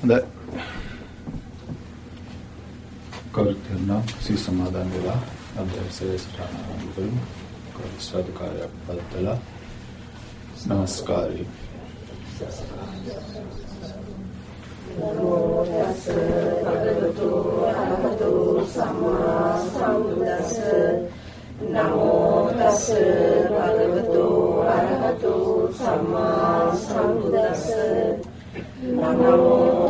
හොඳයි. කවුරුත් එන්නා සී සමාදන් වෙලා අභ්‍යාසයේ සිටාන ආරම්භ කරමු. කවුරුත් සාදුකාරයක් පළතලා නමස්කාරය. නමෝ තස් භගවතු අරහතු සම්මා සම්බුද්දස්ස නමෝ තස් භගවතු අරහතු සම්මා සම්බුද්දස්ස නමෝ තස්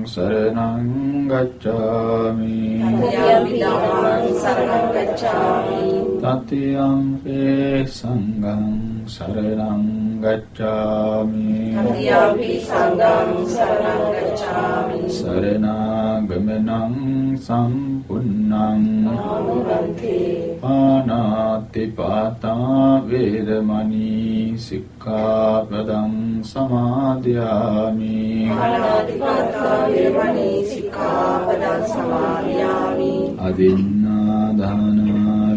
සරණං ගච්ඡාමි තතියම් ပိ ධම්මං සරණං ගච්ඡාමි තතයම්පි සංඝං සරණං ගච්ඡාමි තතියම් ပိ සංඝං සරණං ගච්ඡාමි. සරණාගමනං සම්පුන්නං ආමන්ති පානාති පාතා වේරමණී සික්ඛාපදං සමාදියාමි. ආනාතිපාතා වේරමණී සික්ඛාපදං සමාදියාමි. අදින්නා දාන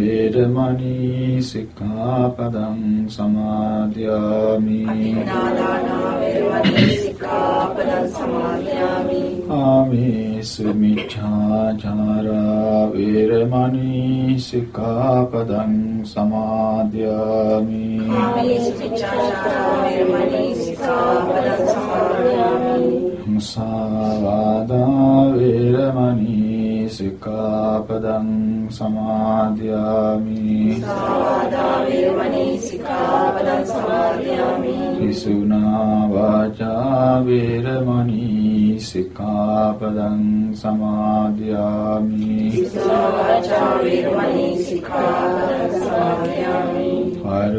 වේරමණී සික්ඛාපදං සමාදියාමි අතිනාදානා වේරමණී සික්ඛාපදං සමාදියාමි ආමේසු මිච්ඡාචාරා වේරමණී සික්ඛාපදං සමාදියාමි ආමේසිකාචාරා වේරමණී සික්ඛාපදං සමාදියාමි මුසාවාදා වේරමණී සික්ඛාපදං සමාදියාමි සාවාදා වේරමණී සික්ඛාපදං සමාදියාමි පිසුනා වාචා වේරමණී සික්ඛාපදං සමාදියාමි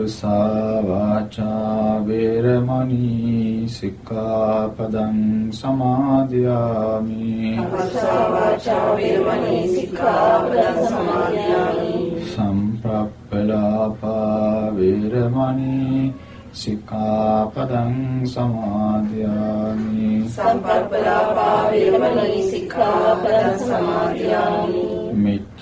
සාවාචා වේරමණී සික්ඛාපදං සමාදියාමි පරුසා වාචා වේරමණී සික්ඛාපදං සමාදියාමි අපස්සාවාචා වේරමණී සික්ඛාපදං සමාදියාමි සම්ප්‍රප්පලාපා වේරමණී සික්ඛාපදං සමාදියාමි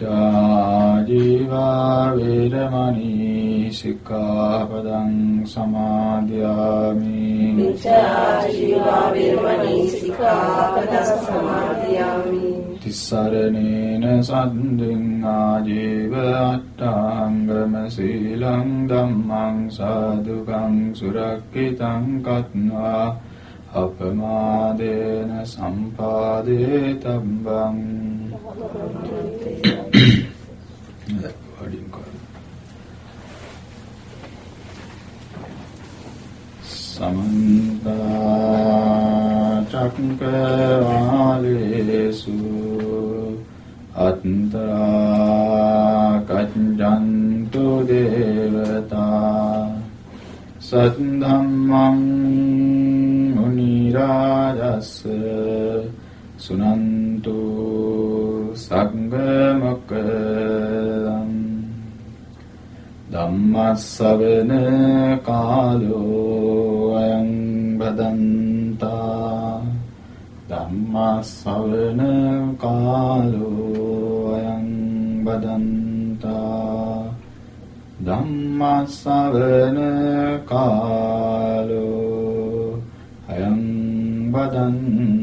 මිච්ඡා ජීවා වේරමණී සික්ඛාපදං සමාදියාමි මිච්ඡා ජීවා වේරමණී සික්ඛාපදං සමාදියාමි තිස්සරණේන සද්දෙන් ආජීව අට්ඨාංගම සීලං ධම්මං සාදුකං සුරක්ඛිතං කତ୍වා අපමාදේන සම්පාදේ තබ්බං වඩින් කර සමන්ත චක්කවාලේසු අත්තරා කච්ඡන්තු දේවතා සද්ධම්මං මුනි රාජස් සුනන්තු සග්ග මොක්කදං ධම්මස්සවන කාලෝ අයං බදන්තා ධම්මස්සවන කාලෝ අයං බදන්තා ධම්මස්සවන කාලෝ අයං බදන්තා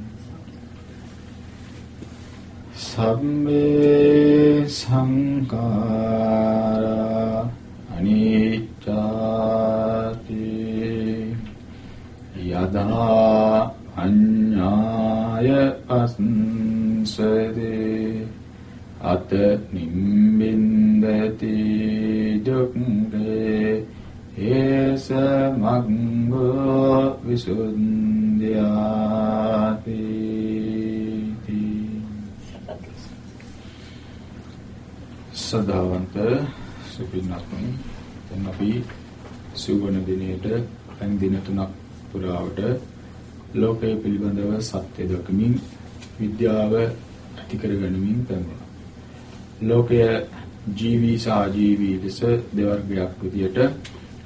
සම්මේ සංඛාරා අනිච්චාති යදා අඤ්ඤාය පස්සදේ අත නිම්බින්දති දුක්ඛේ ඒස මග්ගෝ විසුද්ධියාති සදාවන්ත සුපින්නත්නි දැන් අපි සුවන දිනේට දැන් දින තුනක් පුරාවට ලෝකය පිළිබඳව සත්‍ය දකමින් විද්‍යාව ඇති කරගනිමින් පැමිණෙනවා. ලෝකය ජීවි සාජීවී ලෙස දෙවර්ගයක් විදියට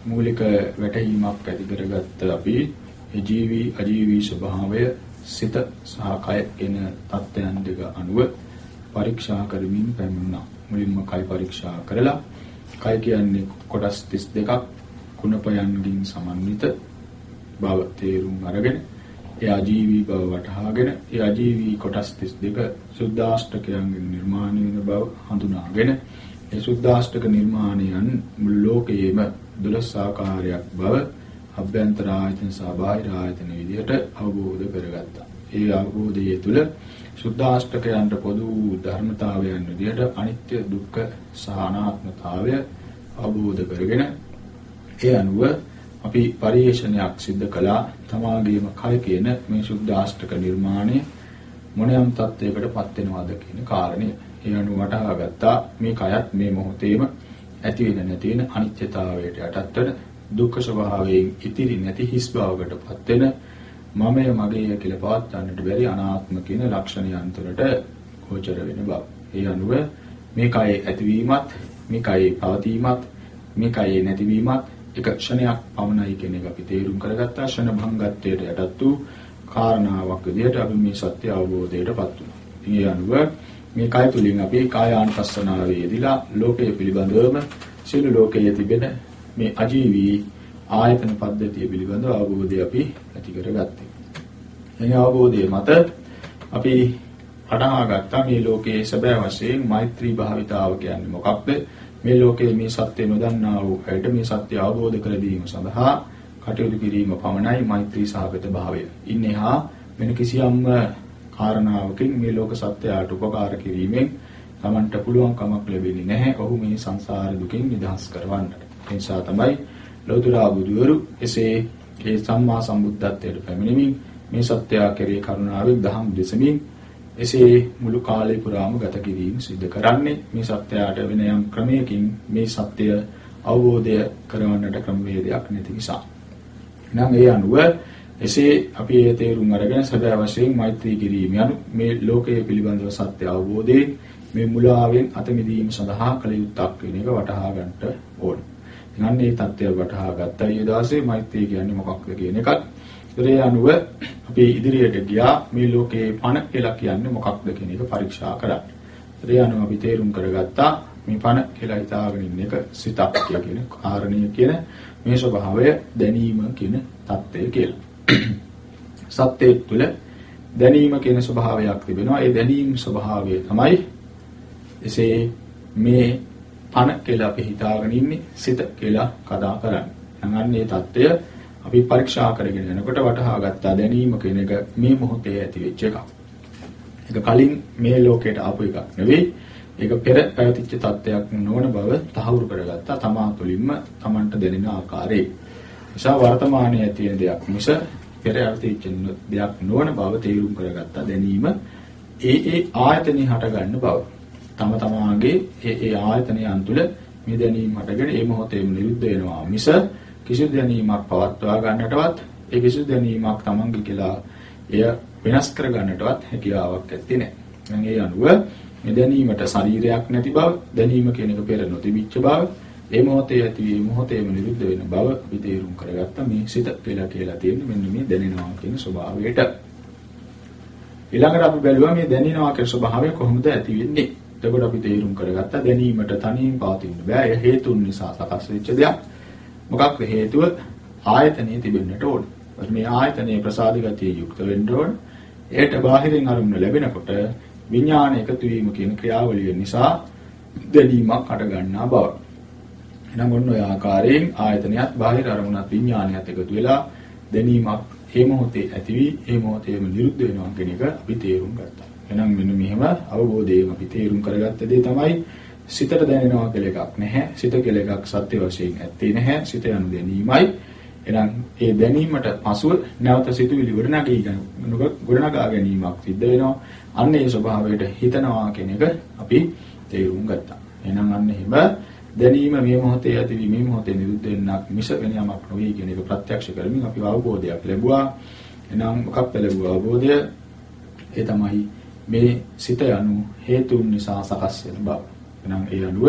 මූලික වැටහීමක් ඇති කරගත්ත අපි ඒ ජීවි අජීවී ස්වභාවය සිත සහ කය කියන தත්ත්වයන් දෙක අනුව පරීක්ෂා කරමින් පැමිණුණා. මුලින්ම කය පරීක්ෂා කරලා කය කියන්නේ කොටස් 32ක් කුණපයන්ගින් සමන්විත බව තේරුම් අරගෙන ඒ අජීවී බව වටහාගෙන ඒ අජීවී කොටස් 32 සුද්ධාෂ්ටකයන්ගෙන් නිර්මාණය වෙන බව හඳුනාගෙන ඒ සුද්ධාෂ්ටක නිර්මාණයන් මුළු ලෝකයේම 12 ආකාරයක් බව අභ්‍යන්තර ආයතන සහ බාහිර ආයතන විදිහට අවබෝධ කරගත්තා. ඒ අවබෝධය තුළ සුද්ධාෂ්ටකයන්ට පොදු ධර්මතාවයන් විදිහට අනිත්‍ය දුක්ඛ සහ අනාත්මතාවය අවබෝධ කරගෙන ඒ අනුව අපි පරිේශනයක් සිදු කළා තමාගේම කය කියන මේ සුද්ධාෂ්ටක නිර්මාණය මොනියම් තත්වයකටපත් වෙනවද කියන කාරණය. ඒ අනුව වටහා ගත්තා මේ කයත් මේ මොහොතේම ඇති වෙන නැති වෙන අනිත්‍යතාවයට යටත් වෙන දුක්ඛ ස්වභාවයෙන් ඉතිරි නැති හිස් බවකටපත් වෙන මමය මගේය කියලා පවත්වන්නට බැරි අනාත්ම කියන ලක්ෂණයන් තුළට ගෝචර වෙන බව. ඒ අනුව මේ කයේ ඇතිවීමත් මේ කයේ පවතීමත් මේ කයේ නැතිවීමත් එක ක්ෂණයක් පමණයි කියන එක අපි තේරුම් කරගත්තා ක්ෂණ භංගත්වයට යටත් වූ කාරණාවක් විදිහට අපි මේ සත්‍ය අවබෝධයටපත් වුණා. ඒ අනුව මේ කය තුලින් අපි කායානුපස්සනාවේ යෙදিলা ලෝකයේ පිළිබඳවම සියලු ලෝකයේ තිබෙන මේ අජීවී ආයතන පද්ධතිය පිළිබඳව අවබෝධය අපි ඇති කරගත්තේ. එනේ අවබෝධය මත අපි අඩහා ගත්තා මේ ලෝකයේ සැබෑ වශයෙන් මෛත්‍රී භාවිතාව කියන්නේ මොකක්ද? මේ ලෝකයේ මේ සත්‍ය නොදන්නා වූ අයට මේ සත්‍ය අවබෝධ කර දීම සඳහා කටයුතු කිරීම පමණයි මෛත්‍රී සාගත භාවය. ඉන්නේහා වෙන කිසියම් කාරණාවකින් මේ ලෝක සත්‍යයට උපකාර කිරීමෙන් Tamanට පුළුවන් කමක් ලැබෙන්නේ නැහැ. ඔහු මේ සංසාර දුකින් නිදහස් කරවන්නට. ඒ නිසා තමයි ලෞතර බුදුවරු එසේ ඒ සම්මා සම්බුද්ධත්වයට පැමිණෙමින් මේ සත්‍යය කෙරේ කරුණාවෙන් දහම් දෙසමින් එසේ මුළු කාලය පුරාම ගත කිරීම සිදු කරන්නේ මේ සත්‍යයට වෙන යම් ක්‍රමයකින් මේ සත්‍ය අවබෝධය කරවන්නට ක්‍රමවේදයක් නැති නිසා. එනම් ඒ අනුව එසේ අපි ඒ තේරුම් අරගෙන සදා වශයෙන් මෛත්‍රී කිරීම යනු මේ ලෝකයේ පිළිබඳව සත්‍ය අවබෝධයෙන් මේ මුලාවෙන් අත මිදීම සඳහා කළ යුත්තක් වෙන එක වටහා ගන්නට ඕනේ. නම් මේ தත්ත්වය වටහා ගත්තා. ඊයේ දවසේ මෛත්‍රී කියන්නේ මොකක්ද කියන එකත් ඉරේ අනුව අපි ඉදිරියට ගියා මේ ලෝකේ පණ කියලා කියන්නේ මොකක්ද කියන එක පරීක්ෂා කරා. ඉරේ අනුව අපි තේරුම් කරගත්තා මේ පණ කියලා හිතාගෙන ඉන්න එක සිතක් කියලා කියන කාරණිය කියන මේ ස්වභාවය දැනීම කියන தත්ත්වය කියලා. සත්‍යය තුළ දැනීම කියන ස්වභාවයක් තිබෙනවා. ඒ දැනීම ස්වභාවය තමයි එසේ මේ පණ කියලා අපි හිතාගෙන ඉන්නේ සිත කියලා කතා කරන්නේ. අනන්නේ தත්ත්වය අපි පරීක්ෂා කරගෙන යනකොට වටහා ගත්තා දැනීම කියන එක මේ මොහොතේ ඇති වෙච්ච එකක්. ඒක කලින් මේ ලෝකයට ආපු එකක් නෙවෙයි. ඒක පෙර පැවතිච්ච தත්වයක් නොවන බව තහවුරු කරගත්තා තමා තුළින්ම Tamanට දැනෙන ආකාරයේ. නිසා වර්තමානයේ තියෙන දෙයක් මිස පෙර පැවතිච්ච දෙයක් නොවන බව තේරුම් කරගත්තා දැනීම ඒ ඒ ආයතනෙ හට ගන්න බව. තම තමාගේ ඒ ඒ ආයතනයන් තුළ මේ දැනීම හටගෙන ඒ මොහොතේම නිරුද්ධ වෙනවා මිස කිසිදු දැනීමක් පවත්වා ගන්නටවත් ඒ කිසිදු දැනීමක් තමන්ගේ කියලා එය වෙනස් කර ගන්නටවත් හැකියාවක් ඇත්තේ නැහැ. ඒ අනුව මේ දැනීමට ශරීරයක් නැති බව, දැනීම කියන එක පෙර නොතිබිච්ච බව, ඒ මොහොතේ ඇති මේ මොහොතේම නිරුද්ධ වෙන බව අපි තේරුම් කරගත්තා මේ සිත කියලා කියලා තියෙන්නේ මෙන්න මේ දැනෙනවා කියන ස්වභාවයට. ඊළඟට අපි බැලුවා මේ දැනෙනවා කියන ස්වභාවය කොහොමද ඇති වෙන්නේ? එතකොට අපි තේරුම් කරගත්තා දැනීමට තනියෙන් පවතින්න බෑ. ඒ හේතුන් නිසා සකස් වෙච්ච දෙයක්. මොකක්ද හේතුව? ආයතනයේ තිබෙන්නට ඕන. මේ ආයතනයේ ප්‍රසාද ගතිය යුක්ත වෙන්න ඕන. ඒට බාහිරින් අරමුණ ලැබෙනකොට විඥාන එකතු වීම කියන ක්‍රියාවලිය නිසා දැනීමක් අට ගන්නා බව. එහෙනම් ඔන්න ඔය ආකාරයෙන් ආයතනයත් බාහිර අරමුණත් විඥානයත් එකතු වෙලා දැනීමක් ඒ මොහොතේ ඇති වී ඒ මොහොතේම නිරුද්ධ වෙනවා කියන එක අපි තේරුම් ගත්තා. එහෙනම් මෙන්න මෙහෙම අවබෝධයෙන් අපි තේරුම් කරගත්ත දේ තමයි සිතට දැනෙනවා කියලා එකක් නැහැ. සිත කියලා එකක් සත්‍ය වශයෙන් ඇත්තේ නැහැ. සිත යනු දැනීමයි. එහෙනම් ඒ දැනීමට පසුව නැවත සිතුවිලි ගොඩනගී ගොඩනගා ගැනීමක් සිද්ධ වෙනවා. අන්න ඒ ස්වභාවයට හිතනවා කියන එක අපි තේරුම් ගත්තා. එහෙනම් අන්න එහෙම දැනීම මේ මොහොතේ ඇතිවි මේ මොහොතේ නිරුද්ධ වෙන්නක් මිස වෙන යමක් නොවේ කියන එක ප්‍රත්‍යක්ෂ කරමින් අපි අවබෝධයක් ලැබුවා. එහෙනම් මොකක්ද ලැබුවා අවබෝධය? ඒ තමයි මේ සිත යනු හේතුන් නිසා සකස් වෙන බව. එහෙනම් ඒ අනුව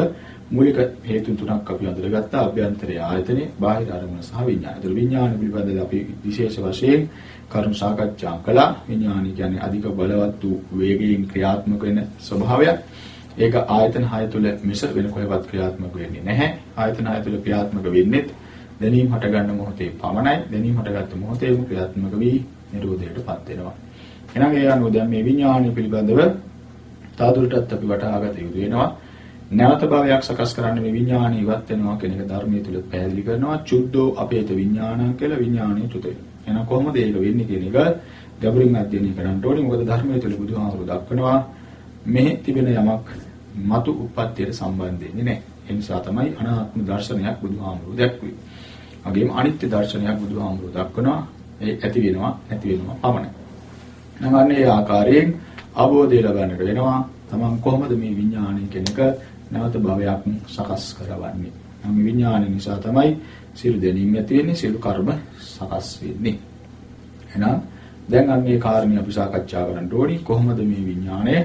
මූලික හේතු තුනක් අපි අඳුරගත්තා අභ්‍යන්තරයේ ආයතනේ බාහිර අරමුණ සහ විඥාන. ඒතර විඥාන පිළිබඳව අපි විශේෂ වශයෙන් කරුණු සාකච්ඡා කළා. විඥානි කියන්නේ අධික බලවත් වූ වේගයෙන් ක්‍රියාත්මක වෙන ස්වභාවයක්. ඒක ආයතන 6 තුල මිස වෙන කොහෙවත් ක්‍රියාත්මක වෙන්නේ නැහැ. ආයතන 6 තුල ක්‍රියාත්මක වෙන්නේ දැනීම හට ගන්න මොහොතේ පමණයි. දැනීම හටගත්ත මොහොතේම ක්‍රියාත්මක වී නිරෝධයටපත් වෙනවා. එහෙනම් ඒ අනුව දැන් මේ විඥානය පිළිබඳව තවදුරටත් අපි වටහාගත යුතු වෙනවා. නැවත භවයක් සකස් කරන්න මේ විඥානය ඉවත් වෙනවා කියන එක ධර්මයේ තුල පැහැදිලි කරනවා. චුද්ධෝ අපේත විඥානං කියලා විඥානය චුත වෙනවා. එහෙනම් කොහොමද ඒක වෙන්නේ කියන එක ගැඹුරින් අධ්‍යයනය කරන්න ඕනේ. මොකද ධර්මයේ තුල බුදුහාමුදුරුවෝ දක්වනවා මෙහි තිබෙන යමක් මතු උප්පත්තියට සම්බන්ධ වෙන්නේ නැහැ. ඒ නිසා තමයි අනාත්ම දර්ශනයක් බුදුහාමුදුරුවෝ දැක්වේ. වගේම අනිත්‍ය දර්ශනයක් බුදුහාමුදුරුවෝ දක්වනවා. ඒ ඇති වෙනවා නැති වෙනවා පමණයි. නමන්නේ ආකාරයෙන් අවබෝධය ලබන්නට වෙනවා. තමන් කොහොමද මේ විඥානය කියන එක නැවත භවයක් සකස් කරවන්නේ. මේ විඥානය නිසා තමයි සියලු දැනීම් ඇති වෙන්නේ, සියලු කර්ම සකස් වෙන්නේ. එහෙනම් දැන් අන්න මේ කාරණේ අපි සාකච්ඡා කරන්න ඕනි කොහොමද මේ විඥානය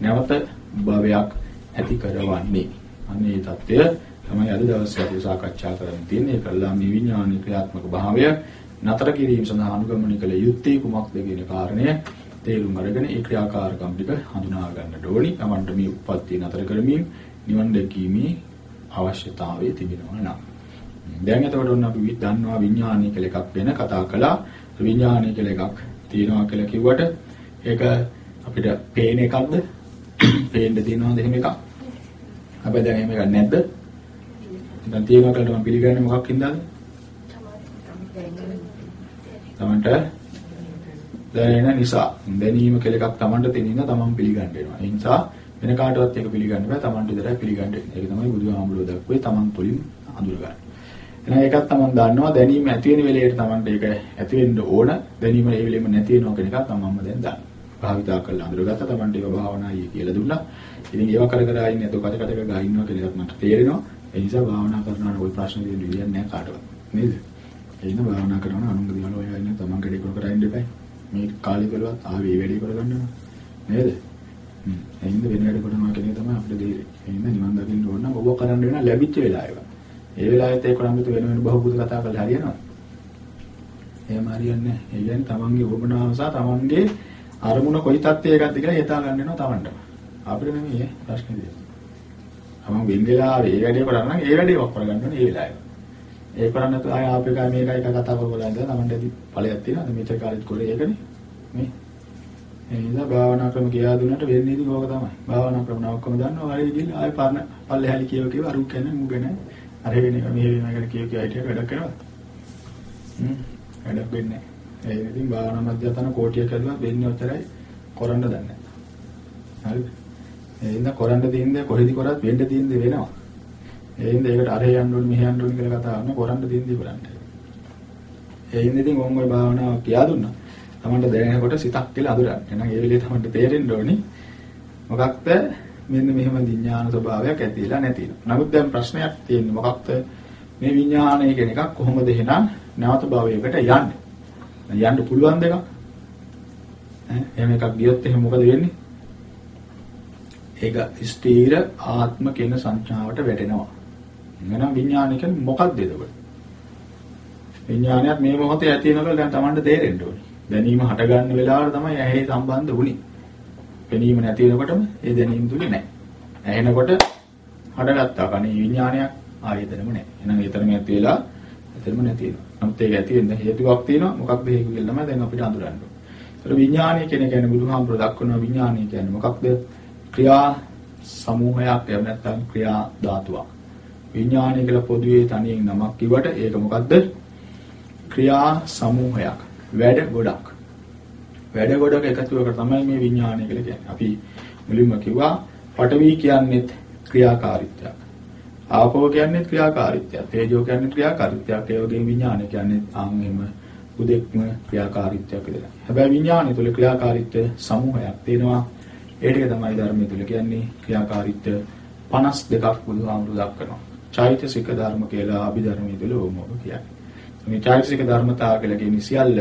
නැවත භවයක් ඇති කරවන්නේ. අන්න ඒ தත්ත්වය තමයි අද දවසේ අපි සාකච්ඡා කරන්න තියෙන්නේ. කළා මේ විඥානීය ක්‍රියාත්මක භාවය නතර කිරීම සඳහා අනුගමනය කළ යුත්තේ කුමක්ද කියන කාරණය තේරුම් අරගෙන ඒ ක්‍රියාකාරකම් ටික හඳුනා ගන්නට ඕනි. Tamanට මේ උප්පත්තිය නතර කරමින් නිවන් දැකීමේ අවශ්‍යතාවය තිබෙනවා නම්. දැන් එතකොට ඔන්න අපි දන්නවා විඥානීය කියලා එකක් වෙන කතා කළා. විඥානීය කියලා එකක් තියෙනවා කියලා කිව්වට ඒක අපිට පේන එකක්ද? පේන්න තියෙනවද එහෙම එකක්? හැබැයි දැන් එහෙම එකක් නැද්ද? දැන් තියෙනවා කියලා මම පිළිගන්නේ මොකක් හින්දාද? තමන්ට දැනෙන නිසා දැනීම කියලා එකක් තමන්ට තියෙන නිසා තමන් පිළිගන්න වෙනවා. ඒ නිසා වෙන කාටවත් ඒක පිළිගන්න බෑ. තමන්ට විතරයි පිළිගන්න වෙන්නේ. ඒක තමයි බුදුහාමුදුරුවෝ දක්වන්නේ තමන් තුළින් අඳුරගන්න. එහෙනම් ඒකත් තමන් දන්නවා දැනීම ඇති වෙන වෙලේට තමන්ට ඒක ඇති වෙන්න ඕන. දැනීම ඒ වෙලෙම නැති වෙනවා කියන එක තමන්ම දැන් දන්නවා. භාවිතා කරලා අඳුරගත්ත තමන්ට ඒක භාවනායි කියලා දුන්නා. ඉතින් ඒව කර කර ඉන්නේ එතකොට කඩ කඩ ගා ඉන්නවා කියන එකත් මට තේරෙනවා. ඒ නිසා භාවනා කරනවා ওই ප්‍රශ්න දෙන්න විදියක් නැහැ කාටවත්. නේද? ඒ නිසා භාවනා කරනවා අනුන්ගේ දේවල් ඔය ඉන්න තමන් කඩේ කර කර ඉන්න එපා. මේ කාලේ කළවත් ආවේ මේ වැඩේ කරගන්නවා. නේද? හ්ම්. එහෙනම් වෙන වැඩ කරනවා කියන එක තමයි අපිට දෙන්නේ. එහෙනම් නිවන් දකින්න ඕන නම් ඔබ කරන්න වෙන ලැබිච්ච වෙලාවක. ඒ වෙලාවෙත් ඒ කරන්නේ වෙන වෙන බහුබුත කතා කරලා හරියනවා. එහෙම හරියන්නේ නැහැ. ඒ කියන්නේ තමන්ගේ උවමනාව සහ තමන්ගේ අරමුණ කොයි තත්ත්වයකද කියලා හිතා ගන්න වෙනවා තමන්ට. අපිට නෙමෙයි ප්‍රශ්නේ තියෙන්නේ. තමන් වෙන වෙලාවේ ඒ වැඩේ කරා නම් ඒ වැඩේ වක් කරගන්න ඕනේ ඒ වෙලාවේ. ඒ කරන්නේ නැතුව ආය ආප එකයි මේකයි එක කතා කරලා ඉඳලා තමන්ට ඇති ඵලයක් තියෙනවා. මෙච්චර කාලෙත් කරේ ඒකනේ. මේ ඒ නිසා භාවනා ක්‍රම කියා දුන්නට වෙන්නේ ඉතින් ඕක තමයි. භාවනා ක්‍රම ඔක්කොම දන්නවා. හරි ගිහින් ආයෙ පරණ පල්ලෙහාලි කියව කියව අරුක් කියන්නේ මුගෙන අර වෙන එක මෙහෙ වෙන එක කියව කියව හිටිය වැඩක් කරනවා. හ්ම් වැඩක් වෙන්නේ නැහැ. ඒ ඉතින් භාවනා මධ්‍යස්ථාන කෝටියක් ඇදුවා වෙන්නේ ඔච්චරයි කරන්න දන්නේ නැහැ. හරිද? ඒ ඉඳ කරන්න තියෙන්නේ කොහෙදි කරත් වෙන්න තියෙන්නේ වෙනවා. ඒ ඉඳ ඒකට අර යන්න ඕනේ මෙහෙ යන්න ඕනේ කියලා කතා කරනවා කරන්න තියෙන්නේ කරන්නේ. ඒ ඉඳ ඉතින් ඔම් ඔය භාවනාව කියා දුන්නා. තමන්ට දැනෙනකොට සිතක් කියලා අඳුරන්න. එහෙනම් ඒ වෙලේ තමන්ට තේරෙන්න ඕනේ මොකක්ද මෙන්න මෙහෙම විඥාන ස්වභාවයක් ඇතිලා නැතිලා. නමුත් දැන් ප්‍රශ්නයක් තියෙන්නේ මොකක්ද මේ විඥානය කියන එකක් කොහොමද එහෙනම් නැවත භවයකට යන්නේ? යන්න පුළුවන් දෙයක්. ඈ එහෙම එකක් ගියොත් එහෙනම් මොකද වෙන්නේ? ඒක ස්ථීර ආත්ම කියන සංඥාවට වැටෙනවා. එහෙනම් විඥානය කියන්නේ මොකක්ද එතකොට? විඥානයත් මේ මොහොතේ ඇති වෙනකොට දැන් Tamanට තේරෙන්න ඕනේ. දැනීම හට ගන්න වෙලාවට තමයි ඇහි සම්බන්ධ වුනේ. පෙනීම නැති වෙනකොටම ඒ දැනීම තුනේ නැහැ. ඇහෙනකොට හටගත්තා කනේ විඥානයක් ආයතනෙම නැහැ. එහෙනම් ඒතරම ඇති වෙලා එතරම් නැති වෙනවා. නමුත් ඒක ඇති වෙන්න හේතුවක් තියෙනවා. මොකක්ද හේතු කියලා තමයි දැන් අපිට අඳුරන්න ඕනේ. ඒතර විඥානය කියන කියන්නේ බුදුහාමුදුර දක්වන විඥානය කියන්නේ මොකක්ද? ක්‍රියා සමූහයක් එහෙම නැත්නම් ක්‍රියා ධාතුවක්. විඥානය කියලා පොදුවේ තනියෙන් නමක් කිව්වට ඒක මොකද්ද? ක්‍රියා සමූහයක්. වැඩ ගොඩක්. වැඩ ගොඩක එකතුවකට තමයි මේ විඥානය කියලා කියන්නේ. අපි මුලින්ම කිව්වා පඨවි කියන්නේත් ක්‍රියාකාරීත්වයක්. ආපෝ කියන්නේ ක්‍රියාකාරීත්වයක්. තේජෝ කියන්නේ ක්‍රියාකාරීත්වයක්. ඒ වගේම විඥානය කියන්නේ ආන් එහෙම උදෙක්ම ක්‍රියාකාරීත්වයක් විතරයි. හැබැයි විඥානය තුළ ක්‍රියාකාරීත්ව සමූහයක් තියෙනවා. ඒ ටික තමයි ධර්මයේ තුල කියන්නේ ක්‍රියාකාරීත්ව 52ක් බුදුහාමුදුරු දක්වනවා. චෛතසික ධර්ම කියලා අභිධර්මයේ තුල ඕමෝක කියන්නේ. මේ චෛතසික ධර්මතා කියලා කියන්නේ සියල්ල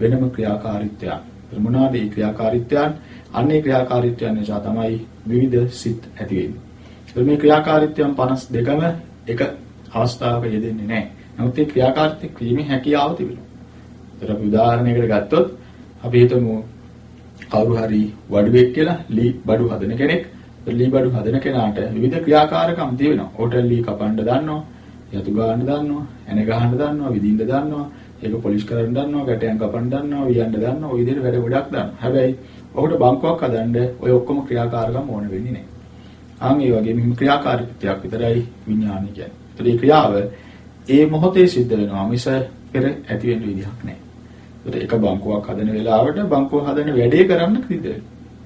වෙනම ක්‍රියාකාරීත්වයක්. මොනවාද මේ ක්‍රියාකාරීත්වයන්? අන්නේ ක්‍රියාකාරීත්වයන් නිසා තමයි විවිධ සිත් ඇති වෙන්නේ. මේ ක්‍රියාකාරීත්වයන් 52ම එක අවස්ථාවක යෙදෙන්නේ නැහැ. නමුත් මේ ක්‍රියාකාරීත්ව ක්‍රීමේ හැකියාව තිබෙනවා. ඒතර අපි උදාහරණයකට ගත්තොත් අපි හිතමු කවුරු හරි වඩුවෙක් කියලා ලී බඩු හදන කෙනෙක්. ලී බඩු හදන කෙනාට විවිධ ක්‍රියාකාරකම් තියෙනවා. හෝටල් ලී කපන්න දන්නවා, යතු ගන්න දන්නවා, එන ගහන්න දන්නවා, විදින්න දන්නවා, ඒක පොලිෂ් කරන්න දන්නවා, ගැටයන් කපන්න දන්නවා, වියන්න දන්නවා, ওই විදිහට වැඩ ගොඩක් දන්නවා. හැබැයි ඔහුට බංකුවක් හදන්න ඔය ඔක්කොම ක්‍රියාකාරකම් ඕන වෙන්නේ නැහැ. ආන් ඒ වගේ මෙහිම ක්‍රියාකාරීත්වයක් විතරයි විඥානය කියන්නේ. ඒතර මේ ක්‍රියාව ඒ මොහොතේ සිද්ධ වෙනවා මිස පෙර ඇති වෙන්න විදිහක් නැහැ. ඒතර එක බංකුවක් හදන වෙලාවට බංකුව හදන වැඩේ කරන්න කිව්ද?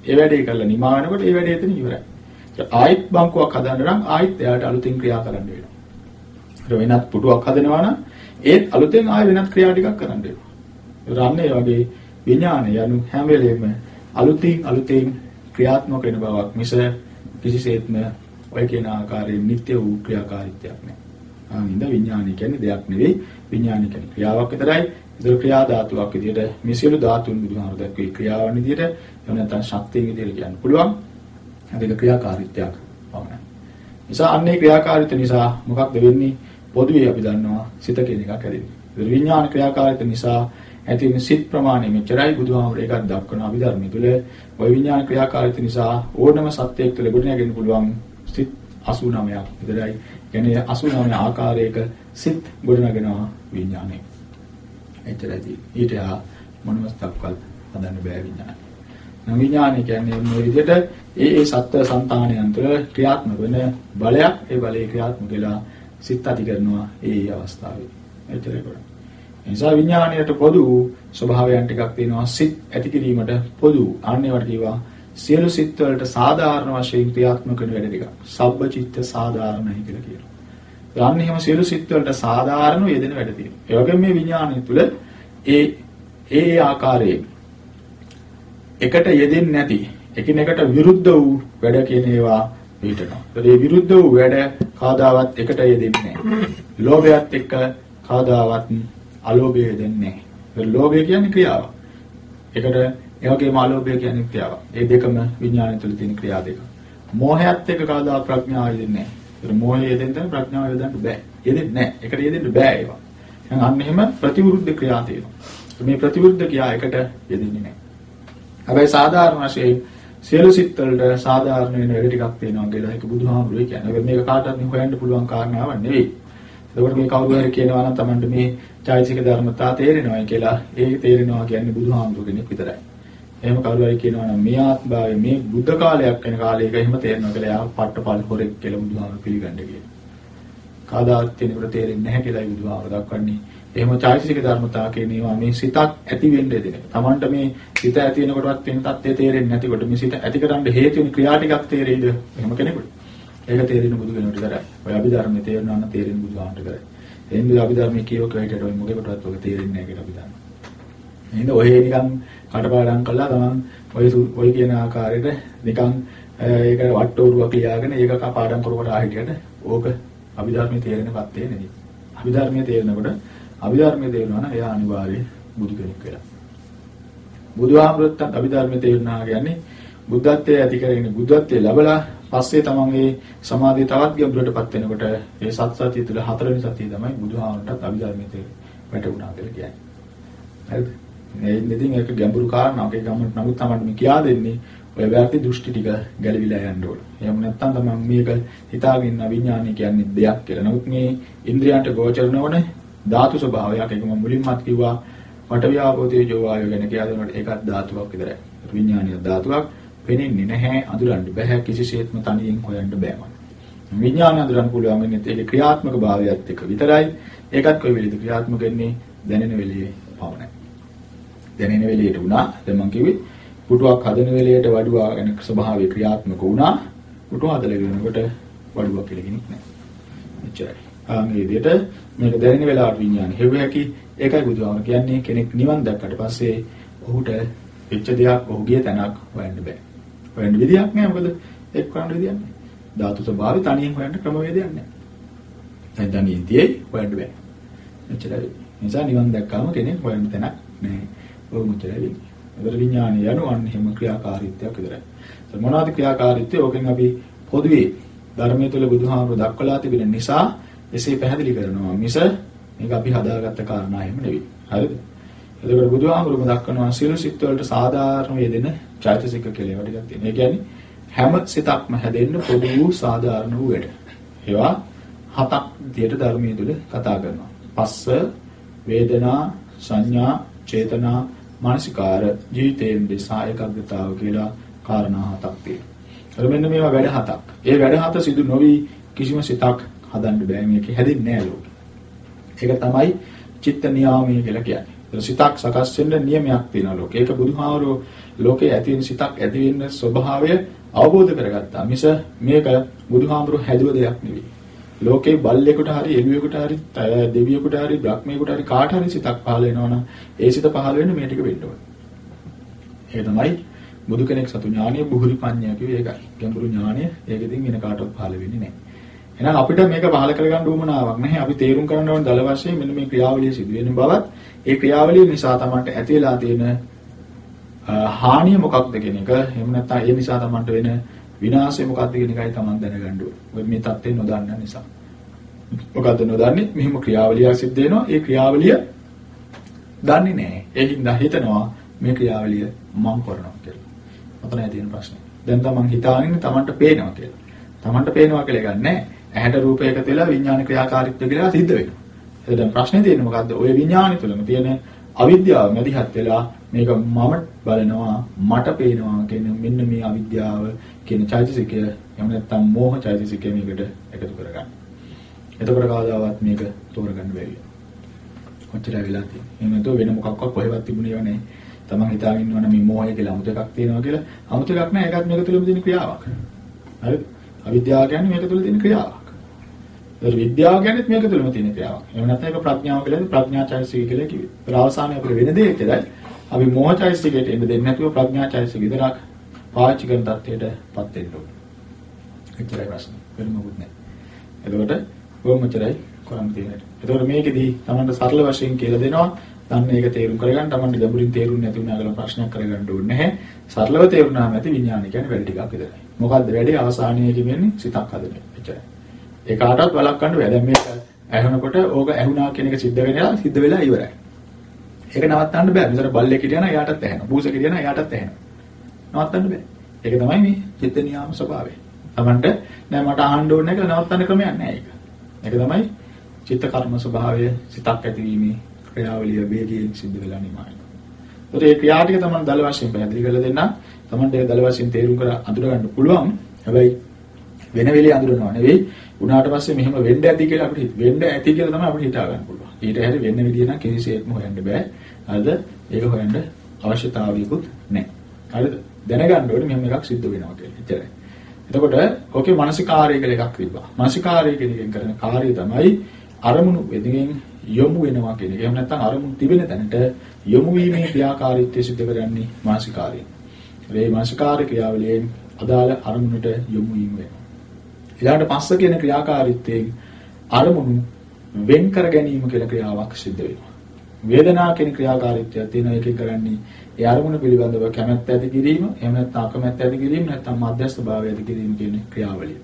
ඒ වැඩේ කරලා නිමා වෙනකොට ඒ වැඩේ එතන ඉවරයි. ආයිත් බංකුවක් හදන්න නම් ආයිත් එයාට අලුතින් ක්‍රියා කරන්න වෙනවා. වෙනත් පුටුවක් හදනවා නම් ඒත් අලුතෙන් ආයෙ වෙනත් ක්‍රියා ටිකක් කරන්න වෙනවා. රන්න ඒ වගේ විඥානය යනු හැම වෙලෙම අලුතින් අලුතෙන් ක්‍රියාත්මක වෙන බවක් මිස කිසිසේත්ම ඔය කියන ආකාරයෙන් නිත්‍ය වූ ක්‍රියාකාරීත්වයක් නෑ. ආනින්ද විඥානය කියන්නේ දෙයක් නෙවෙයි විඥානය කියන්නේ ක්‍රියාවක් විතරයි. ඒක ක්‍රියා ධාතුවක් විදිහට මේ සියලු ධාතුන් බුදුහාමර දක්වයි ක්‍රියාවන් විදිහට එහෙම නැත්නම් ශක්තිය විදිහට කියන්න පුළුවන්. ඒක ක්‍රියාකාරීත්වයක් පමණයි. නිසා අන්නේ ක්‍රියාකාරීත්ව නිසා මොකක්ද වෙන්නේ? පොදුවේ අපි දන්නවා සිත කියන එකක් ඇදෙන්නේ. ඒතර විඥාන ක්‍රියාකාරීත්ව නිසා ඇති වෙන සිත් ප්‍රමාණය මෙච්චරයි බුදුහාමුදුරේ එකක් දක්වන අභිධර්මය තුළ ওই විඥාන ක්‍රියාකාරීත්ව නිසා ඕනම සත්‍යයක් තුළ ගොඩනැගෙන්න පුළුවන් සිත් 89ක් විතරයි. කියන්නේ 89 ආකාරයක සිත් ගොඩනගෙනවා විඥානය. එච්චරයි. ඊට යා මොනවත් දක්වල් හදන්න බෑ විඥානය. විඥානය කියන්නේ මේ විදිහට ඒ ඒ සත්ත්ව సంతානයන් තුළ ක්‍රියාත්මක වෙන බලයක් ඒ බලේ ක්‍රියාත්මක වෙලා සිත් ඇති කරනවා ඒ අවස්ථාවේ. එච්චරයි කරන්නේ. නිසා විඥාණයට පොදු ස්වභාවයන් ටිකක් තියෙනවා සිත් ඇති කිරීමට පොදු අන්නේවට කියවා සියලු සිත් වලට සාධාරණ වශයෙන් ක්‍රියාත්මක වෙන වැඩ ටික. සබ්බ චිත්ත සාධාරණයි කියලා කියනවා. යන්නේ එහෙම සියලු සිත් වලට සාධාරණ යෙදෙන වැඩ තියෙනවා. ඒ වගේම මේ විඥාණය තුළ ඒ ඒ ආකාරයෙන් එකට යෙදෙන්නේ නැති එකිනෙකට විරුද්ධ වූ වැඩ කියන ඒවා පිටනවා. ඒ විරුද්ධ වූ වැඩ කාදාවත් එකට යෙදෙන්නේ නැහැ. ලෝභයත් එක්ක කාදාවත් අලෝභය යෙදෙන්නේ නැහැ. ලෝභය කියන්නේ ක්‍රියාව. එකට ඒ වගේම අලෝභය කියන්නේ ක්‍රියාව. මේ දෙකම විඥානය තුළ තියෙන ක්‍රියා දෙක. මෝහයත් එක්ක කාදා ප්‍රඥාව යෙදෙන්නේ නැහැ. ඒතර මෝහය යෙදෙන්න ප්‍රඥාව යෙදන්න බෑ. යෙදෙන්නේ නැහැ. එකට යෙදෙන්න බෑ ඒවා. එහෙනම් අන්න එහෙම ප්‍රතිවිරුද්ධ ක්‍රියා තියෙනවා. මේ ප්‍රතිවිරුද්ධ ක්‍රියා එකට යෙදෙන්නේ නැහැ. හැබැයි සාධාරණ වශයෙන් සියලු සිත් වලට සාධාරණ වෙන වැඩ ටිකක් තියෙනවා කියලා ඒක බුදුහාමුදුරුවෝ කියන්නේ. මේක කාටවත් හොයන්න පුළුවන් කාරණාවක් නෙවෙයි. එතකොට මේ කවුරු හරි කියනවා නම් Tamanට මේ චෛතසික ධර්මතා තේරෙනවා කියලා. ඒක තේරෙනවා කියන්නේ බුදුහාමුදුරුවෝ කෙනෙක් විතරයි. එහෙම කවුරු හරි කියනවා නම් මේ ආත්මභාවයේ මේ බුද්ධ කාලයක් වෙන කාලයක එහෙම තේරෙනවා කියලා එයා පට්ටපල් හොරෙක් කියලා බුදුහාමුදුරුවෝ පිළිගන්න කියලා. කාදාත් කෙනෙකුට තේරෙන්නේ නැහැ කියලායි බුදුහාමුදුරුවෝ දක්වන්නේ. එහෙම චෛතසික ධර්මතා කියන ඒවා මේ සිතක් ඇති වෙන්න දෙන. Tamanට මේ සිත ඇති වෙනකොටවත් වෙන தත්ත්වය තේරෙන්නේ නැතිකොට මේ සිත ඇතිකරන්න හේතු වෙන ක්‍රියා ටිකක් තේරෙයිද? එහෙම කෙනෙකුට. ඒක තේරෙන බුදු කෙනෙකුට විතරයි. ඔය අභිධර්මයේ තේරෙනවා නම් තේරෙන බුදුහාමට කරයි. එහෙනම් අභිධර්මයේ කියවක හිටියට ඔය මොකේකටවත් ඔක තේරෙන්නේ නැහැ කියලා අපි දන්නවා. එහෙනම් ඔය නිකන් කටපාඩම් කළා තමන් ඔය ඔය කියන ආකාරයට නිකන් ඒක වට්ටෝරුවක් ලියාගෙන ඒක පාඩම් කර කර ආහිටියට ඕක අභිධර්මයේ තේරෙන පත්තේ නෙවෙයි. අභිධර්මයේ තේරෙනකොට අභිධර්මයේ තේරෙනවා නම් එයා අනිවාර්යයෙන් බුදු කෙනෙක් වෙලා. බුදුහාමුදුරුවෝත් අභිධර්මයේ තේරුණා කියන්නේ බුද්ධත්වයේ ඇති කරගෙන බුද්ධත්වයේ ලැබලා පස්සේ තමන්ගේ සමාධිය තවත් ගැඹුරටපත් වෙනකොට ඒ සත් සතිය තුළ හතරවෙනි සතිය තමයි බුදුහාමරටත් අභිධර්මයේ වැටුණා කියලා කියන්නේ. හරිද? මේ ඉතින් ඒක ගැඹුරු කාරණාවක්. ඒක ගමන් නමුත් තමයි මේ කියා දෙන්නේ ඔය වැරදි දෘෂ්ටි ටික ගැලවිලා යන්න ඕන. එහෙම නැත්නම් තමයි මේක හිතාගෙන ඉන්න විඥානය කියන්නේ දෙයක් කියලා. නමුත් මේ ඉන්ද්‍රියන්ට ගෝචර නොවන ධාතු ස්වභාවයක් ඒක මම මුලින්මත් කිව්වා මට ව්‍යාපෝතේ ජෝවායෝ ගැන කියලා දෙනකොට ඒකත් ධාතුවක් විතරයි. විඥානීය ධාතුවක් පෙනෙන්නේ නැහැ අඳුරන්න බෑ කිසිසේත්ම තනියෙන් හොයන්න බෑ මම. විඥානය අඳුරන්න පුළුවන් වෙන්නේ ඒකේ ක්‍රියාත්මක භාවයත් එක්ක විතරයි. ඒකත් කොයි වෙලෙද ක්‍රියාත්මක වෙන්නේ දැනෙන වෙලේ පමණයි. දැනෙන වෙලෙට උනා දැන් මම කිව්වේ පුටුවක් හදන වෙලෙට වඩුවා ගැන ස්වභාවය ක්‍රියාත්මක වුණා. පුටුව හදලා ඉවරනකොට වඩුවක් කියලා කෙනෙක් නැහැ. එච්චරයි. ආ මේ විදිහට මේක දැනෙන වෙලාවට විඥානය හෙව්ව හැකි ඒකයි බුදුහාමර කියන්නේ කෙනෙක් නිවන් දැක්කට පස්සේ ඔහුට වෙච්ච දෙයක් ඔහු ගිය තැනක් හොයන්න බෑ. හොයන්න විදියක් නෑ මොකද එක් කරන්න විදියක් නෑ. ධාතු ස්වභාවය තනියෙන් හොයන්න ක්‍රමවේදයක් නෑ. දැන් තනියෙන්දී හොයන්න බෑ. එච්චරයි. නිසා නිවන් දැක්කම කෙනෙක් හොයන්න තැනක් නෑ. ඔහු මුචරයි වෙන්නේ. ඒතර විඥානය යනු අන්න එහෙම ක්‍රියාකාරීත්වයක් විතරයි. ඒ මොනවාද ක්‍රියාකාරීත්වය? ඕකෙන් අපි පොදුවේ ධර්මයේ තුල බුදුහාමුදුර දක්වලා තිබෙන නිසා එසේ පැහැදිලි කරනවා. මිස මේක අපි හදාගත්ත කාරණා එහෙම නෙවෙයි. හරිද? එතකොට බුදුහාමුදුරුවෝ දක්වනවා සියලු සිත් වලට සාධාරණ යෙදෙන චෛතසික කියලා ඒවා ටිකක් තියෙනවා. ඒ කියන්නේ හැම සිතක්ම හැදෙන්න පොදු වූ සාධාරණ වූ වැඩ. ඒවා හතක් විදියට ධර්මයේ තුල කතා කරනවා. පස්ස, වේදනා, සංඥා, චේතනා, මානසිකාර, ජීවිතේන්ද්‍ර සායකග්ගතාව කියලා කාරණා හතක් තියෙනවා. මෙන්න මේවා වැඩ හතක්. ඒ වැඩ හත සිදු නොවි කිසිම සිතක් හදන්න බෑ මේක හැදෙන්නේ නෑ ලෝකෙ. ඒක තමයි චිත්ත නියාමයේ කියලා කියන්නේ. සිතක් සකස් වෙන්න නියමයක් තියෙනවා ලෝකේ. ඒක බුදුහාමරෝ ලෝකේ ඇති වෙන සිතක් ඇති වෙන්න ස්වභාවය අවබෝධ කරගත්තා. මිස මේක බුදුහාමරෝ හැදුව දෙයක් නෙවෙයි. ලෝකේ බල්ලෙකුට හරි එළුවෙකුට හරි දෙවියෙකුට හරි බ්‍රහ්මයෙකුට හරි කාට හරි සිතක් පහළ වෙනවනම් ඒ සිත පහළ වෙන්න මේ ටික වෙන්න ඕනේ. ඒ තමයි බුදු කෙනෙක් සතු ඥානීය බුහුරි පඤ්ඤා කිව්වේ ඒකයි. ගැඹුරු ඥානය ඒක ඉතින් වෙන කාටවත් පහළ වෙන්නේ නැහැ. එහෙනම් අපිට මේක පහල කරගන්න උවමනාවක් නැහැ. අපි තේරුම් ගන්න ඕන දල වශයෙන් මෙන්න මේ ක්‍රියාවලිය සිදු වෙන බවත් ඒ ක්‍රියාවලිය නිසා තමන්ට ඇති වෙලා තියෙන හානිය මොකක්ද කියන එක එහෙම නැත්නම් ඒ නිසා තමන්ට වෙන විනාශය මොකක්ද කියන එකයි තමන් දැනගන්න ඕනේ. මේ தත්ත්වේ නොදන්න නිසා. මොකද්ද නොදන්නේ? මෙහෙම ක්‍රියාවලියක් සිද්ධ වෙනවා. ඒ ක්‍රියාවලිය දන්නේ නැහැ. ඒ හින්දා හිතනවා මේ ක්‍රියාවලිය මම කරනවා කියලා. ඔතනයි තියෙන ප්‍රශ්නේ. දැන් තමන් හිතාගෙන තමන්ට පේනවා කියලා. තමන්ට පේනවා කියලා එකක් නැහැ. ඇහැට රූපයක තෙලා විඥාන ක්‍රියාකාරීත්වය කියලා සිද්ධ වෙනවා. එතකොට දැන් ප්‍රශ්නේ තියෙන්නේ මොකද්ද? ඔය විඥානය තුළම තියෙන අවිද්‍යාව මැදිහත් වෙලා මේක මම බලනවා මට පේනවා කියන මෙන්න මේ අවිද්‍යාව කියන චෛතසිකය එහෙම නැත්නම් මෝහ චෛතසිකය මේකට එකතු කරගන්න. එතකොට කවදාවත් මේක තෝරගන්න බැරි වෙනවා. කොච්චර වෙලා තියෙන්නේ. එහෙම නැතුව වෙන මොකක්වත් කොහෙවත් තිබුණේ නැහැ. තමන් හිතාගෙන ඉන්නවනම් මේ මෝහය කියලා 아무ත එකක් තියෙනවා කියලා 아무ත එකක් නෑ. ඒකත් මේක තුළ තියෙන ක්‍රියාවක්. හරිද? අවිද්‍යාව කියන්නේ මේක තුළ තියෙන ක්‍රියාවක්. ඒක විද්‍යාව කියන්නේත් මේක තුළම තියෙන ක්‍රියාවක්. එහෙම නැත්නම් ඒක ප්‍රඥාව කියලා ප්‍රඥාචෛතසික කියලා කිව්වේ. ඒත් අවසානයේ අපිට වෙන දේ කියලා අපි මොහචෛතසිකයට එන්න දෙන්නේ නැතුව ප්‍රඥාචෛතසික විතරක් පාවිච්චි කරන තත්ත්වයටපත් වෙන්න ඕනේ. එච්චරයි ප්‍රශ්නේ. වෙන මොකුත් නැහැ. එතකොට කොහොමචරයි කරන් තියෙන්නේ. එතකොට මේකෙදි Tamanට සරල වශයෙන් කියලා දෙනවා. දන්න එක තේරුම් කරගන්න Tamanට ගැඹුරින් තේරුම් නැති වුණා කියලා ප්‍රශ්නයක් කරගන්න ඕනේ නැහැ. සරලව තේරුණාම ඇති විඥාන කියන්නේ වැඩි ටිකක් විතරයි. මොකද්ද වැඩි අවසානයේදී වෙන්නේ සිතක් හදන එක. එච්චරයි. ඒ කාටවත් වළක්වන්න බෑ. දැන් මේක ඇහුනකොට ඕක ඇහුණා කියන එක සිද්ධ වෙනවා සිද්ධ වෙලා ඉවරයි. ඒක නවත්තන්න බෑ. විතර බල්ලෙක් හිටියනම් එයාටත් ඇහෙනවා. බූසෙක් හිටියනම් එයාටත් ඇහෙනවා. නවත්තන්න බෑ. ඒක තමයි මේ චිත්ත නියාම ස්වභාවය. Tamanට නෑ මට අහන්න ඕනේ කියලා නවත්තන්න ක්‍රමයක් නෑ ඒක. ඒක තමයි චිත්ත කර්ම ස්වභාවය සිතක් ඇතිවීමේ ක්‍රියාවලිය වේගයෙන් සිද්ධ වෙලා නිමයි. ඒතර ඒ ක්‍රියා ටික තමයි දල වශයෙන් පැහැදිලි කරලා දෙන්න. Tamanට ඒක දල වශයෙන් තේරුම් කර අඳුර ගන්න පුළුවන්. හැබැයි වෙන වෙලේ අඳුරනවා නෙවෙයි උනාට පස්සේ මෙහෙම වෙන්න ඇති කියලා අපිට වෙන්න ඇති කියලා තමයි අපිට හිතා ගන්න පුළුවන්. ඊට හැරි වෙන්න විදිය නම් කිසිසේත්ම හොයන්න බෑ. හරිද? ඒක හොයන්න අවශ්‍යතාවයකුත් නැහැ. හරිද? දැනගන්න ඕනේ මෙහෙම එකක් සිද්ධ වෙනවා කියලා. එච්චරයි. එතකොට ඕකේ මානසිකාරය කියලා එකක් තිබ්බා. මානසිකාරය කියන එකෙන් කරන කාර්යය තමයි අරමුණු වෙදින් යොමු වෙනවා කියන එක. එහෙම නැත්නම් අරමුණු තිබෙන තැනට යොමු වීමේ ක්‍රියාකාරීත්වය සිදු කරන්නේ මානසිකාරයෙන්. ඒ මානසිකාර ක්‍රියාවලියෙන් අදාළ අරමුණට යොමු වීම වෙනවා. ඊළඟට පස්ස කියන ක්‍රියාකාරීත්වයෙන් අරමුණු වෙන් කර ගැනීම කියලා ක්‍රියාවක් සිද්ධ වෙනවා. වේදනා කියන ක්‍රියාකාරීත්වය තියෙන එකකින් කරන්නේ ඒ අරමුණ පිළිබඳව කැමැත්ත ඇති කිරීම, එහෙම නැත්නම් අකමැත්ත ඇති කිරීම, නැත්නම් මධ්‍යස්ථ භාවය ඇති කිරීම කියන ක්‍රියාවලිය.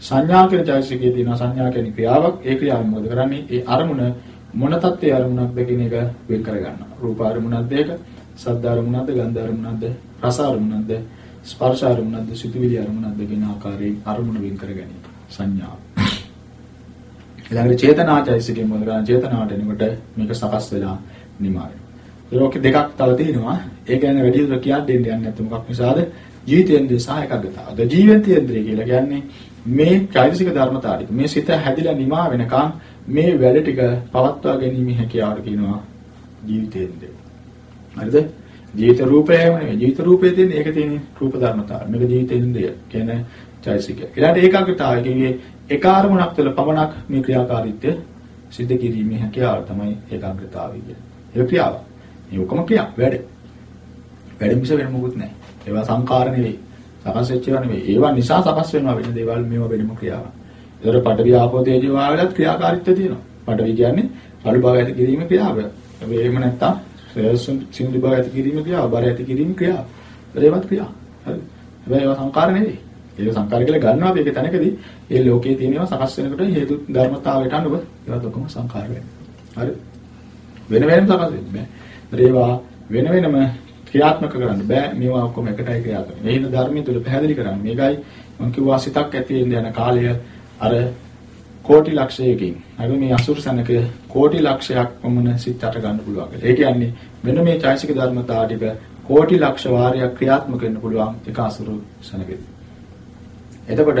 සංඥා කියන චෛතසිකයේ තියෙන සංඥා කියන ක්‍රියාවක් ඒ ක්‍රියාව මොකද කරන්නේ? ඒ අරමුණ මොන තත්ත්වයේ අරමුණක්ද කියන එක වෙන් කර ගන්නවා. රූප අරමුණක්ද ඒක, ශබ්ද අරමුණක්ද, ගන්ධ අරමුණක්ද, රස අරමුණක්ද, ස්පර්ශ අරමුණක්ද, සිතුවිලි අරමුණක්ද කියන ආකාරයෙන් අරමුණ වෙන් කර ගැනීම. සංඥාව. ඊළඟට චේතනාචෛසිකේ මොකද කරන්නේ? චේතනාවට එනකොට මේක සකස් වෙලා නිමා වෙනවා. ලෝක දෙකක් තව තියෙනවා. ඒ කියන්නේ වැඩි දුර කියන්න දෙන්න යන්නේ නැත්නම් මොකක් නිසාද? ජීවිතේන්ද්‍රය සහ එකග්ගතාව. ද ජීවිතේන්ද්‍රය කියලා කියන්නේ මේ චෛතසික ධර්මතා ටික. මේ සිත හැදිලා නිමා වෙනකන් මේ වැඩ ටික පවත්වා ගැනීම හැකියාවට කියනවා ජීවිතේන්ද්‍රය. හරිද? ජීවිත රූපය නෙවෙයි. ජීවිත රූපයේ තියෙන ඒක තියෙන රූප ධර්මතාව. මේක ජීවිතේන්ද්‍රය කියන්නේ චෛතසිකය. ඊළඟට ඒකාග්‍රතාවය කියන්නේ එක අරමුණක් තුළ පමණක් මේ ක්‍රියාකාරීත්වය සිද්ධ කිරීමේ හැකියාව තමයි ඒකාග්‍රතාවය කියන්නේ. ඒක ක්‍රියාව. මේ ඔක්කොම ක්‍රියා වැඩ. වැඩ මිස වෙන මොකුත් නැහැ. ඒවා සංකාර නෙවෙයි. සකස් වෙච්ච ඒවා නෙවෙයි. ඒවා නිසා සකස් වෙනවා වෙන දේවල් මේවා වෙනම ක්‍රියාවක්. ඒතර පඩවි ආපෝ තේජෝ වාවලත් ක්‍රියාකාරීත්වය තියෙනවා. පඩවි කියන්නේ අඩු බව ඇති කිරීමේ ක්‍රියාව. එහෙම නැත්තම් සිඳු බව ඇති කිරීමේ ක්‍රියාව, බර ඇති කිරීමේ ක්‍රියාව. ඒවත් ක්‍රියා. හරි. හැබැයි ඒවා සංකාර නෙවෙයි. ඒක සංකාර කියලා ගන්නවා අපි ඒක තැනකදී ඒ ලෝකයේ තියෙනවා සකස් වෙනකොට හේතු ධර්මතාවයට අනුව ඒවත් ඔක්කොම සංකාර වෙනවා. හරි. වෙන වෙනම සකස් වෙන්නේ බෑ. ඒවා වෙන වෙනම ක්‍රියාත්මක කරන්න බෑ. මේවා ඔක්කොම එකටයි ක්‍රියාත්මක. මේ හිඳ ධර්මයේ තුල පැහැදිලි කරන්නේ. මේකයි මම කිව්වා සිතක් ඇති වෙන යන කාලය අර කෝටි ලක්ෂයකින් අර මේ අසුරසනක කෝටි ලක්ෂයක් වමන සිත් අට ගන්න පුළුවන් කියලා. ඒ කියන්නේ මෙන්න මේ චෛසික ධර්මතාව ටික කෝටි ලක්ෂ වාරයක් ක්‍රියාත්මක වෙන්න පුළුවන් එක අසුරු සනකෙදී. එතකොට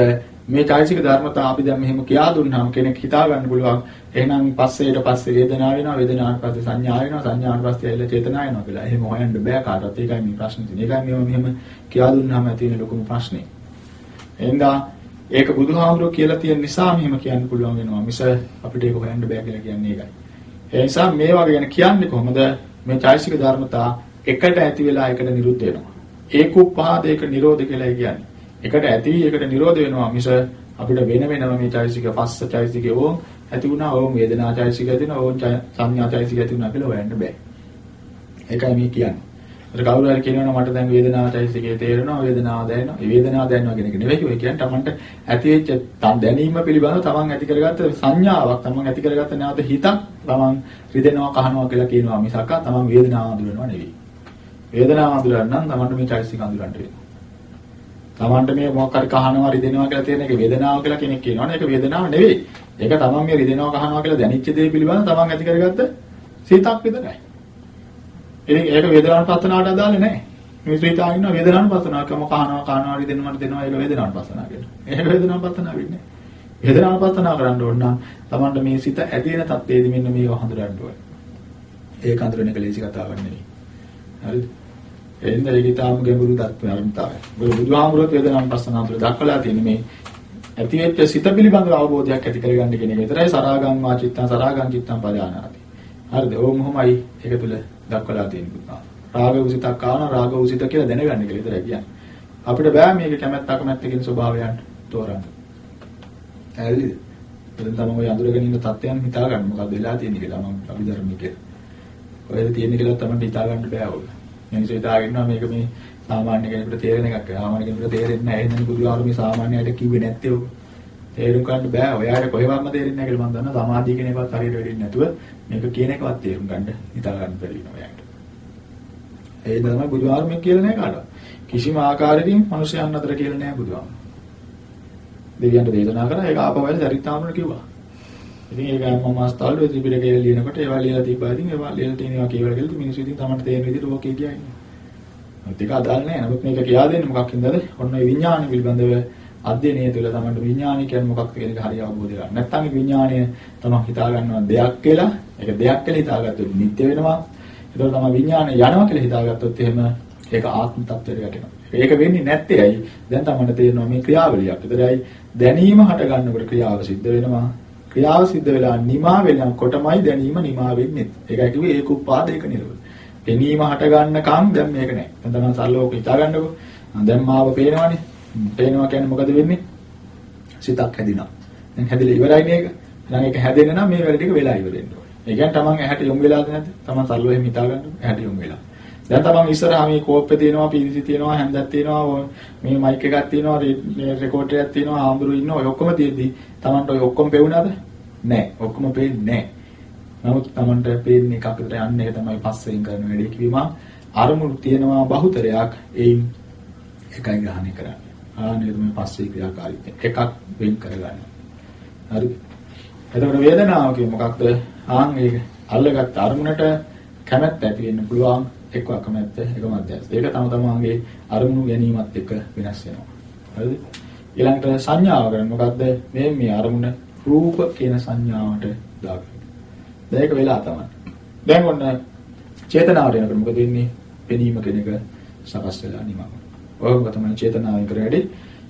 මේ චෛතසික ධර්මතා අපි දැන් මෙහෙම කියා දුන්නාම කෙනෙක් හිතා ගන්න පුළුවන් එහෙනම් පස්සේට පස්සේ වේදනාව වෙනවා වේදනාවට පස්සේ සංඥා වෙනවා සංඥාවට පස්සේ ඇවිල්ලා චේතනා වෙනවා කියලා. එහෙම හොයන්න බෑ කාටවත්. ඒකයි මේ ප්‍රශ්නේ තියෙන්නේ. ඒකයි මේව මෙහෙම කියා දුන්නාම ඇති වෙන ලොකුම ප්‍රශ්නේ. එහෙනම් ඒක බුදුහාමුදුරුවෝ කියලා තියෙන නිසා මෙහෙම කියන්න පුළුවන් වෙනවා. මිස අපිට ඒක හොයන්න බෑ කියලා කියන්නේ ඒකයි. ඒ නිසා මේ වගේ ගැන කියන්නේ කොහොමද? මේ චෛතසික ධර්මතා එකට ඇති වෙලා එකට නිරුද්ධ වෙනවා. ඒකුප්පාදේක නිරෝධ කියලායි කියන්නේ. එකට ඇති එකට නිරෝධ වෙනවා මිස අපිට වෙන වෙනම මේ චෛසික පස්ස චෛසිකේ ඕම් ඇති වුණා ඕම් වේදනා චෛසික ඇති වුණා ඕම් සංඥා චෛසික ඇති වුණා කියලා හොයන්න බෑ. ඒකයි මේ කියන්නේ. ඒත් කවුරු හරි කියනවා මට දැන් වේදනා චෛසිකේ තේරෙනවා වේදනාව දැනෙනවා. ඒ වේදනාව දැනෙනවා කියන එක නෙවෙයි ඔය කියන්නේ තමන්ට ඇති වෙච්ච දැනීම පිළිබඳව තමන් ඇති කරගත්ත සංඥාවක් තමන් ඇති කරගත්ත නැවත හිතක් තමන් රිදෙනවා කහනවා කියලා කියනවා මිසක් තමන් වේදනාව අඳුරනවා නෙවෙයි. වේදනාව අඳුරන්න නම් තමන්ට මේ චෛසික අඳුරන්න වෙනවා. Tamanට මේ මොකක් හරි කහනවා රිදෙනවා කියලා තියෙන එක වේදනාව කියලා කෙනෙක් කියනවනේ ඒක වේදනාව නෙවෙයි. ඒක තමන් මේ රිදෙනවා කහනවා කියලා දැනෙච්ච දේ පිළිබඳව තමන් ඇති කරගත්ත සිතක් විතරයි. ඉතින් ඒක වේදනාවට පස්සනාවට අදාළ නැහැ. මේ ශ්‍රීතා ඉන්න වේදනාවට පස්සනාව කම කහනවා කහනවා රිදෙනවා දෙනවා ඒක වේදනාවට පස්සනාව කියලා. ඒක වේදනාවට පස්සනාව වෙන්නේ නැහැ. වේදනාවට පස්සනාව කරන්න ඕන නම් තමන්ට මේ සිත ඇති වෙන තත්ත්වයේදී මෙන්න මේක හඳුනන්න ඕනේ. ඒක හඳුනන එක ලේසි කතාවක් නෙවෙයි. හරිද? එන්න ඒක ඊටාම ගැඹුරු ධර්මතාවය. බුදුහාමුදුරුවෝ වේදනාන් පස්සනාව තුළ දක්වලා තියෙන මේ ඇති වෙච්ච සිත පිළිබඳව අවබෝධයක් ඇති කරගන්න කියන එක විතරයි සරාගම් වාචිත්තං සරාගම් චිත්තං පජානාති. හරිද? ඕම මොහොමයි ඒක තුළ දක්වලා තියෙන්නේ. රාග උසිතක් ආවන රාග උසිත කියලා දැනගන්න කියලා විතරයි කියන්නේ. අපිට බෑ මේක කැමැත්ත අකමැත්ත කියන ස්වභාවයන් තෝරන්න. ඇයිද? එතන තමයි ඔය අඳුරගෙන ඉන්න තත්ත්වයන් හිතා ගන්න මොකක්ද වෙලා තියෙන්නේ කියලා මම අභිධර්මිකේ. ඔයද තියෙන්නේ කියලා තමයි හිතා ගන්න බෑ ඔය. මිනිස්සු හිතාගෙන ඉන්නවා මේක මේ සාමාන්‍ය කෙනෙකුට තේරෙන එකක්. සාමාන්‍ය කෙනෙකුට තේරෙන්නේ නැහැ. එහෙනම් බුදුහාරු මේ සාමාන්‍යයට කිව්වේ නැත්තේ ඔක. තේරුම් ගන්න බෑ. ඔයාට කොහෙවත්ම තේරෙන්නේ නැහැ කියලා මම දන්නවා. සමාධිය කියන එකවත් හරියට වෙන්නේ නැතුව මේක කියන එකවත් තේරුම් ගන්න හිතා ගන්න බැරි වෙනවා ඔයාට. ඒ තමයි බුදුහාරු මේ කියලා නැහැ කාටවත්. කිසිම ආකාරයකින් මිනිසයන් අතර කියලා නැහැ බුදුහාරු. දෙවියන්ට දේශනා කරා ඒක ආපහු චරිතාමරණ කිව්වා. ඉතින් ඒක මම මාස්තාවල ත්‍රිපිටකය ලියනකොට ඒවා ලියලා තිබ්බා. ඉතින් ඒවා ලියලා තියෙනවා කියවල කියලා මිනිස්සු ඉතින් තමන්ට තේරෙන විදිහට ඕකේ කියන්නේ. ඒක අදාළ නැහැ. නමුත් මේක කියා දෙන්න මොකක් හින්දාද? ඔන්න ඒ විඥාන පිළිබඳව අධ්‍යයනය තුළ තමන්ට විඥානය කියන්නේ මොකක්ද කියන එක හරිය අවබෝධ කරගන්න. නැත්නම් ඒ විඥානය තමන් හිතා ගන්නවා දෙයක් කියලා. ඒක දෙයක් කියලා හිතාගත්තොත් නිත්‍ය වෙනවා. ඒතකොට තමයි විඥානය යනවා කියලා හිතාගත්තොත් එහෙම ඒක ආත්ම තත්ත්වයට වැටෙනවා. ඒක වෙන්නේ නැත්තේ ඇයි? දැන් තමන්ට තේරෙනවා මේ ක්‍රියාවලියක්. ඒතරයි දැනීම හට ගන්නකොට ක්‍රියාව සිද්ධ වෙනවා. ක්‍රියාව සිද්ධ වෙලා නිමා වෙනකොටමයි දැනීම නිමා වෙන්නේ. ඒකයි කිව්වේ ඒක උපාදේක නිරෝධ. පෙනීම හට ගන්නකම් දැන් මේක නැහැ. දැන් තමයි සල්ලෝක හිතා ගන්නකො. දැන් මාව පේනවනේ. පේනවා කියන්නේ මොකද වෙන්නේ? සිතක් හැදිනවා. දැන් හැදිලා ඉවරයි නේද? එහෙනම් ඒක හැදෙන්න නම් මේ වැඩ ටික වෙලා ඉවර වෙන්න ඕනේ. ඒ කියන්නේ තමන් ඇහැට යොමු වෙලාද නැද්ද? තමන් සල්ව එහෙම හිතා ගන්න ඇහැට යොමු වෙලා. දැන් තමන් ඉස්සරහා මේ කෝප්පේ තියෙනවා, පීරිසි තියෙනවා, හැන්දක් තියෙනවා, මේ මයික් එකක් තියෙනවා, රෙකෝඩර් එකක් තියෙනවා, ආම්බුරු ඉන්නවා. ඔය ඔක්කොම තියෙද්දි තමන්ට ඔය ඔක්කොම පෙවුනද? නැහැ. ඔක්කොම පේන්නේ නැහැ. නමුත් තමන්ට පේන්නේ එකක් විතර යන්නේ ඒක තමයි පස්සෙන් කරන වැඩේ කිවීම. අරමුණු තියෙනවා බහුතරයක් ඒයින් එකයි ග්‍රහණය කරන්නේ. ආනේ තමයි පස්සේ ක්‍රියාකාරීත්වය. එකක් වෙන් කරගන්න. හරිද? එතකොට වේදනාව කියන්නේ මොකක්ද? ආන් ඒ අල්ලගත් අරමුණට කැමැත්ත ඇති වෙන්න පුළුවන් එක්ක අකමැත්ත එක මැදයස්. ඒක තම තමාගේ අරමුණු ගැනීමත් එක්ක වෙනස් වෙනවා. හරිද? ඊළඟට සංඥාව කරන්නේ මොකද්ද? මේ මේ අරමුණ රූප කියන සංඥාවට දාගන්න. දැන් ඒක වෙලා තමයි. දැන් ඔන්න චේතනාවට එනකොට මොකද වෙන්නේ? පෙනීම කෙනෙක් සකස් වෙලා නිමම. ඔයගොල්ලෝ තමයි චේතනාවෙන් කරන්නේ.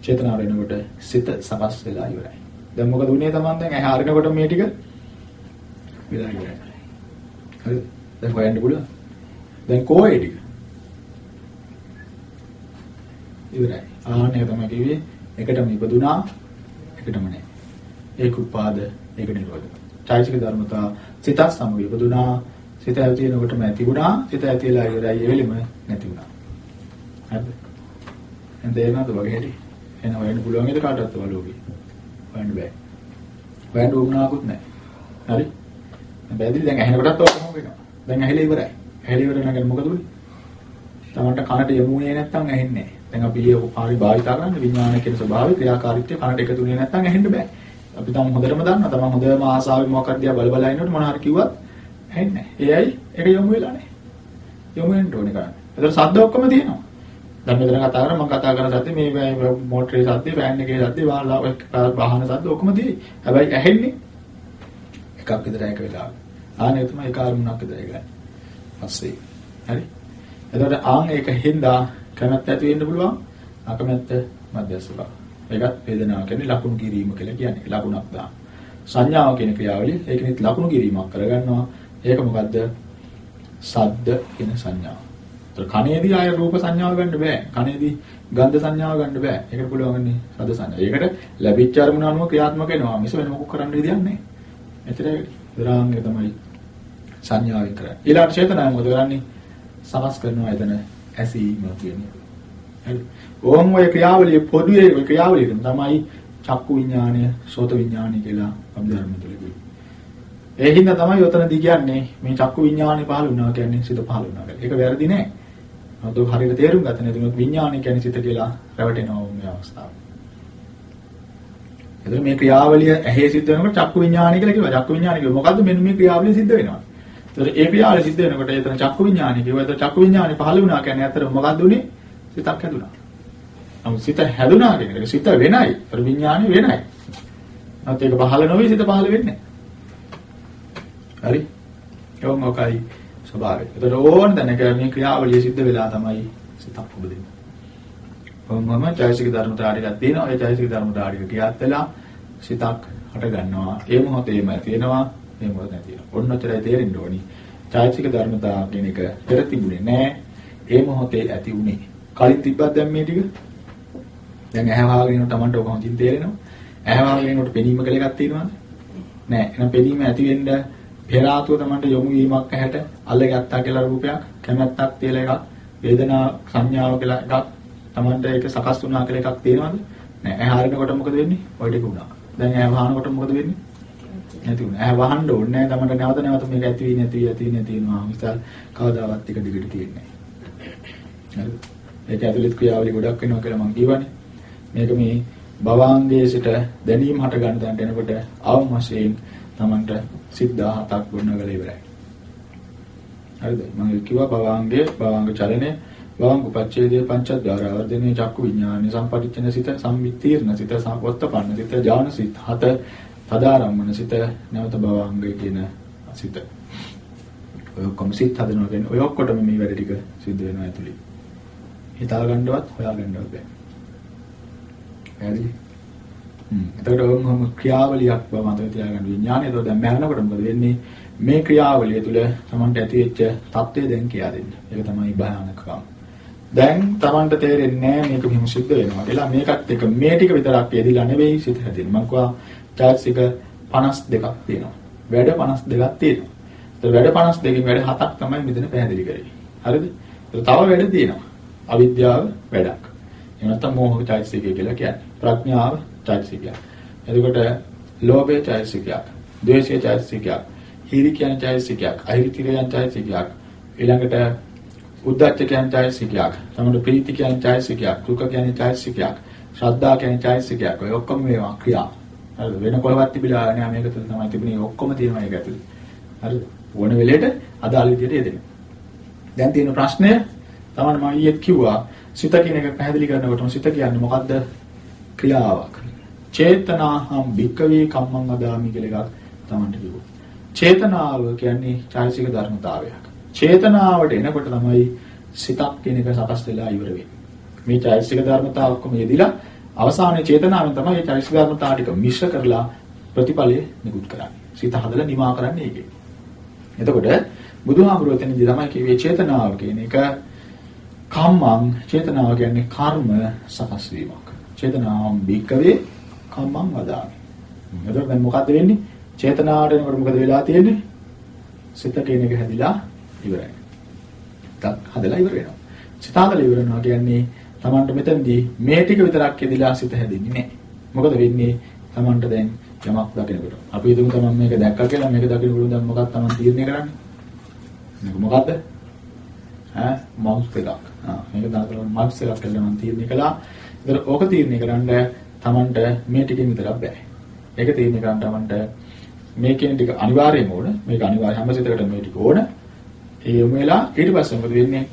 චේතනාවට එනකොට සිත සකස් වෙලා ඉවරයි. දැන් මොකද උනේ Taman දැන් ඇහැ අරිනකොට මේ ටික වෙලා ඉවරයි. හරිද? දැන් හොයන්න පුළුවන්. දැන් කොහේ ටික? ඉවරයි. ආහනේ තමයි කිව්වේ එකටම ඉපදුනා එකටම නැහැ. ඒක උපාද ඒක නිරෝධ. චෛතසික ධර්මතා සිත සමග ඉපදුනා සිත ඇතිවෙනකොටම ඇතිුණා සිත ඇතිලා ඉවරයි ඒ වෙලෙම නැති වුණා. හරිද? එහෙනම් තේරෙනවද වගේ හැටි? එහෙනම් හොයන්න පුළුවන් නේද කාටවත් වලෝගේ? හොයන්න බෑ. හොයන්න උවමනාවකුත් නැහැ. හරි? බැදිලි දැන් ඇහෙනකොටත් ඔක්කොම වෙනවා. දැන් ඇහිලා ඉවරයි. ඇහිලා ඉවර නැගෙන මොකද උනේ? තමන්ට කනට යමුනේ නැත්තම් ඇහෙන්නේ නැහැ. දැන් අපි ලියපු පාරි භාවිතා කරන්නේ විඥාන කියන ස්වභාවය ක්‍රියාකාරීත්වය කනට එකතු වෙන්නේ නැත්තම් ඇහෙන්න බෑ. අපි තම හොඳටම දන්නවා. තමන් හොඳම ආසාවෙන් මොකක්ද දිහා බල බල ඉන්නකොට මොන හරි කිව්වත් ඇහෙන්නේ නැහැ. ඒයි ඒක යොමු වෙලා නැහැ. යොමු වෙන්න ඕනේ කරන්නේ. ඒතර සද්ද ඔක්කොම තියෙනවා. දැන් මෙතන කතා කරා මම කතා කරන සද්ද මේ මෝටරේ සද්ද, ෆෑන් එකේ සද්ද, වාහන සද්ද ඔක්කොම තියෙයි. හැබැයි ඇහෙන්නේ එකක් විතර එක වෙලාවක. ආනේ තමයි ඒ කාර්මුණක් විතර ගන්න. පස්සේ. හරි. එතකොට ආන් ඒක හින්දා කැමැත්ත ඇති වෙන්න පුළුවන්. අකමැත්ත බව. ඒකත් වේදනාව කියන්නේ ලකුණු කිරීම කියලා කියන්නේ. ලකුණක් දාන. සංඥාව කියන ක්‍රියාවලිය ඒකෙනිත් ලකුණු කිරීමක් කරගන්නවා. ඒක මොකද්ද? සද්ද කියන සංඥාව. ඒතර කනේදී ආය රූප සංඥාව ගන්න බෑ. කනේදී ගන්ධ සංඥාව ගන්න බෑ. ඒකට පුළුවන්න්නේ සද්ද සංඥා. ඒකට ලැබිච්ච අරමුණ අනුව ක්‍රියාත්මක වෙනවා. මිස වෙන මොකක් කරන්න විදියක් නැහැ. එතරම් දරාංගය තමයි සංඥාවෙන් කරන්නේ. ඊළඟ චේතනාව මොකද කරන්නේ? සමස් කරනවා එතන ඇසීම කියන්නේ. හරි. ඕම් ඔය ක්‍රියාවලිය පොදුවේ ඔය ක්‍රියාවලිය තමයි චක්කු විඥානය, සෝත විඥානය කියලා අපි ධර්ම තුල කිව්වේ. ඒ හින්දා තමයි උතනදී කියන්නේ මේ චක්කු විඥානය පහළ වුණා කියන්නේ සිත පහළ වුණා කියලා. ඒක වැරදි නෑ. මොකද හරියට තේරුම් ගත නැතිව විඥානය කියන්නේ සිත කියලා රැවටෙනවා මේ අවස්ථාව. එතන මේ ක්‍රියාවලිය ඇහි සිද්ධ වෙනකොට චක්කු විඥානය කියලා කිව්වා. චක්කු විඥානය කිව්ව මොකද්ද මෙන්න මේ ක්‍රියාවලිය සිද්ධ වෙනවා. එතන ඒ ක්‍රියාවලිය සිද්ධ වෙනකොට එතන චක්කු විඥානය කිව්වා. එතන චක්කු විඥානය පහළ වුණා කියන්නේ අතර මොකද්ද උනේ? සිතක් හැදුනා. නමුත් සිත හැදුනා කියන එක සිත වෙනයි. ඒතර විඥානය වෙනයි. නැත්නම් ඒක පහළ නොවේ සිත පහළ වෙන්නේ හරි? ඒවම ඔකයි ස්වභාවය. ඒතර ඕන තැනක මේ ක්‍රියාවලිය සිද්ධ වෙලා තමයි සිතක් උපදින්නේ. කොහොමම චෛතසික ධර්මතාව ටිකක් තියෙනවා. ඒ චෛතසික ධර්මතාව ටික ක්‍රියාත් වෙලා සිතක් හට ගන්නවා. ඒ මොහොතේම ඇති වෙනවා. ඒ මොහොත නැති වෙනවා. ඔන්න ඔච්චරයි තේරෙන්න ඕනි. චෛතසික ධර්මතාව කියන එක පෙර තිබුණේ නැහැ. ඒ මොහොතේ ඇති උනේ. කලින් තිබ්බත් දැන් මේ ටික දැන් ඇහැ වහගෙන ඉන්නකොට Tamanට ඔක හොඳින් තේරෙනවා. ඇහැ වහගෙන ඉන්නකොට පෙනීම කියලා එකක් තියෙනවද? නැහැ. එහෙනම් පෙනීම ඇති වෙන්න පෙර ආතුව Tamanට යොමු වීමක් ඇහැට අල්ලගත්තා කියලා රූපයක්, කැමැත්තක් තියලා එකක්, වේදනා සංඥාව කියලා එකක් Tamanට ඒක සකස් වුණා කියලා එකක් තියෙනවද? නෑ. ඇහැ හරිනකොට මොකද වෙන්නේ? ඔය ටික උනා. දැන් ඇහැ වහනකොට මොකද වෙන්නේ? නැති වුණා. ඇහැ වහන්න ඕනේ නෑ. Tamanට නැවත නැවත මේක ඇති වී නැති වී ඇති වී නැති වෙනවා. මිසල් කවදාවත් ටික දිගට තියෙන්නේ නෑ. හරිද? ඒක ඇතුළත් ක්‍රියාවලිය ගොඩක් වෙනවා කියලා මම කියවනේ. මේක මේ භවාංගයේ සිට දැනීම හට ගන්න තැනට එනකොට අවම වශයෙන් Tamanට සිත් 17ක් ගොඩනගලා ඉවරයි. හරිද? මම කිව්වා භවාංගයේ භවාංග චලනය භවංග උපච්ඡේදයේ පංචද්වාර වර්ධනේ චක්කු විඥාන සම්පටිච්ඡන සිත සම්මිතීර්ණ සිත සම්වත්තපන්න සිත ඥාන සිත හත තදාරම්මන සිත නැවත භවංගය කියන සිත ඔය ඔක්කොම සිත් හදනවා කියන්නේ ඔය ඔක්කොටම මේ වැඩ ටික සිද්ධ වෙනවා ඇතුළේ හිතා ගන්නවත් හොයා ගන්නවත් බෑ හරි හ්ම් එතකොට ඔහොම ක්‍රියාවලියක් බව මතක තියාගන්න විඥානය එතකොට දැන් මරනකොට මොකද වෙන්නේ මේ ක්‍රියාවලිය තුළ Tamanට ඇති වෙච්ච தත්ත්වය දැන් කියා දෙන්න. ඒක තමයි භයානකකම. දැන් Tamanට තේරෙන්නේ මේක මෙහෙම සිද්ධ වෙනවා කියලා මේකත් එක මේ ටික විතරක් යෙදිලා නෙවෙයි සිත හැදෙන්නේ. මම කිව්වා චෛතසික 52ක් තියෙනවා. වැඩ 52ක් තියෙනවා. වැඩ 52කින් වැඩ 7ක් තමයි මෙතන පැහැදිලි කරේ. හරිද? තව වැඩ තියෙනවා. අවිද්‍යාව වැඩක්. එහෙම නැත්නම් මෝහ චෛතසිකය කියලා කියන්නේ. ප්‍රඥාව චෛතසිකයක්. එතකොට ලෝභය චෛතසිකයක්. ද්වේෂය චෛතසිකයක්. හිරි කියන චෛතසිකයක්. අහිරි කියන චෛතසිකයක්. ඊළඟට උද්දච්ච කියන චෛතසිකයක්. තමයි ප්‍රීති කියන චෛතසිකයක්. දුක කියන චෛතසිකයක්. ශ්‍රද්ධා කියන චෛතසිකයක්. ඔය ඔක්කොම මේවා ක්‍රියා. හරිද? වෙන කොහොමවත් තිබිලා නෑ මේක තුල තමයි තිබුණේ ඔක්කොම තියෙනවා ඒක ඇතුලේ. හරිද? ඕන වෙලෙට අදාළ විදිහට යෙදෙන. දැන් තියෙන ප්‍රශ්නය තමයි මම ඊයේත් කිව්වා සිත කියන එක පැහැදිලි කරනකොටම සිත කියන්නේ මොකද්ද? ක්‍රියාවක්. චේතනාහම් භික්කවේ කම්මං අදාමි කියලා එකක් තමන්ට කිව්වා. චේතනාව කියන්නේ චෛතසික ධර්මතාවයක්. චේතනාවට එනකොට තමයි සිතක් කියන එක සකස් වෙලා ඉවර වෙන්නේ. මේ චෛතසික ධර්මතාව ඔක්කොම යෙදිලා අවසානයේ චේතනාවෙන් තමයි මේ චෛතසික ධර්මතාව ටික මිශ්‍ර කරලා ප්‍රතිඵලය නිකුත් කරන්නේ. සිත හදලා නිමා කරන්නේ ඒකේ. එතකොට බුදුහාමුදුරුවෝ එතනදී තමයි කිව්වේ චේතනාව කියන එක කම්මං චේතනාව කියන්නේ කර්ම සකස් වීමක්. චේතනාම් බිකවේ කම්මං වදාමි. එතකොට දැන් මොකද්ද වෙන්නේ? චේතනාවට එනකොට මොකද වෙලා තියෙන්නේ? සිත කියන එක හැදිලා ඉවරයි. තත් හදලා ඉවර වෙනවා. සිත හදලා ඉවර වෙනවා කියන්නේ Tamanට මෙතනදී මේ ටික විතරක් ඇදිලා සිත හැදෙන්නේ නැහැ. මොකද වෙන්නේ? Tamanට දැන් යමක් දකිනකොට. අපි හිතමු Taman මේක දැක්කා කියලා මේක දකිනකොට දැන් මොකක්ද Taman තීරණය කරන්නේ? මේක මොකද්ද? ඈ මවුස් එකක්. ආ මේක දාතල මවුස් එකක් කියලා මම තීරණය කළා. ඒතර ඕක තීරණය කරන්න Tamanට මේ ටිකෙන් විතරක් බෑ. ඒක තීරණය කරන්න Tamanට මේකෙන් ටික අනිවාර්යයෙන්ම ඕන. මේක අනිවාර්ය හැම සිතකට මේ ටික ඕන. ඒ යොමු වෙලා ඊට පස්සේ මොකද වෙන්නේ?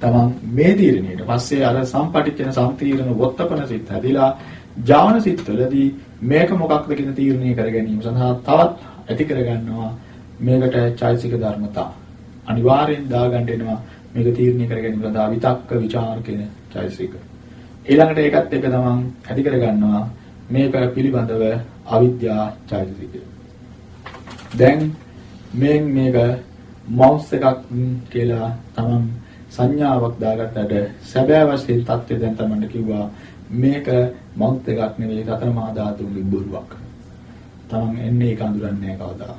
තමන් මේ තීරණයට පස්සේ අර සම්පටිච්චන සම්තීරණ වොත්තපන සිත් හැදිලා ජාවන සිත්වලදී මේක මොකක්ද කියන තීරණය කර ගැනීම සඳහා තවත් ඇති කර ගන්නවා මේකට චෛතසික ධර්මතා අනිවාර්යෙන් දාගන්න එනවා මේක තීරණය කර ගැනීම සඳහා විතක්ක ਵਿਚාර කියන චෛතසික ඊළඟට ඒකත් එක තමන් ඇති කර ගන්නවා මේක පිළිබඳව අවිද්‍යා චෛතසිකය දැන් මේ මේක මවුස් එකක් කියලා තමන් සංඥාවක් දාගත්තට සැබෑ වශයෙන් தත්ත්වය දැන් තමයි කිව්වා මේක මෞත් එකක් නෙවෙයි සතර මහා ධාතුන්ගේ බොරුවක්. තමන් එන්නේ ඒක අඳුරන්නේ නැහැ කවදා.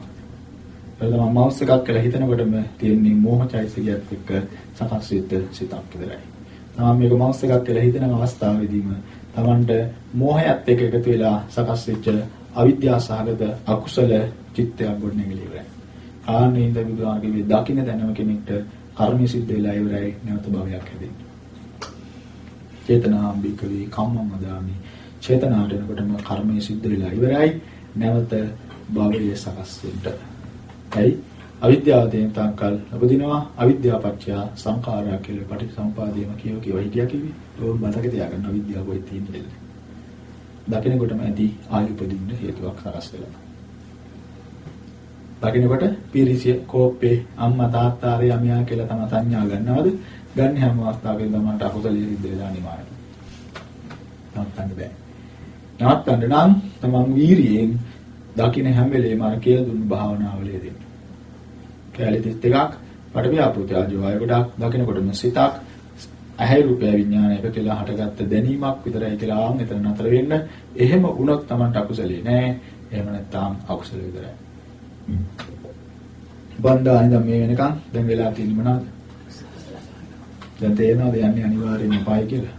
ඒ තමයි මෞස් එකක් කියලා හිතනකොටම තියෙන්නේ මෝහචෛසිකයත් එක්ක සකස් වෙච්ච සිතක් විතරයි. තමන් මේක මෞස් එකක් කියලා හිතන අවස්ථාවේදීම තමන්ට මෝහයත් එක්ක එකතු වෙලා සකස් වෙච්ච අවිද්‍යාව සහගත අකුසල චිත්තයක් ගොඩනැගිලි ඉවරයි. ආන්නේ ඉඳ බුදුහාමගේ දකින්න දැනම කෙනෙක්ට කර්මය සිද්ධ වෙලා ඉවරයි නැවත භවයක් හැදෙන්නේ. චේතනාම් බිකවි කම්මං අදාමි. චේතනාවට එනකොටම කර්මය සිද්ධ වෙලා ඉවරයි නැවත භවය සකස් වෙන්න. හරි? අවිද්‍යාව තියෙන තාක්කල් උපදිනවා අවිද්‍යාව පත්‍ය සංඛාරා කියලා පටිසම්පාදේම කියව කියව හිටියා කිව්වේ. ඒක මතක තියාගන්න අවිද්‍යාව කොයි තියෙන්නේ. දකිනකොටම ඇති ආයු උපදින්න හේතුවක් සකස් වෙලා. දකින්නකොට පිරිසිය කෝප්පේ අම්මා තාත්තා ආරේ අමියා කියලා තමයි සංඥා ගන්නවද? ගන්න හැම අවස්ථාවකදී තමන්ට අකුසලයේ සිද්ධ වෙලා නිමායි. නවත්තන්න බෑ. නවත්තන්න නම් තමන් වීරියෙන් දකින්න හැම වෙලේම අර කියලා දුන්නු භාවනාවලේ දෙන්න. කැලේ තිස් දෙකක් පඩවියාපෘතයජෝ අය ගොඩක් දකින්නකොටම සිතක් ඇහැ රූපය විඥානයක කියලා හටගත්ත දැනීමක් විතරයි කියලා ආන් එතන නතර වෙන්න. එහෙම වුණොත් තමන්ට අකුසලේ නෑ. එහෙම නැත්නම් අකුසල විතරයි. බණ්ඩා ඉඳන් මේ වෙනකන් දැන් වෙලා තියෙන්නේ මොනවද? දැන් තේරෙනවද යන්නේ අනිවාර්යෙන්ම පායි කියලා?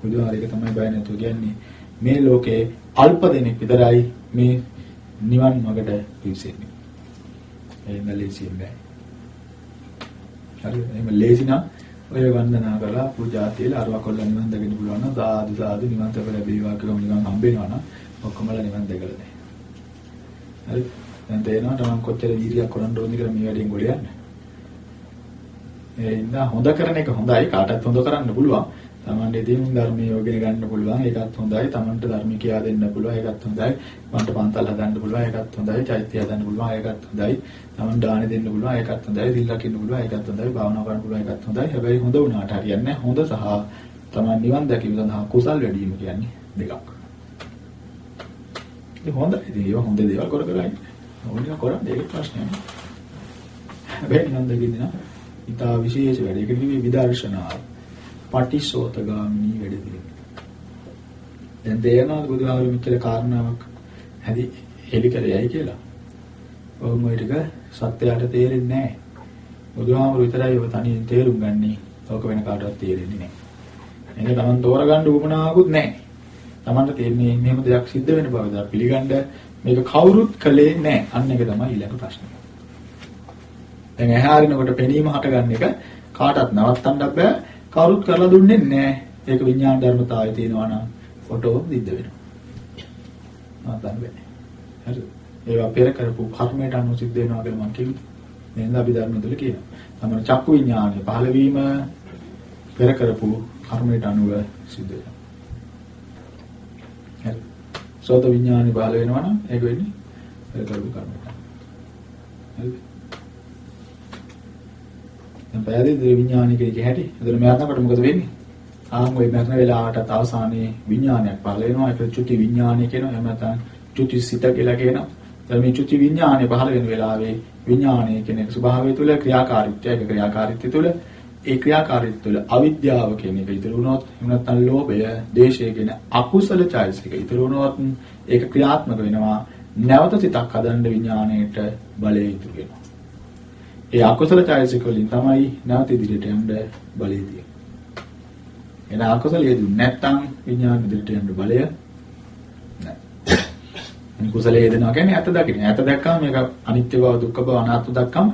බුදුහාරයක තමයි බය නැතුව කියන්නේ මේ ලෝකේ අල්ප දෙනෙක් විතරයි මේ නිවන් මාර්ගට පිවිසෙන්නේ. එහෙම ලේසියෙන් බෑ. හරි එහෙම ලේසි නම් ඔය වන්දනා කරලා පූජා තියලා අරවා කොල්ල නිවන් දකින්න පුළුවන් නම් සාදු සාදු නිවන් තප ලැබේවා කියලා නිවන් හම්බෙනවා නම් ඔක්කොමලා නිවන් දැකලා නැහැ. හරි දැන් තේරෙනවා තමන් කොච්චර වීර්යයක් කරන්න ඕනද කියලා මේ වැඩේෙන් ගොඩ යන්න. ඒ ඉඳා හොඳ කරන එක හොඳයි කාටත් හොඳ කරන්න පුළුවන්. තමන්ට ඉතින් ධර්මයේ යෝගින ගන්න පුළුවන් ඒකත් හොඳයි. තමන්ට ධර්ම කියා දෙන්න පුළුවන් ඒකත් හොඳයි. මන්ට පන්තල් හදන්න පුළුවන් ඒකත් හොඳයි. චෛත්‍ය හදන්න පුළුවන් ඒකත් හොඳයි. තමන් දාන දෙන්න පුළුවන් ඒකත් හොඳයි. සිල් රකින්න පුළුවන් ඒකත් හොඳයි. භාවනා කරන්න පුළුවන් ඒකත් හොඳයි. හැබැයි හොඳ වුණාට හරියන්නේ හොඳ සහ තමන් නිවන් දැකීම සඳහා කුසල් වැඩි වීම කියන්නේ දෙකක්. ඉතින් හොඳයි. ඉතින් ඒවා හොඳ දේවල් කර කර ඉන්න. ඕනික කරන්නේ ඒක ප්‍රශ්නයක් නෙවෙයි. හැබැයි නිවන් දකින්න නම් ඊටා විශේෂ වැඩ. ඒකට කිව්වේ විදර්ශනා. පටිසෝතගාමිනී වැඩ පිළිවෙල. දැන් තේරෙනවද බුදුහාමුදුරු මෙච්චර කාරණාවක් හැදි හෙලි කරේයි කියලා? ඔහොම ඒ ටික සත්‍යයට තේරෙන්නේ නැහැ. බුදුහාමුදුරු විතරයි ඔය තනියෙන් තේරුම් ගන්නේ. ඕක වෙන කාටවත් තේරෙන්නේ නැහැ. ඒක Taman තෝරගන්න උවමනාවකුත් නැහැ. Tamanට තේරෙන්නේ මෙහෙම දෙයක් සිද්ධ වෙන බව දා පිළිගන්න මේක කවුරුත් කළේ නැහැ. අන්න ඒක තමයි ඊළඟ ප්‍රශ්නේ. දැන් ඇහැරිනකොට පෙනීම හටගන්න එක කාටවත් නවත්තන්නත් බෑ. කවුරුත් කරලා දුන්නේ නැහැ. ඒක විඥාන ධර්මතාවය තියෙනවා නම් ෆොටෝ දිද්ද වෙනවා. නවත්තන්න බෑ. හරිද? ඒවා පෙර කරපු කර්මයට අනුව සිද්ධ වෙනවා කියලා මම කිව්වේ. නේද අභිධර්ම තුළ කියනවා. තමයි චක්කු විඥානය පහළ වීම පෙර කරපු කර්මයට අනුව සිද්ධ වෙනවා. හරි. සෝත විඥානය පහළ වෙනවා නම් ඒක වෙන්නේ පෙර කරපු කර්මයට. හරිද? දැන් පැහැදිලිද විඥානික එක හැටි? එතන මරනකොට මොකද වෙන්නේ? ආන් ওই මරන වෙලාවටත් අවසානයේ විඥානයක් පහළ වෙනවා. ඒක චුති විඥානය කියනවා. එහෙම නැත්නම් චුති සිත කියලා කියනවා. දැන් මේ චුති විඥානය පහළ වෙන වෙලාවේ විඥානය කියන එක ස්වභාවය තුළ ක්‍රියාකාරීත්වය ඒක ක්‍රියාකාරීත්වය තුළ ඒ ක්‍රියාකාරීත්වය තුළ අවිද්‍යාව කියන එක ඉතුරු වුණොත් එහෙම නැත්නම් ලෝභය, දේශය කියන අකුසල චෛතසික ඉතුරු වුණොත් ඒක ක්‍රියාත්මක වෙනවා. නැවත සිතක් හදන්න විඥාණයට බලය ඉතුරු වෙනවා. ඒ අකුසල චෛතසික වලින් තමයි නැවත ඉදිරියට යන්න බලය තියෙන්නේ. එන අකුසලයේ දුන්නේ නැත්නම් විඥාන ඉදිරියට යන්න බලය නැහැ. කුසලයේ යෙදෙනවා කියන්නේ ඇත්ත දකින්න. ඇත්ත දැක්කම මේක අනිත්‍ය බව, දුක්ඛ බව, අනාත්ම දැක්කම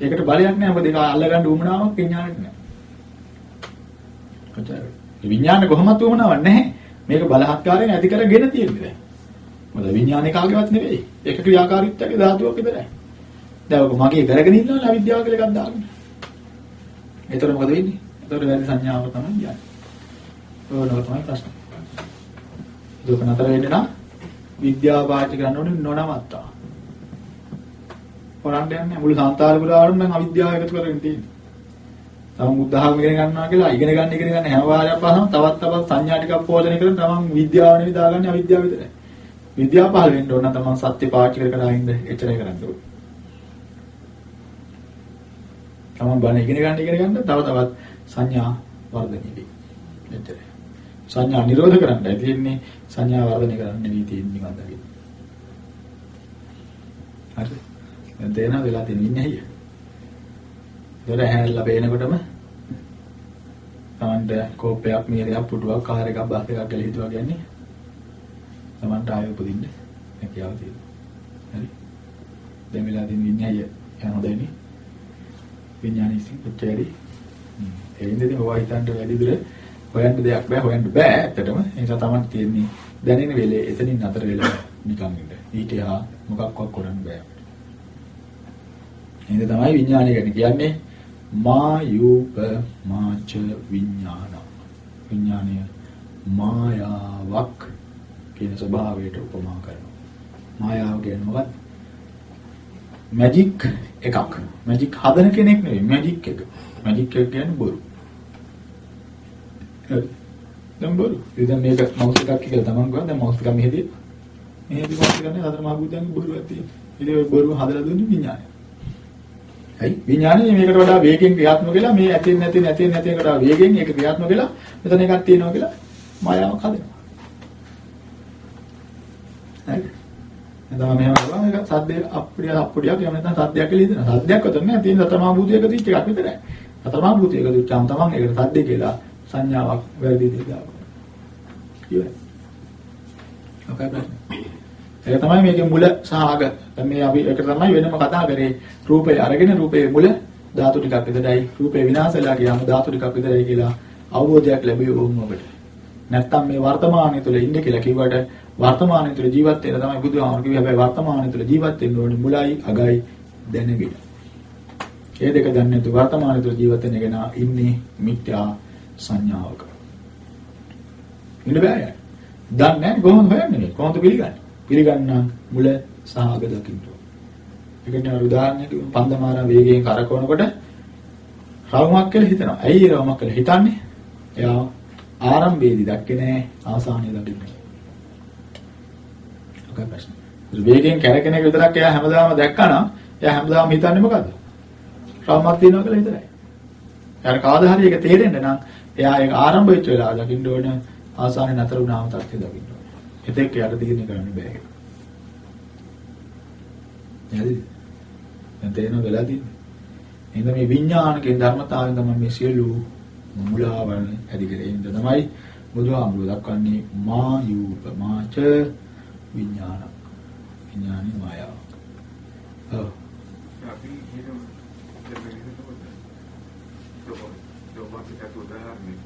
ඒකට බලයක් නැහැ. මොකද ඒක අල්ලගන්න උවමනාවක් විඥානෙට නැහැ. කොච්චර විඥානේ කොහොමත් උවමනාවක් නැහැ. මේක බලහත්කාරයෙන් ඇති කරගෙන තියෙන්නේ. මොකද විඥානේ කාගේවත් නෙවෙයි. ඒක ක්‍රියාකාරීත්වයේ ධාතුවක් විතරයි. දැන් ඔක මගේ කරගෙන ඉන්නවනේ අවිද්‍යාව කියලා එකක් දාගෙන. ඒතර මොකද වෙන්නේ? ඒතර වැරදි සංඥාව තමයි යන්නේ. ඕනෝ තමයි ප්‍රශ්න. දුක නතර වෙන්න නම් විද්‍යාව පාවිච්චි කරන්න ඕනේ නොනවත්තා. හොරන්න යන්නේ මුළු සංතාල පුරාවටම නම් අවිද්‍යාව එකතු කරගෙන තියෙන්නේ. තම බුද්ධහම ඉගෙන ගන්නවා කියලා ඉගෙන ගන්න ඉගෙන ගන්න හැම වාරයක් පාසම තවත් තවත් සංඥා ටිකක් පෝෂණය කරන තමන් විද්‍යාව නෙවෙයි දාගන්නේ අවිද්‍යාව විතරයි. විද්‍යාව පහළ වෙන්න ඕන නම් තමන් සත්‍ය පාවිච්චි කර කර ආින්ද එච්චරයි කරන්න ඕනේ. තමන් බණ ඉගෙන ගන්න ඉගෙන ගන්න තව තවත් සංඥා වර්ධනය වෙයි. එච්චරයි. සංඥා නිරෝධ කරන්නයි තියෙන්නේ සංඥා වර්ධනය කරන්න නෙවෙයි තියෙන්නේ නිවන් දකින්න. හරි. දැන් තේරෙනවද වෙලා තියෙන්නේ ඉන්නේ අයියා? දොර හැරලා බේනකොටම තමන්ට කෝපයක් මීරයක් පුටුවක් කාර් එකක් බස් එකක් කියලා හිතුවා කියන්නේ තමන්ට ආයෙ උපදින්න හැකියාව තියෙනවා. හරි. දැන් වෙලා තියෙන්නේ ඉන්නේ අයියා. හොඳයිනේ. විඥානයේ සිත්තරි. ඒ ඉඳදී ඔය හිතන්න වැඩි දුර හොයන්න දෙයක් බෑ හොයන්න බෑ ඇත්තටම. ඒ නිසා තමයි තියෙන්නේ දැනෙන වෙලේ එතනින් නතර වෙලා නිකන් ඉන්න. ඊට එහා මොකක්වත් කරන්න බෑ එහෙනම් තමයි විඥානය ගැන කියන්නේ මා යූප මාච විඥාන. විඥානය මායාවක් කියන ස්වභාවයට උපමා කරනවා. මායාව කියන්නේ මොකක්ද? මැජික් එකක් මැජික් හදන කෙනෙක් නෙවෙයි මැජික් එක මැජික් එක කියන්නේ බොරු දැන් බොරු. ඉතින් මේක මවුස් එකක් කියලා තමන් ගියා. දැන් මවුස් එක මෙහෙදී මෙහෙදී මවුස් එකනේ හතර මහ භූතයන්ගේ බොරුවක් තියෙනවා. ඉතින් ඔය බොරුව හදලා දුන්නේ විඥානය. හරි විඥානය මේකට වඩා වේගෙන් ක්‍රියාත්මක වෙලා මේ ඇතින් නැති නැතින් නැතිකට වඩා වේගෙන් ඒක ක්‍රියාත්මක වෙලා මෙතන එකක් තියෙනවා කියලා මායාවක් හදනවා. හරි. එතන මෙහෙම කරලා ඒක සද්දේ අප්පුඩිය අප්පුඩියක් එහෙම නැත්නම් සද්දයක් කියලා හිතනවා. සද්දයක් උතර නෑ තියෙන සතර මහ භූතයක තිච්ච එකක් විතරයි. සතර මහ භූතයක දුච්චාම තමන් ඒකට සද්දේ කියලා සංඥාවක් වැරදි දෙයක් දානවා. ඉවරයි. ඔකයි ප්‍රශ්නේ. ඒක තමයි මේකේ මුල සහ අග. දැන් මේ අපි ඒක තමයි වෙනම කතා කරේ. රූපය අරගෙන රූපයේ මුල ධාතු ටිකක් විතරයි. රූපේ විනාශ වෙලා ගියාම ධාතු ටිකක් විතරයි කියලා අවබෝධයක් ලැබුවේ ඕම් ඔබට. නැත්තම් මේ වර්තමානයේ තුල ඉන්න කියලා කිව්වට වර්තමානයේ තුල ජීවත් වෙන තමයි බුදුහාමර කිව්වේ. හැබැයි වර්තමානයේ තුල ජීවත් වෙන්න ඕනේ මුලයි අගයි දැනගෙන. ඒ දෙක දන්නේ නැතුව වර්තමානයේ තුල ජීවත් වෙන කෙනා ඉන්නේ මිත්‍යා සංඥාවක. ඉන්න බෑ. දන්නේ නැහැ කොහොමද හොයන්නේ? කොහොමද පිළිගන්නේ? පිළිගන්න මුල සහ අග දකින්න. ඒකට අර උදාහරණයක් පන්දමාරා වේගයෙන් කරකවනකොට රවුමක් කියලා හිතනවා. ඇයි ඒ රවුමක් කියලා හිතන්නේ? එයා ආරම්භයේදී දැක්කේ නැහැ අවසානයේ දකින්නේ. ඔකයි ප්‍රශ්නේ. වේගයෙන් කැරකෙන එක විතරක් එයා හැමදාම දැක්කා නම් එයා හැමදාම හිතන්නේ මොකද්ද? රවුමක් තියෙනවා කියලා විතරයි. එයාට කවදා හරි ඒක තේරෙන්න නම් එයා ඒක ආරම්භ වෙච්ච වෙලාව දකින්න ඕන ආසානේ නතර වුණාම තත්ත්වය දකින්න ඕන. එතෙක් යට දිගින් කරන්න බෑ. හරි. දැන් තේරෙනවද වෙලා තියෙන්නේ? එහෙනම් මේ විඥානකේ ධර්මතාවයෙන් තමයි මේ සියලු මුලාවල් ඇති කරේ. ඉන්න තමයි බුදුහාමුදුරුවෝ දක්වන්නේ මා යූප මාච විඥාන. විඥානේ මායාව. ඔව්. අපි කියන ලෝකෝපිට උදාහරණයක්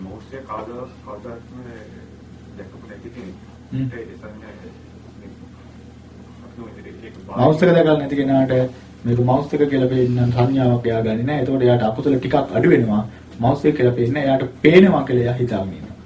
මොහොතේ කාදා කාදාත්ම දැකපු නැති කෙනෙක්. ඒ සංඥා මවුස් එක දැකලා නැති කෙනාට මේක මවුස් එක කියලා පේන්න සංඥාවක් එයා ගන්නේ නැහැ. ඒතකොට එයාට අකුසල ටිකක් අඩු වෙනවා. මවුස් එක කියලා පේන්නේ එයාට පේනවා කියලා එයා හිතාගෙන ඉන්නවා.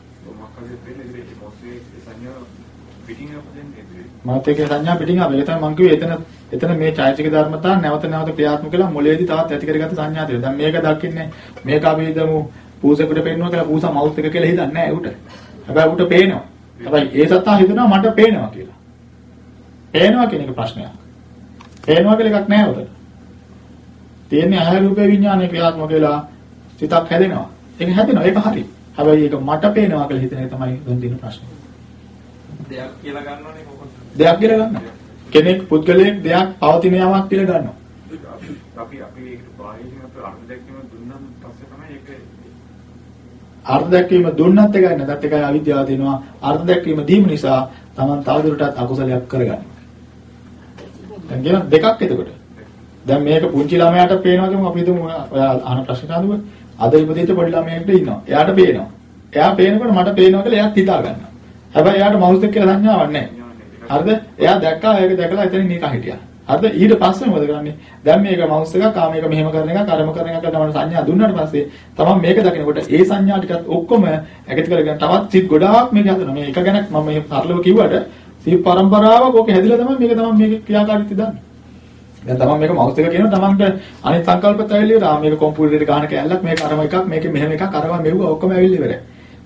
මාත් එකේ සංඥා පිටින් ආව. ඒක තමයි මම කිව්වේ එතන එතන මේ චෛතසික ධර්මතා නැවත නැවත ක්‍රියාත්මක කළා මොලේදී තවත් ඇති කරගත්ත සංඥා තියෙනවා. දැන් මේක දකින්නේ මේක අපි හිතමු පූසෙකුට පේනවා කියලා පූසා මවුස් එක කියලා හිතන්නේ නැහැ උට. හැබැයි උට පේනවා. හැබැයි ඒ සතා හිතනවා මට පේනවා කියලා. පේනවා කියන එක ප්‍රශ්නයක්. පේනවා කියලා එකක් නැහැ උතන. තියෙන්නේ ආය රූපේ විඥානයේ ක්‍රියාත්මක වෙලා සිතක් හැදෙනවා. ඒක හැදෙනවා. ඒක හරි. හැබැයි ඒක මට පේනවා කියලා හිතන එක තමයි දැන් තියෙන ප්‍රශ්නේ. දෙයක් කියලා ගන්නවනේ කොහොමද? දෙයක් කියලා ගන්නවා. කෙනෙක් පුද්ගලයෙක් දෙයක් පවතින යමක් කියලා ගන්නවා. අපි අපි ඒකට බාහිරින් අපි අර්ථ දැක්වීම දුන්නන් පස්සේ තමයි ඒක අර්ථ දැක්වීම දුන්නත් එකයි නැත්ත් එකයි අවිද්‍යාව දෙනවා. අර්ථ දැක්වීම දීම නිසා Taman තවදුරටත් අකුසලයක් කරගන්නවා. දැන් කියන දෙකක් එතකොට. දැන් මේක පුංචි ළමයාට පේනවා කියමු අපි හිතමු ඔයා අහන ප්‍රශ්න කාදුව අද ඉපදිච්ච පොඩි ළමයෙක්ට ඉන්නවා. එයාට පේනවා. එයා පේනකොට මට පේනවා කියලා එයාත් හිතා ගන්නවා. හැබැයි එයාට මවුස් එක කියලා සංඥාවක් නැහැ. හරිද? එයා දැක්කා ඒක දැකලා එතනින් නිකන් හිටියා. හරිද? ඊට පස්සේ මොකද කරන්නේ? දැන් මේක මවුස් එකක් ආ මේක මෙහෙම කරන එකක් අරම කරන එකක් කරනවා සංඥා දුන්නාට පස්සේ තමන් මේක දකිනකොට ඒ සංඥා ටිකත් ඔක්කොම එකතු කරගෙන තවත් සිත් ගොඩාක් මේක හදනවා. මේ එක ගැන මම මේ පරිලව කිව්වට සිත් පරම්පරාවක් ඕක හැදිලා තමයි මේක තමයි මේක ක්‍රියාකාරීත්වය දන්නේ. දැන් තමන් මේක මවුස් එක කියනවා තමන්ට අනිත් සංකල්පත් ඇවිල්ලා ආ මේක කම්පියුටරේට ගහන කැලලක් මේක අරම එකක් මේක මෙහෙම එකක් අරම මෙව්ව ඔක්කොම ඇවිල්ලා ඉවරයි.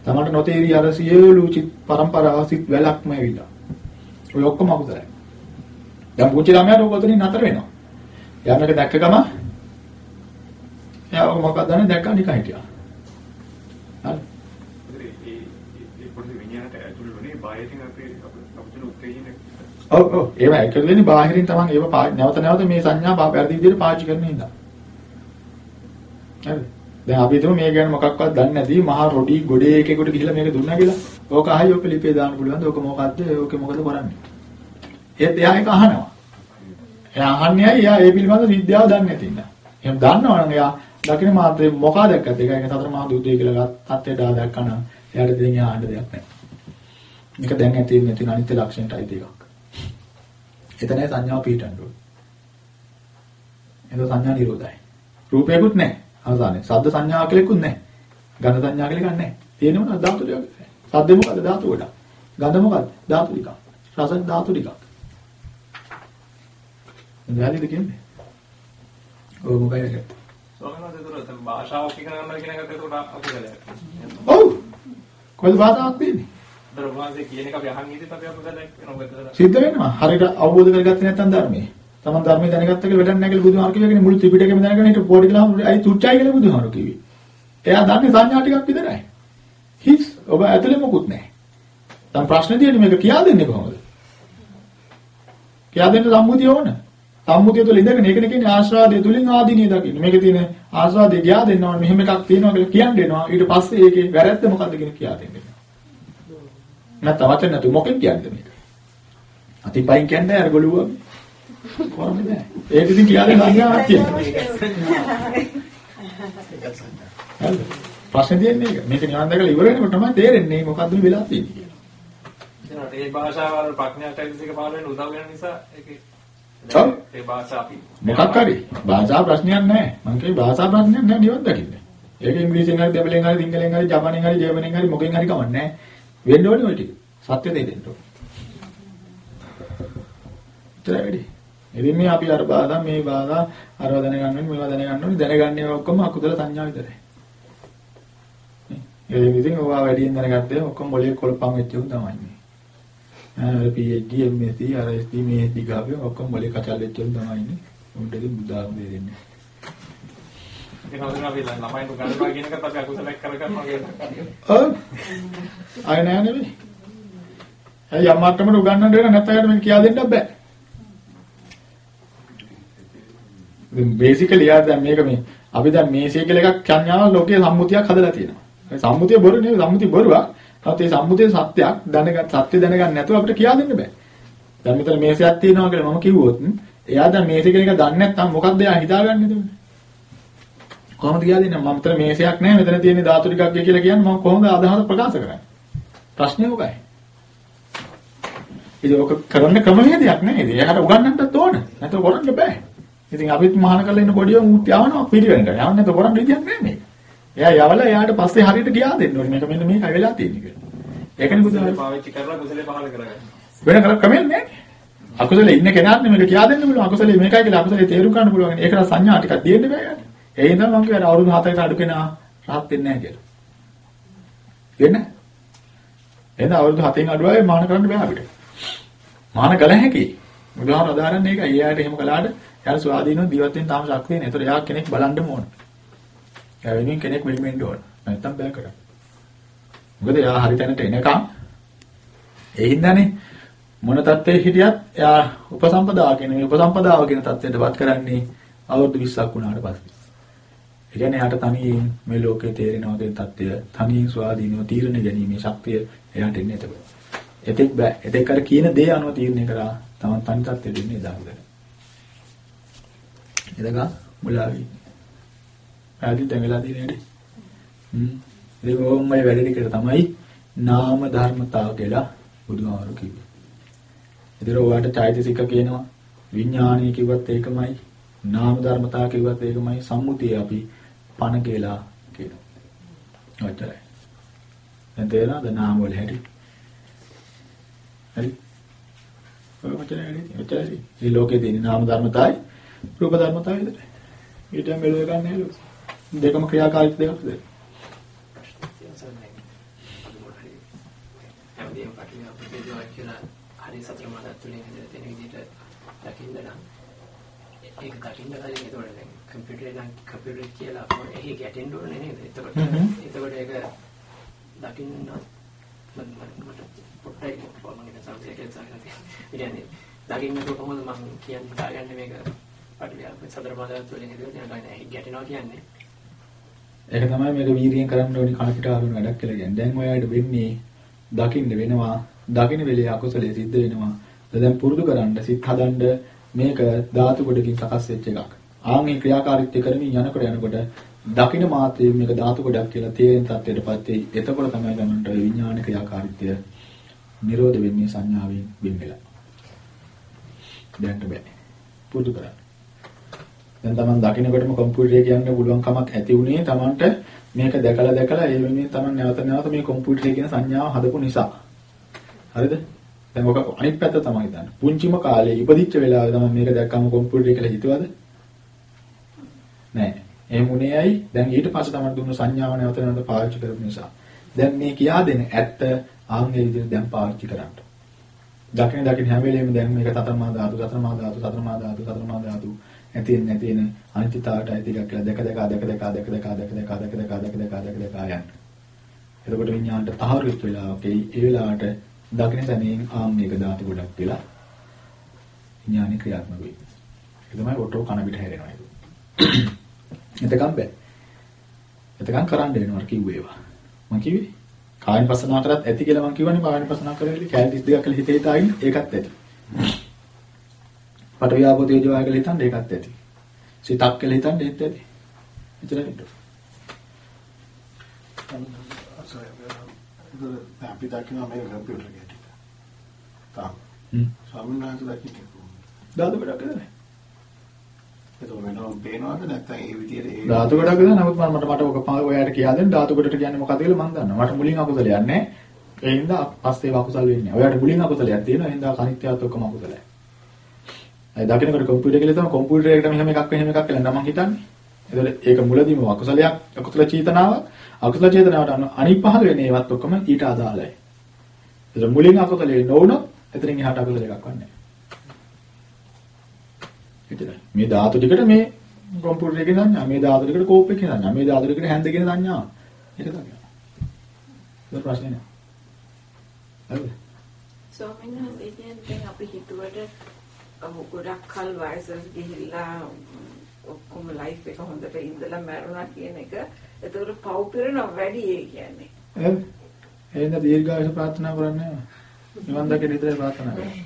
තමන්ට නොතේරි අර සියලු චිත් පරම්පරාව සිත් වැලක්ම ඇවිල්ලා. ඔය ඔක්කොම අකුසලයි. දැන් පුංචි ළමයාට ඕක උතනින් නතර වෙනවා. එයා මේක දැක්ක ගම එයා මොකක්ද දන්නේ දැක්කා නිකන් හිටියා. හරි. ඒ ඒ පොඩි විඤ්ඤාණයට ඇතුළු වෙන්නේ බාහිරින් අපි අපිට උත්තේජන ඔව් ඔව් ඒවා එකතු වෙන්නේ බාහිරින් තමන් ඒව පා- නැවත නැවත මේ සංඥා පා පැරදි විදිහට පාවිච්චි කරන හින්දා. හරිද? දැන් අපි හිතමු මේ ගැන මොකක්වත් දන්නේ නැති මහා රොඩි ගොඩේ එකෙකුට ගිහිල්ලා මේක දුන්නා කියලා. ඕක අහයි ඕක ලිපේ දාන්න පුළුවන්ද? ඕක මොකද්ද? ඕක මොකද කරන්නේ? ඒත් එයා ඒක අහනවා. එයා අහන්නේ ඇයි? එයා ඒ පිළිබඳ විද්‍යාව දන්නේ නැති ඉඳා. එහෙනම් දන්නවනම් එයා දකින්න මාත්‍රේ මොකා දැක්කද? ඒක එක සතර මහා දුද්දේ කියලා තත්ත්වයට ආ දැක්කම එයාට දෙන්නේ එයා අහන්න දෙයක් නැහැ. මේක දැන් ඇති නැති අනිත්‍ය ලක්ෂණයටයි දෙකක්. එතනයි සංඥාව පිටන්න ඕනේ. එතන සංඥා නිරෝධයි. රූපයකුත් නැහැ. අවසානයේ ශබ්ද සංඥාව කියලාකුත් නැහැ. ගන්ධ සංඥා කියලා ගන්න. තියෙන්නේ මොනවද ධාතු ටිකක්. ශබ්ද මොකද ධාතු කොට. ගන්ධ මොකද ධාතු ටිකක්. රස ධාතු ටිකක්. වැලිද කියන්නේ? ඔය මොකයි ඒක? ස්වාමීන් වහන්සේ ඒතර භාෂාවක් ඉගෙන ගන්න කියන එකට ඒකට අකුසලයක්. ඔව්. කොහෙද බාධාක් තියෙන්නේ? ඒතර වහන්සේ කියන එක අපි අහන් ඉඳිත් අපි අකුසලයක් වෙනවා ඒතර. සිද්ධ වෙනවා. හරියට අවබෝධ කරගත්තේ නැත්නම් ධර්මයේ. තමන් ධර්මයේ දැනගත්ත කියලා වැඩක් නැහැ කියලා බුදුහාම කියලාගෙන මුළු ත්‍රිපිටකයම දැනගෙන හිට පොඩි කියලා අයි තුච්චයි කියලා බුදුහාම කිව්වේ. එයා දන්නේ සංඥා ටිකක් විතරයි. හිස් ඔබ ඇතුලේ මොකුත් නැහැ. දැන් ප්‍රශ්නේ තියෙන්නේ මේක කියා දෙන්නේ කොහොමද? කියා දෙන්න සම්මුතිය ඕන. සම්මුතිය තුළ ඉඳගෙන ඒකනේ කියන්නේ ආශ්‍රාදයේ තුලින් ආදීනිය දකින්න. මේකේ තියෙන ආශ්‍රාදයේ ගියා දෙන්නවා මෙහෙම එකක් තියෙනවා කියලා කියන්න දෙනවා. ඊට පස්සේ ඒකේ වැරැද්ද මොකද්ද කියන කියා දෙන්න. නැත්නම් වචන නැතු මොකෙන් කියන්නේ මේක? අතිපයින් කියන්නේ අර ගොළුවා. ඒක ඉතින් කියන්නේ සංඥාවක් තියෙනවා. ප්‍රශ්නේ තියෙන්නේ ඒක. මේක නිවන් දැකලා ඉවර වෙනකොට තමයි තේරෙන්නේ මොකද්ද මේ වෙලා තියෙන්නේ කියලා. එතනට ඒ භාෂාව වල ප්‍රඥා චෛතසික පාල වෙන උදව් වෙන නිසා ඒකේ ඔව්. ඒ භාෂා අපි මොකක් හරි භාෂා ප්‍රශ්නයක් නැහැ. මම කියේ භාෂා ප්‍රශ්නයක් නැහැ නිවන් දකින්න. ඒක ඉංග්‍රීසියෙන් හරි දෙමළෙන් හරි සිංහලෙන් හරි ජපානයෙන් හරි ජර්මනියෙන් හරි මොකෙන් හරි කමක් නැහැ. වෙන්න ඕනේ ඔය ටික. සත්‍ය දෙය දෙන්න ඕනේ. ඉතරයි වැඩි. ඉතින් මේ අපි අර බාධා මේ බාධා අරව දැනගන්න ඕනේ මේවා දැනගන්න ඕනේ දැනගන්නේ ඔක්කොම අකුසල සංඥා විතරයි. ඒ ඉතින් ඔවා වැඩියෙන් දැනගත්තේ ඔක්කොම මොලේ කොළපම් වෙච්ච උන් තමයි මේ. ආ PhD MSc RSD මේ දිගාවේ ඔක්කොම මොලේ කචල් වෙච්ච උන් තමයි ඉන්නේ. උන්ට ඉතින් බුදාම් දෙන්නේ. ඒක හොඳට අපි ළමයින්ට ගන්නවා කියන එකත් අපි අකුසලයක් කරගන්නවා කියන ඔව්. අය නෑ නෙවෙයි. ඇයි අම්මාටම උගන්නන්න වෙන නැත්නම් මේක කියා දෙන්න බෑ. බේසිකලි යාර දැන් මේක මේ අපි දැන් මේසය කියලා එකක් සංඥාව ලෝකයේ සම්මුතියක් හදලා තියෙනවා. ඒ සම්මුතිය බොරු නෙවෙයි සම්මුතිය බොරුවක්. නමුත් ඒ සම්මුතිය සත්‍යයක් දැනගත් සත්‍ය දැනගන්න නැතුව අපිට කියා දෙන්න බෑ. දැන් මෙතන මේසයක් තියෙනවා කියලා මම කිව්වොත් එයා දැන් මේසය කියන එක දන්නේ නැත්නම් මොකද්ද එයා හිතාගන්නේ එතකොට? කොහොමද කියා දෙන්නේ මම මෙතන මේසයක් නැහැ මෙතන තියෙන ධාතු ටිකක් කියලා කියන්නේ මම කොහොමද අදහස ප්‍රකාශ කරන්නේ? ප්‍රශ්නේ මොකයි? ඉතින් ඔක කරන්න ක්‍රමවේදයක් නැහැ. එයාට උගන්වන්නත් ඕන. නැත්නම් කරන්න බෑ. ඉතින් අපිත් මහාන කරලා ඉන්න පොඩියෝ මුත් යවනවා පිළිවෙලකට. යවන්නේ නැත්නම් කරන්න විදියක් නැහැ මේක. එයා යවලා එයාට පස්සේ හරියට කියා දෙන්න ඕනේ. මේක මෙන්න මේකයි වෙලා තියෙන්නේ කියලා. ඒකනේ කුසල පාවිච්චි කරලා කුසලේ පහල කරගන්න. වෙන කර ක්‍රමයක් නැහැ. අකුසලේ ඉන්න කෙනාට මේක කියා දෙන්න පුළුවන්. අකුසලේ මේකයි කියලා අකුසලේ තේරුම් ගන්න පුළුවන්. ඒකට සංඥා ටිකක් දෙන්න බෑ යාට. ඒ හින්දා මම කියනවා අවුරුදු 7කට අඩු කෙනා rahat වෙන්නේ නැහැ කියලා. වෙන්නේ එහෙනම් අවුරුදු 7න් අඩු අය මාන කරන්න බෑ අපිට. මාන කළ හැකියි. බුදුහාම අදාරන්නේ ඒකයි. එයාට එහෙම කළාට එයාට ස්වාධීනව ජීවත් වෙන්න තාම ශක්තිය නැහැ. ඒතර එයා කෙනෙක් බලන්න ඕන. එයා වෙනුවෙන් කෙනෙක් වෙන්න ඕන. නැත්තම් බෑ කරන්න. මොකද එයා හරි තැනට එනකම් ඒ හින්දානේ මොන තත්ත්වයේ හිටියත් එයා උපසම්පදාව කියන මේ උපසම්පදාව කියන තත්ත්වයටපත් කරන්නේ අවුරුදු 20ක් වුණාට පස්සේ. ඒ කියන්නේ එයාට තනියෙන් මේ ලෝකේ තේරෙනවා කියන தත්ත්වය තනියෙන් ස්වාධීනව තීරණ ගැනීමේ ශක්තිය එයාට එන්නේ එතකොට. එතෙක් බෑ. එතෙක් අර කියන දේ අනුව තීරණය කරා තමන් තනි තත්ත්වෙට එන්නේ දාහුදල. එදක මුලාවි. ආදි දැඟලා තියෙන්නේ. හ්ම්. ඒක ඕම්මයි වැඩ ටිකට තමයි නාම ධර්මතාව කියලා බුදුහාමරු කිව්වේ. ඒතර ඔයාලට චෛතසික කියනවා විඥානීය කිව්වත් ඒකමයි නාම ධර්මතාව කිව්වත් ඒකමයි සම්මුතිය අපි පණ කියලා කියනවා. ඔච්චරයි. දැන් තේරෙනවද නාම වල හැටි? හරි. ඔය ඔච්චරයි. ඔච්චරයි. මේ ලෝකේ තියෙන නාම ධර්මතාවයි රූප ධර්මතාවයි විතරයි. ඊටම මෙලෝ ගන්න නෑ දෙකම ක්‍රියාකාරීත්ව දෙකක්ද? හරි සතර මහා තුලින් හදලා තියෙන විදිහට දකින්න නම් ඒක දකින්න කලින් ඒතකොට දැන් කම්පියුටරේ නම් කම්පියුටර් කියලා අපෝ එහි ගැටෙන්න ඕනේ නේද? එතකොට එතකොට ඒක දකින්න මට පොට්ටයි කොහොමද සංසයක සාකච්ඡා කියන්නේ දකින්න කොහොමද මම කියන්නේ හිතාගන්නේ මේක පටිවිය සතර මහා තුලින් හදලා තියෙන ගාන ගැටෙනවා කියන්නේ ඒක තමයි මේක වීරියෙන් කරන්න ඕනි කන පිට ආරුණ වැඩක් කියලා කියන්නේ. දැන් ඔයාලට වෙන්නේ දකින්න වෙනවා. දකින්න වෙලේ අකුසලයේ සිද්ධ වෙනවා. දැන් පුරුදු කරන්න සිත් හදන්න මේක ධාතු කොටකින් සකස් වෙච්ච එකක්. ආන් මේ ක්‍රියාකාරීත්වය කරමින් යනකොට යනකොට දකින්න මාත්‍රයෙන් මේක ධාතු කොටක් කියලා තේරෙන තත්ත්වයටපත් වෙයි. එතකොට තමයි ගමන්ට විඥාන ක්‍රියාකාරීත්වය නිරෝධ වෙන්නේ සංඥාවෙන් වෙන් වෙලා. දැන්ට බෑ. පුරුදු කරන්න. දැන් Taman දකින්නකොටම කම්පියුටරේ කියන්න පුළුවන් කමක් ඇති උනේ Tamanට මේක දැකලා දැකලා ඒ වෙනුවෙන් Taman නැවත නැවත මේ කම්පියුටරේ කියන සංඥාව හදපු නිසා. හරිද? දැන් ඔක අනිත් පැත්ත තමයි හිතන්නේ. පුංචිම කාලේ ඉපදිච්ච වෙලාවේ තමයි මේක දැක්කම කම්පියුටරේ කියලා හිතුවද? නෑ. එහෙම උනේ ඇයි? දැන් ඊට පස්සේ තමයි දුන්න සංඥාව නැවත නැවත පාවිච්චි කරපු නිසා. දැන් මේ කියා දෙන ඇත්ත ආන්ගේ විදිහට දැන් පාවිච්චි කරන්න. දකින දකින හැම වෙලෙම දැන් මේක සතරමා ධාතු සතරමා ධාතු සතරමා ධාතු සතරමා ධාතු නැති නැති වෙන අනිත්‍යතාවට අයිති එකක් කියලා දැක දැක දැක දැක දැක දැක දැක දැක දැක දැක දැක දැක දැක දැක යන්න. එතකොට විඥාණයට තහවුරු වෙච්ච වෙලාවක ඒ වෙලාවට දකින තැනින් ආම් මේක ධාතු ගොඩක් කියලා විඥානේ ක්‍රියාත්මක වෙයි. ඒක තමයි ඔටෝ කන පිට හැරෙනවා ඒක. එතකම් බෑ. එතකම් කරන්න වෙනවා කිව්වේ ඒවා. මම කිව්වේ කායන පසනා කරත් ඇති කියලා මම කියවනේ කායන පසනා කරේලි කැල් 32ක් කියලා හිතේ තායින් ඒකත් ඇති. පටවියාපෝ තේජෝ ආය කියලා හිතන්න ඒකත් ඇති. සිතක් කියලා හිතන්න ඒත් ඇති. එච්චරයි නේද? අපි දකිනවා මේක කම්පියුටර් එකේ ටික. තාම. හ්ම්. ස්වාමීන් වහන්සේ දකින්නේ කොහොමද? ධාතු ගොඩක් නේද? ඒක වෙනවම පේනවද නැත්නම් ඒ විදිහට ඒ ධාතු ගොඩක් නේද? නමුත් මම මට මට ඔක ඔයාලට කියා දෙන්න ධාතු ගොඩට කියන්නේ මොකක්ද කියලා මම දන්නවා. මට මුලින් අකුසලයක් නැහැ. ඒ හින්දා පස්සේ අකුසල වෙන්නේ. ඔයාලට මුලින් අකුසලයක් තියෙනවා. ඒ හින්දා කනිත්‍යවත් ඔක්කොම අකුසලයි. ඒ දකින්නකොට කම්පියුටර් එකේ තමයි කම්පියුටර් එකට මෙහෙම එකක් මෙහෙම එකක් කියලා නම් මම හිතන්නේ. ඒතකොට ඒක මුලදීම අකුසලයක් අකුසල චේතනාවක් අකුසල චේතනාවට අනිත් පහළ වෙන ඒවත් ඔක්කොම ඊට අදාළයි. ඒතර මුලින් අකුසලේ නොවුනොත් එතනින් එහාට අකුසල එකක් වන්නේ නැහැ. මේ ධාතු ටිකට මේ කම්පියුටර් එකේ සංඥා මේ ධාතු ටිකට කෝප් එකේ සංඥා මේ ධාතු ටිකට හැන්ද කියන සංඥා. ඒක තමයි. ඒක ප්‍රශ්නේ නෑ. හරිද? ස්වාමීන් වහන්සේ කියන්නේ දැන් අපි හිතුවට ඔහු ගොඩක් කල් වයසට ගිහිල්ලා ඔක්කොම ලයිෆ් එක හොඳට ඉඳලා මැරුණා කියන එක එතකොට පව් පිරෙනවා වැඩි ඒ කියන්නේ. එහෙනම් එහෙනම් දීර්ඝායුෂ ප්‍රාර්ථනා කරන්නේ නැහැ. නිවන් දකින්න විතරයි ප්‍රාර්ථනා කරන්නේ.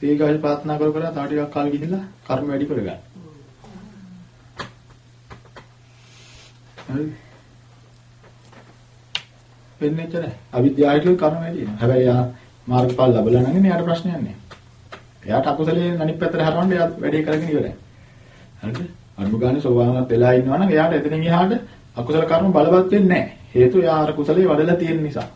දීර්ඝායුෂ ප්‍රාර්ථනා කර කර තව ටිකක් කාල ගිහිල්ලා කර්ම වැඩි කරගන්න. හරි. වෙන්නේ නැහැ. අවිද්‍යාවට කර්ම වැඩි වෙනවා. හැබැයි යා මාර්ගඵල ලැබලා නම් නේ යාට ප්‍රශ්නයක් නෑ. එයාට අකුසලයෙන් අනිත් පැත්තට හරවන්න එයා වැඩේ කරගෙන ඉවරයි. හරිද? අනුගානේ සෝවාන්වත් වෙලා ඉන්නවා නම් එයාට එතනින් එහාට අකුසල කර්ම බලවත් වෙන්නේ නැහැ. හේතුව එයා අර කුසලයේ වඩලා තියෙන නිසා.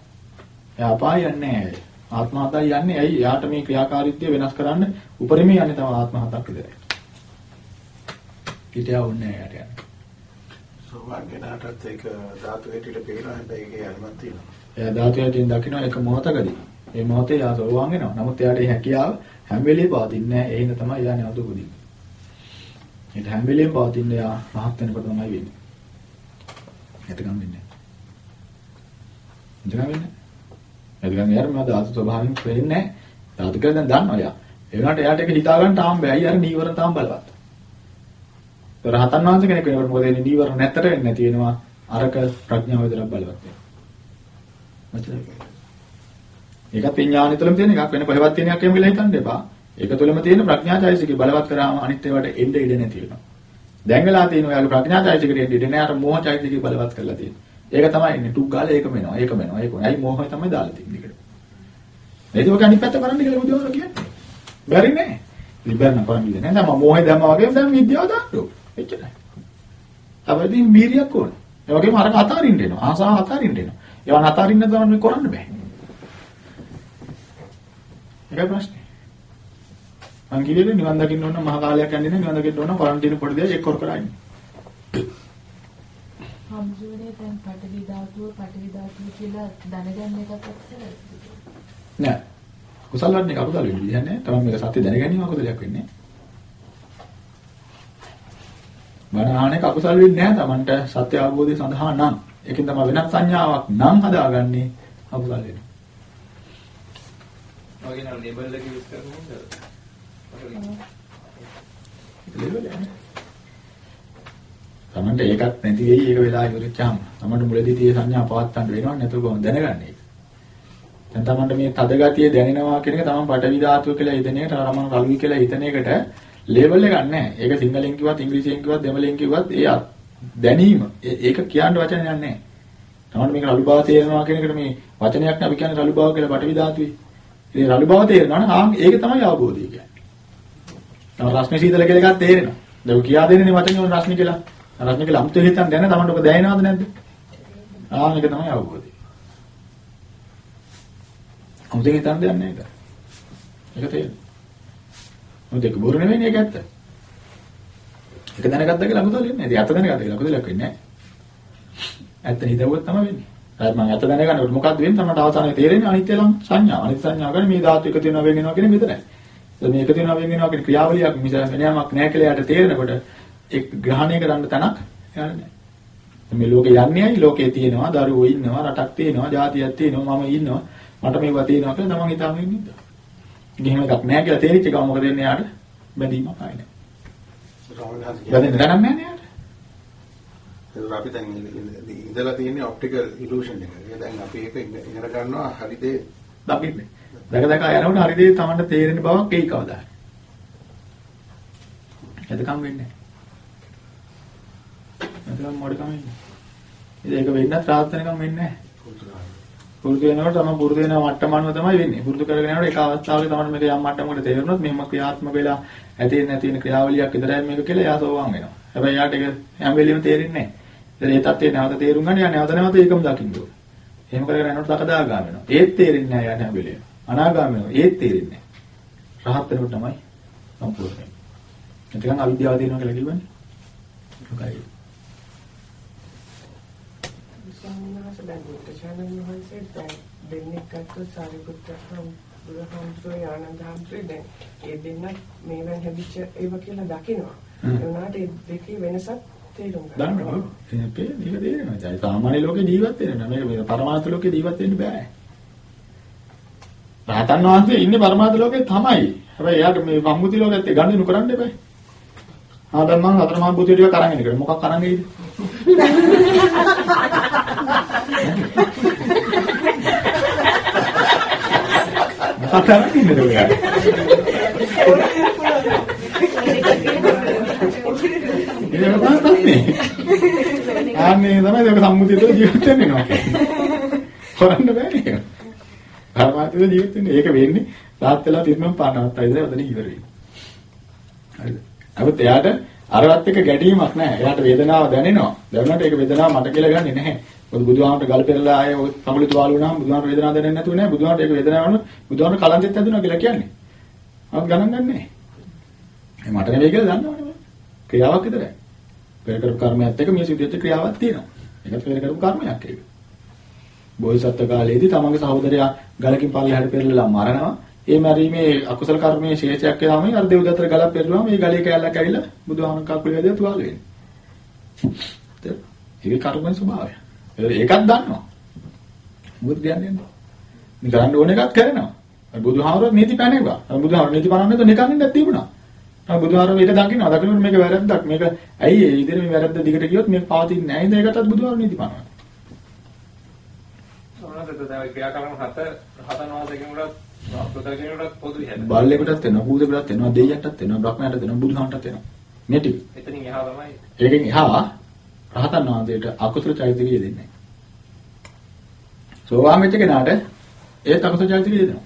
එයා අපාය යන්නේ නැහැ. ආත්ම හතයි යන්නේ ඇයි? එයාට මේ ක්‍රියාකාරීත්වය වෙනස් කරන්න උපරිමයි යන්නේ තම ආත්ම හතක් විතරයි. ඊට යවන්නේ එයාට යන්නේ. සෝවාන් කෙනාටත් ඒක ධාතු හැටියට පේනවා හැබැයි ඒකේ අනිමත් තියෙනවා. එයා ධාතු හැටියෙන් දකින්න එක මොහතකදී. ඒ මොහොතේ එයා සෝවාන් වෙනවා. නමුත් එයාට හැකියාව හැම වෙලේම පවතින්නේ නැහැ. ඒ හින්දා තමයි එයා නැවත උපදින්නේ. ඒක හැම වෙලේම පවතින්නේ එයා රහත් වෙනකොට තමයි වෙන්නේ. එතකම් වෙන්නේ. එතකම් වෙන්නේ. එතකම් යාර මම ධාතු ස්වභාවයෙන් වෙන්නේ නැහැ. ධාතු කියලා දැන් දන්නවා එයා. ඒ වුණාට එයාට ඒක හිතා ගන්න තාම බෑ. අර නීවරණ තාම බලවත්. රහතන් වහන්සේ කෙනෙක් වෙනකොට මොකද වෙන්නේ? නීවරණ නැත්තට වෙන්නේ නැති වෙනවා. අරක ප්‍රඥාව විතරක් බලවත් වෙනවා. මතකද? ඒකත් විඥානය තුළම තියෙන එකක් වෙන කොහෙවත් තියෙන එකක් එහෙම කියලා හිතන්න එපා. ඒක තුළම තියෙන ප්‍රඥාචෛසිකේ බලවත් කරාම අනිත් ඒවාට එන්න ඉඩ නැති වෙනවා. දැන් වෙලා තියෙන ඔයාලගේ ප්‍රඥාචෛසිකේ එන්න ඉඩ නැහැ අර මෝහචෛසිකේ බලවත් කරලා තියෙනවා. ඒක තමයි ඉන්නේ ටුක් ගාලා ඒකම එනවා. ඒකම එනවා. ඒක. ඇයි මෝහය තමයි දාලා තියෙන්නේ ඒකට. නේද ඔක අනිත් පැත්ත කරන්න කියලා බුදුහාමර කියන්නේ. බැරි නෑ. ඉබ්බරන කරන්නේ නෑ. දැන් මම මෝහය දැම්මා වගේම දැන් විද්‍යාව දාන්න ඕන. එච්චරයි. අපිට වීරියක් ඕන. ඒ වගේම අරක අතාරින්න එනවා. ආසාව අතාරින්න එනවා. ඒවා අතාරින්න තමයි කරන්න බෑ. ඒකයි ප්‍රශ්නේ. මං කිව්වේ නිවන් දකින්න ඕන මහ කාලයක් යන්නේ නැහැ නිවන් දකින්න ඕන ක්වොරන්ටයින් පොඩි දෙයක් එක්ක කර ඉන්නේ. හම්සුනේ දැන් පටවි ධාතුව පටවි ධාතුව කියලා දැනගන්න එකත් අක්සරයි. නෑ. කුසල වඩන එක අකුසල වෙන්නේ නැහැ. තමයි මේක සත්‍ය දැනගැනීම අකුසලයක් වෙන්නේ. බණ ආහන එක අකුසල වෙන්නේ නැහැ. Tamanට සත්‍ය අවබෝධය සඳහා නම්. ඒකෙන් තමයි වෙනත් සංඥාවක් නම් හදාගන්නේ අකුසල වෙනවා. වගේ නම් ලේබල් එක යූස් කරනවද? ලේබල් එක. Tamanට ඒකත් නැති වෙයි ඒක වෙලා ඉවරච්චාම. Tamanට මුලදී tie සංඥා පවත්තන්න වෙනව නැතුව කොහොමද දැනගන්නේ ඒක? දැන් Tamanට මේ තද ගතිය දැනෙනවා කියන එක Taman පටවි ධාතුව කියලා හිතන එකට රමන රළුයි කියලා හිතන එකට ලේබල් එකක් නැහැ. ඒක සිංහලෙන් කිව්වත් ඉංග්‍රීසියෙන් කිව්වත් දෙමළෙන් කිව්වත් ඒ දැනීම ඒක කියන්න වචනයක් නැහැ. Taman මේක රළු බව තේරෙනවා කියන එකට මේ වචනයක් නේ අපි කියන්නේ රළු බව කියලා පටවි ධාතුවේ. ඉතින් රළු බව තේරෙනවා නම් ආ ඒක තමයි අවබෝධය කියන්නේ. තමයි රස්නේ සීතල කියලා එකක් තේරෙනවා. දැන් කියා දෙන්නේ වචනේ වල රස්නේ කියලා. රස්නේ කියලා අමුතු හිතන් දැන තමන්ට ඔක දැනෙනවද නැද්ද? ආ මේක තමයි අවබෝධය. අමුතු හිතන් දෙයක් නෑ ඒක. ඒක තේරෙනවා. මොකද ඒක බොරු නෙවෙයි ඒක ඇත්ත. ඒක දැනගත්ත කියලා අකුසල වෙන්නේ නැහැ. ඇත්ත දැනගත්ත කියලා අකුසලයක් වෙන්නේ නැහැ. ඇත්ත හිතුවොත් තමයි වෙන්නේ. හරි මම ඇත්ත දැනගන්නකොට මොකද්ද වෙන්නේ? තමයි අවසානයේ තේරෙන්නේ අනිත්‍ය ලං සංඥා. අනිත්‍ය සංඥා කියන්නේ මේ ධාතු එකතු වෙනවා වෙන වෙනවා කියන. ඒක මේ එකතු වෙනවා වෙන වෙනවා කියන ක්‍රියාවලියක් මිස වෙන යමක් නැහැ කියලා යාට තේරෙනකොට ඒ ග්‍රහණය කරන්න තැනක් යන්නේ නැහැ. මේ ලෝකේ යන්නේ ඇයි? ලෝකේ තියෙනවා, දරුවෝ ඉන්නවා, රටක් තියෙනවා, ජාතියක් තියෙනවා, මම ඉන්නවා. මට මේවා තියෙනවා කියලා තමන් හිතාගෙන ඉන්නවා. ගිහිම එකක් නැහැ කියලා තේරිච්ච එක මොකද වෙන්නේ යාට? බැඳීමක් ආයි නැහැ. බැඳෙන්න දැනක් නැහැ නේ යාට. ඒක අපි දැන් ඉඳලා තියෙන්නේ ඔප්ටිකල් ඉලූෂන් එක. ඒ දැන් අපි ඒක ඉගෙන ගන්නවා හරි දේ දකින්නේ. දැක දැක යනකොට හරි දේ තමන්ට තේරෙන බවක් එයි කවදා. එතකම් වෙන්නේ නැහැ. එතකම් මොඩකම ඉන්නේ. ඉතින් ඒක වෙන්නත් රාත් වෙනකම් වෙන්නේ නැහැ. පුරුදු වෙනකොට තමයි පුරුදු වෙන මට්ටමන්ව තමයි වෙන්නේ. පුරුදු කරගෙන යනකොට එක අවස්ථාවක තමයි මේක යම් මට්ටමකට තේරුනොත් මෙහෙම ක්‍රියාත්මක වෙලා ඇති නැති වෙන ක්‍රියාවලියක් විතරයි මේක කියලා එයා සෝවාන් වෙනවා. හැබැයි යාට ඒක හැම වෙලෙම තේරෙන්නේ නැහැ. ඒ තත්ත්වේ නැවත තේරුම් ගන්න යා නැවත නැවත ඒකම දකින්න ඕනේ. එහෙම කරගෙන යනකොට සකදාගාම වෙනවා. ඒත් තේරෙන්නේ නැහැ හැම වෙලෙම. අනාගාම වෙනවා. ඒත් තේරෙන්නේ නැහැ. රහත් වෙනකොට තමයි සම්පූර්ණ වෙන්නේ. එතකන් අවිද්‍යාව තියෙනවා කියලා කිව්වනේ. මොකයි? ස්වාමීන් දැන් බුද්ධ ඥානන් වහන්සේ දැන් දෙන්නේ ගත්තොත් සාරිපුත්‍ර බුදුහාමුදුරුවෝ ආනන්ද හාමුදුරුවෝ දැන් ඒ දෙන්න මේවෙන් හැදිච්ච ඒව කියලා දකිනවා. ඒ වුණාට ඒ දෙකේ වෙනසක්. දන්නවා. ඒක මේක තේරෙනවා. සාමාන්‍ය ලෝකේ ජීවත් වෙන්න මේ පරමාර්ථ ලෝකේ ජීවත් වෙන්න බෑ. රහතන් වහන්සේ ඉන්නේ පරමාර්ථ ලෝකේ තමයි. හැබැයි එයාට මේ සම්මුති ලෝකෙත් ගණන් කරන්න එපා. ආ දැන් මම අතර මහ බුද්ධිය ටික අරන් එනකොට මොකක් අරන් ගියද? අරන් ඉන්නද ඔයා? ඒක තමයි. ආන්නේ තමයි ඒක සම්මුතියට ජීවත් වෙන්න වෙනවා. කරන්න බෑ. පරමාර්ථය ජීවත් වෙන්නේ. ඒක වෙන්නේ රාත් වෙලා පිරුණම් පානවත් අයිදලා ඔතන ඉවර වෙන්නේ. හරිද? අපිට එයාට අරවත් එක ගැටීමක් නැහැ. එයාට වේදනාව දැනෙනවා. දැනුණාට ඒක වේදනාව මට කියලා ගන්නෙ නැහැ. මොකද බුදුහාමට ගල් පෙරලා ආයේ ඔය සමුලිත වාලු වුණාම බුදුහාමට වේදනාවක් දැනෙන්නේ නැතුව නෑ. බුදුහාමට ඒක වේදනාව වුණා. බුදුහාමට කලන්තෙත් ඇදුණා කියලා කියන්නේ. අපත් ගණන් ගන්නෑ. ඒ මට නෙවෙයි කියලා දන්නවනේ. ක්‍රියාවක් විතරයි. පෙර කරපු කර්මයක් එක මේ සිදුවෙච්ච ක්‍රියාවක් තියෙනවා. ඒකත් පෙර කරපු කර්මයක් ඒක. බෝධිසත්ව කාලයේදී තමන්ගේ සහෝදරයා ගලකින් පල්ලෙහාට පෙරලලා මරනවා. ඒ මරීමේ අකුසල කර්මයේ ශේෂයක් තමයි අර දෙව්දතර ගලක් පෙරළුවාම මේ ගලේ කැලලක් ඇවිල්ලා බුදුහාමර කකුල වැදේ තුවාල වෙන්නේ. ඒක කර්මයේ ස්වභාවය. ඒකත් දන්නවා. මොකද කියන්නේ? මේ කරන්න ඕන එකක් කරනවා. බුදුහාමර නීති පැනෙවුවා. බුදුහාමර නීති පනන්නේ તો නිකන් ඉඳක් තිබුණා. බුදුහාමර මේක දකින්නවා. දකින්නකොට මේක වැරද්දක්. මේක ඇයි ඒ විදිහට මේ වැරද්ද දිගට ගියොත් මේක පවතින්නේ නැහැ. ඉතින් ඒකටත් බුදුහාමර නීති පනනවා. මොනවද දැන් ක්‍රියාකරන හත හතන වාදකිනුට අපතකිනුට පොදුයි හැද. බල්ලෙකුටත් වෙනවා, බුදුදෙකුටත් වෙනවා, දෙයියන්ටත් වෙනවා, බ්‍රහ්මයන්ටත් වෙනවා, බුදුහාමටත් වෙනවා. මේ ටික. එතනින් එහා තමයි ඒකෙන් එහා රහතන් වහන්සේට අකුසල චෛතසිකය දෙන්නේ නැහැ. සෝවාන් වෙච්ච කෙනාට ඒත් අකුසල චෛතසිකය දෙනවා.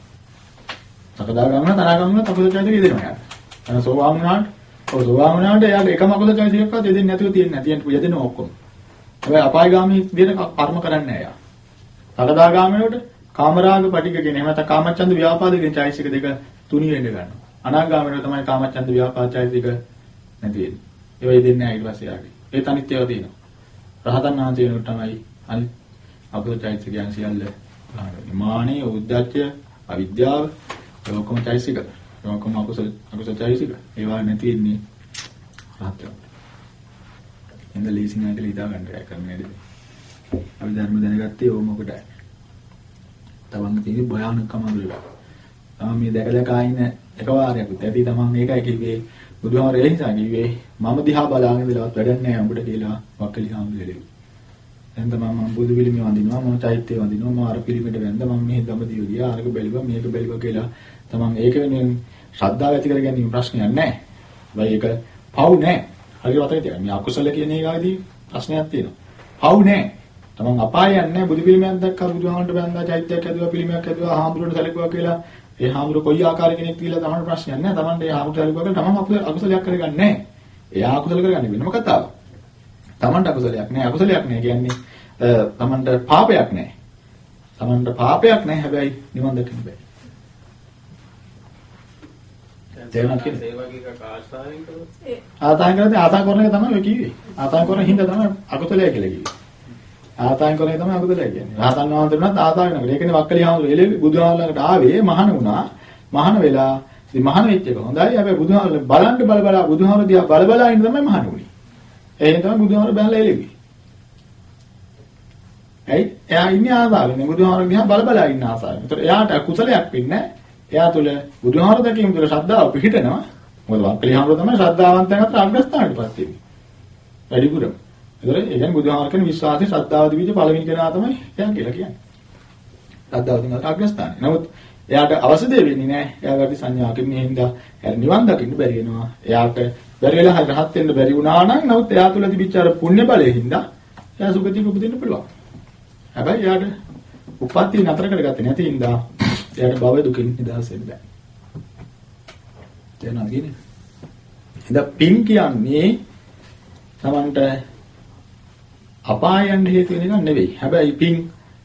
සකදාගාමන තරගාමන අකුසල චෛතසිකය දෙනවා. අර සෝවාන් වුණාට ඔව් සෝවාන් වුණාට එයාට එකම අකුසල චෛතසිකයක්වත් දෙන්නේ නැතුව තියෙන්නේ නැති යන දෙනවා ඔක්කොම. හැබැයි අපායගාමී විදිහට කර්ම කරන්නේ නැහැ යා. සකදාගාමනට කාමරාග පටික කියන එහෙම නැත්නම් කාමච්ඡන්ද ව්‍යාපාද කියන චෛතසික දෙක තුනී වෙන්න ගන්නවා. අනාගාමනට තමයි කාමච්ඡන්ද ව්‍යාපාද චෛතසික නැති වෙන්නේ. ඒවයි දෙන්නේ නැහැ ඊට පස්සේ යාගේ. ඒ තනිත් ඒවා තියෙනවා. රහතන් වහන්සේ වෙනුවට තමයි අනිත් අකුසල චෛතසිකයන් සියල්ල මානෙ උද්දච්චය අවිද්‍යාව ඒ ඔක්කොම චෛතසික. ඒ ඔක්කොම අකුසල අකුසල චෛතසික. ඒවා නැති වෙන්නේ රහතන්. එන්න ලීසි නැහැ කියලා හිතා ගන්න එකක් කරන්නේ නේද? අපි ධර්ම දැනගත්තේ ඕම මොකටයි? තමන් තියෙන භයානකම අඳුරලා. තමන් මේ දැක දැක ආයින එක වාරයක්ත් ඇති තමන් මේකයි කිව්වේ බුදුහාමර ඒ නිසා කිව්වේ මම දිහා බලාගෙන ඉඳලවත් වැඩක් නැහැ උඹට කියලා වක්කලි හාමුදුරුවෝ. දැන් තමයි මම බුදු පිළිමය වඳිනවා මම චෛත්‍ය වඳිනවා මම අර පිළිමෙට වැඳ මම මෙහෙ දඹදිව ගියා අරක බැලුවා මේක බැලුවා කියලා තමන් ඒක වෙනුවෙන් ශ්‍රද්ධාව ඇති කර ගැනීම ප්‍රශ්නයක් නැහැ. බයි ඒක පව් නැහැ. හරියට වතේ තියෙනවා. මේ අකුසල කියන එකයි ප්‍රශ්නයක් තියෙනවා. පව් නැහැ. තමන් අපාය යන්නේ බුදු පිළිමයක් දැක්කා බුදුහාමරට බැඳලා චෛත්‍යයක් හැදුවා පිළිමයක් හැදුවා හාමුදුරන්ට සැලකුවා කියලා ඒ හාමුදුර කොයි ආකාර කෙනෙක් කියලා තමන්ට ප්‍රශ්නයක් නැහැ තමන්ට ඒ හාමුදුර සැලකුවා කියලා තමන් අකුසලයක් කරගන්නේ නැහැ එයා අකුසල කරගන්නේ වෙනම කතාවක් තමන්ට අකුසලයක් නැහැ අකුසලයක් නැහැ කියන්නේ තමන්ට පාපයක් නැහැ තමන්ට පාපයක් නැහැ හැබැයි නිවන් දකින්න බෑ තේරුණාද කියන්නේ සේවකීක ආශාවෙන් කරොත් ආතායන් කරද්දී ආතායන් කරන එක තමයි ඔය කිව්වේ ආතායන් කරන හින්දා තමයි අකුසලය කියලා කිව්වේ ආතායන් කරේ තමයි අකුසලයි කියන්නේ. රහතන් වහන්සේ වුණත් ආතායන් කරනවා. ඒකනේ වක්කලි හාමුදුරුවෝ එළේ බුදුහාමුදුරන්ට ආවේ මහාන වුණා. මහාන වෙලා ඉතින් මහාන වෙච්ච එක හොඳයි. හැබැයි බුදුහාමුදුරුවෝ බලන්න බල බල බුදුහාමුදුරුවෝ දිහා බල බල ඉන්න තමයි මහාන වුණේ. එහෙනම් තමයි බුදුහාමුදුරුවෝ බැලලා එළෙවි. ඇයි? එයා ඉන්නේ ආසාවෙන්. බුදුහාමුදුරුවෝ දිහා බල බල ඉන්න ආසාවෙන්. ඒතර එයාට කුසලයක් වෙන්නේ එයා තුල බුදුහාමුදුරුවෝ දැකීම තුල ශ්‍රද්ධාව පිහිටනවා. මොකද වක්කලි හාමුදුරුවෝ තමයි ශ්‍රද්ධාවන්තයන් අතර අග්‍රස්ථානයටපත් වෙන්නේ. වැඩිපුරම ඒතර ඒ කියන්නේ බුදුහාමර කියන විශ්වාසයේ ශ්‍රද්ධාව දිවිජ පළවෙනි කෙනා තමයි එයා කියලා කියන්නේ. ශ්‍රද්ධාව දිනන අග්‍රස්ථානේ. නමුත් එයාට අවශ්‍ය දෙ වෙන්නේ නැහැ. එයා වැඩි සංඥාකින් මේ හින්දා එයා නිවන් දකින්න බැරි වෙනවා. එයාට බැරි වෙලා හරි රහත් වෙන්න බැරි වුණා නම් නමුත් එයා තුල තිබිච්ච අර පුණ්‍ය බලයෙන් හින්දා එයා සුගතිය උපදින්න පුළුවන්. හැබැයි එයාට උපත්ති නතර කරගත්තේ නැති හින්දා එයාට භව දුකින් නිදහස් වෙන්න බෑ. තේරුණාද කියන්නේ? ඉතින් පින් කියන්නේ තමන්ට අපායයන් හේතු වෙන එක නෙවෙයි. හැබැයි පින්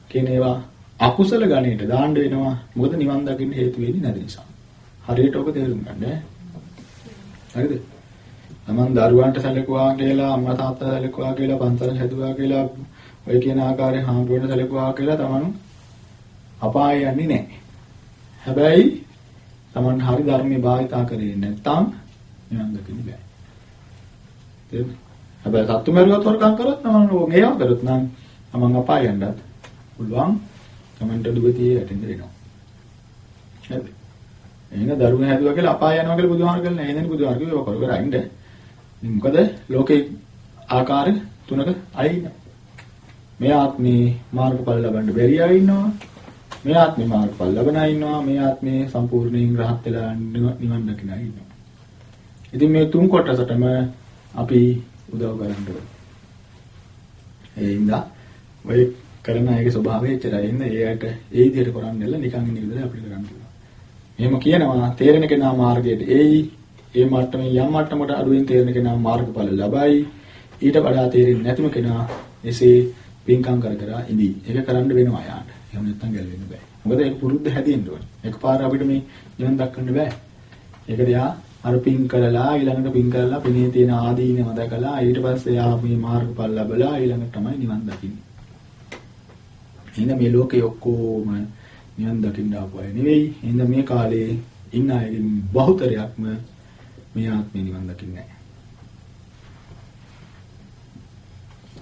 කියන ඒවා අකුසල ගණයට දාන්න වෙනවා. මොකද නිවන් දකින්න හේතු වෙන්නේ නැති නිසා. හරියට ඔබ තේරුම් ගන්න ඈ. හරිද? තමන් දරුවන්ට සැලකුවා කියලා අම්මා තාත්තා සැලකුවා කියලා පන්සල් හැදුවා කියලා ඔය කියන ආකාරයෙන් හාමුදුරන්ට සැලකුවා කියලා තමන් අපාය යන්නේ නැහැ. හැබැයි තමන් හරි ධර්මයේ භාවිතා කරේ නැත්නම් නිවන් දකින්න බෑ. තේරුණා? හැබැයි සත්තු මරුවත් හොරකම් කරොත් තමන් මේවා කරොත් නම් තමන් අපාය යන්නත් පුළුවන්. තමන්ට දුගතිය යටින්ද වෙනවා. හරි. එහෙනම් දරුවෝ හැදුවා කියලා අපාය යනවා කියලා බුදුහාම කියලා නෑ. එහෙනම් බුදුහාම කිව්වා කර කර ඉන්න. ඉතින් මොකද ලෝකේ ආකාර තුනක අය ඉන්නවා. මේ ආත්මේ මාර්ගඵල ලබන්න බැරි අය ඉන්නවා. මේ ආත්මේ මාර්ගඵල ලබන අය ඉන්නවා. මේ ආත්මේ සම්පූර්ණයෙන් රහත් වෙලා නිවන් දකින අය ඉන්නවා. ඉතින් මේ තුන් කොටසටම අපි උදව් කරන්න ඕනේ. ඒ හින්දා ඔය කරන අයගේ ස්වභාවය එච්චරයි. ඉන්න ඒ අයට ඒ විදිහට කරන්නilla නිකන් ඉන්න විදිහට අපිට කරන්න පුළුවන්. මෙහෙම කියනවා තේරෙන කෙනා මාර්ගයට ඒයි ඒ මට්ටමේ යම් මට්ටමකට අඩුවෙන් තේරෙන කෙනා මාර්ගඵල ලබයි. ඊට වඩා තේරෙන්නේ නැතිම කෙනා එසේ පින්කම් කර කර ඉඳී. ඒක කරන්න වෙනවා යාට. එහෙම නැත්නම් ගැලවෙන්න බෑ. මොකද ඒක පුරුද්ද හැදෙන්න ඕනේ. එකපාර අපිට මේ නිවන් දක්වන්න බෑ. ඒකට යා අර පින් කරලා ඊළඟට පින් කරලා පිනේ තියෙන ආදීනව දැකලා ඊට පස්සේ යා මේ මාර්ගඵල ලැබලා ඊළඟට තමයි නිවන් දකින්නේ. එහෙනම් මේ ලෝකේ ඔක්කොම නිවන් දකින්න ආපු අය නෙවෙයි. එහෙනම් මේ කාලේ ඉන්න අයගෙන් බහුතරයක්ම මේ ආත්මේ නිවන් දකින්නේ නැහැ.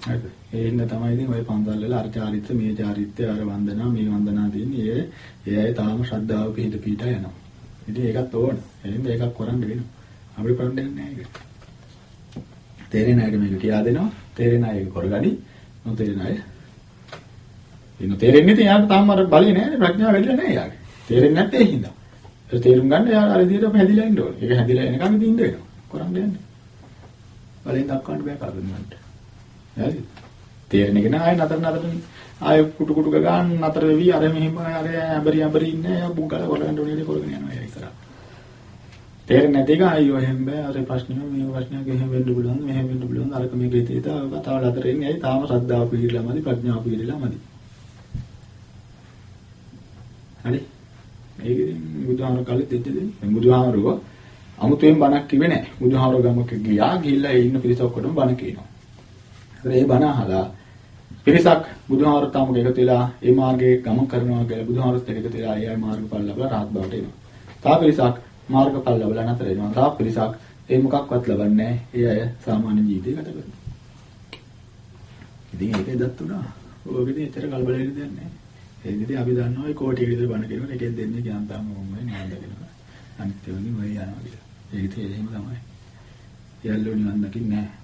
හරිද? ඒ හින්දා තමයි ඉතින් ওই පන්සල් වල අර චාරිත්‍ර මේ චාරිත්‍ර අර වන්දනා මේ වන්දනා තියෙන්නේ. ඒ ඒ අය තාම ශ්‍රද්ධාව පිහිට පිහිට යනවා. ඉතින් ඒකත් ඕන. ඒ හින්දා ඒකක් කරන්න වෙනවා. අපිට කරන්න දෙන්නේ නැහැ ඒක. තේරෙන අයට මේක කියා දෙනවා. තේරෙන අය ඒක කරගනි. නොතේරෙන අය ඉන්න තේරෙන්නේ ඉතින් යාට තාම අර බලේ නැහැ ප්‍රඥාව වැඩිලා නැහැ යාගේ. තේරෙන්නේ නැත්තේ ඒ හින්දා. ඒක තේරුම් ගන්න යා අර විදිහට හැදිලා ඉන්න ඕනේ. ඒක හැදිලා එනකම් ඉතින් ඉන්න වෙනවා. කරන්න යන්නේ. බලෙන් දක්වන්න බෑ කරුණාට. හරි. තේරෙන එක නෑ ආය නතර නතරනේ. ආය කුටු කුටු ගාන නතර වෙවි අර මෙහෙම අර ඇඹරි ඇඹරි ඉන්නේ යා බුගල වලන්න ඕනේ කරගෙන යනවා යා ඉස්සරහ. තේරෙන්නේ නැති එක ආයෝ එහෙම බෑ අර ප්‍රශ්න මේ ප්‍රශ්නයක් එහෙම වෙන්න පුළුවන් මෙහෙම වෙන්න පුළුවන් අරක මේක ඉතින් කතාවල අතර එන්නේ ඇයි තාම ශ්‍රද්ධාව පිළිලාමදි ප්‍රඥාව පිළිලාමදි. හරි. ඒක ඉතින් බුදුහාමර කාලෙත් දෙච්ච දෙන්නේ. දැන් බුදුහාමරව අමුතුවෙන් බණක් කිව්වේ නැහැ. බුදුහාමර ගමක ගියා ගිහිල්ලා ඒ ඉන්න පිරිස ඔක්කොටම බණ කියනවා. ඒ බණ අහලා පිරිසක් බුදුහාමර තාමක එකතු වෙලා ඒ මාර්ගයේ ගමන් කරනවා කියලා බුදුහාමරත් එකතු වෙලා ඒ අය මාර්ගඵල ලැබලා රහත් බවට එනවා. තා පිරිසක් මාර්ගඵල ලැබලා නැතර එනවා. තා පිරිසක් ඒ මොකක්වත් ලබන්නේ නැහැ. ඒ අය සාමාන්‍ය ජීවිතය ගත කරනවා. ඉතින් ඒකේ දත් උනා. ඔයගෙදී එච්චර කලබලෙන්නේ දෙයක් නැහැ. ඒ විදිහට අපි දන්නවා ඒ කෝටි විතර බණ කියනකොට එකෙන් දෙන්නේ කියන්තාම මොන්නේ නිවන් දකිනවා. අනිත් ඒවාගේ ඔය යනවා කියලා. ඒක ඉතින් එහෙම තමයි. යල්ලෝ නිවන් දකින්නේ නැහැ.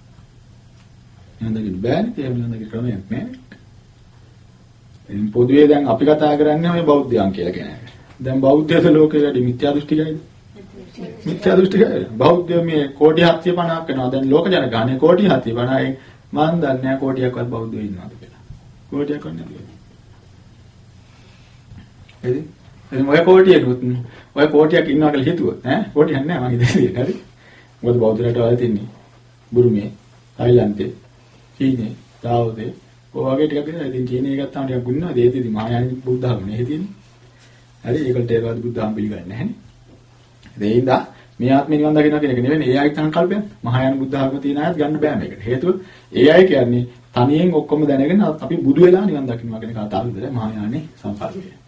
නිවන් දකින්න බෑනේ ඒ නිවන් දකින්න ක්‍රමයක් නැහැ. එයින් පොදුවේ දැන් අපි කතා කරන්නේ ඔය බෞද්ධයන් කියලා කියන එක. දැන් බෞද්ධයද ලෝකෙට මිත්‍යා දෘෂ්ටිකයිද? මිත්‍යා දෘෂ්ටිකයි. බෞද්ධය මේ කෝටි 750ක් වෙනවා. දැන් ලෝක ජනගහනේ කෝටි 750යි මම දන්නේ නැහැ කෝටියක්වත් බෞද්ධයෝ ඉන්නවද කියලා. කෝටියක්වත් නැතිව. හරි එතන ඔය කෝටියකුත් ඔය කෝටියක් ඉන්නවා කියලා හිතුවොත් ඈ කෝටියක් නැහැ මම හිතන්නේ හරි මොකද බෞද්ධ රටවල් තියෙන්නේ බුරුමේ තායිලන්තේ චීනේ ලාओසේ ඔය වගේ ටිකක් ඉතින් ඉතින් චීනේ ගත්තාම ටිකක් ගුණනවා දේතේදී මහායාන බුද්ධ ධර්මනේ හිතෙන්නේ හරි ඒකට ඒකවත් බුද්ධ ධර්ම පිළිගන්නේ නැහැනේ ඒ හින්දා මේ ආත්මේ නිවන් දකින්න කියන එක නෙවෙයි ඒ අයගේ සංකල්පයක් මහායාන බුද්ධ ධර්ම තියෙන අයත් ගන්න බෑ මේකට හේතුව ඒ අය කියන්නේ තනියෙන් ඔක්කොම දැනගෙන අපි බුදු වෙලා නිවන් දකින්නවා කියන කතාව විතරයි මහායානේ සංකල්පය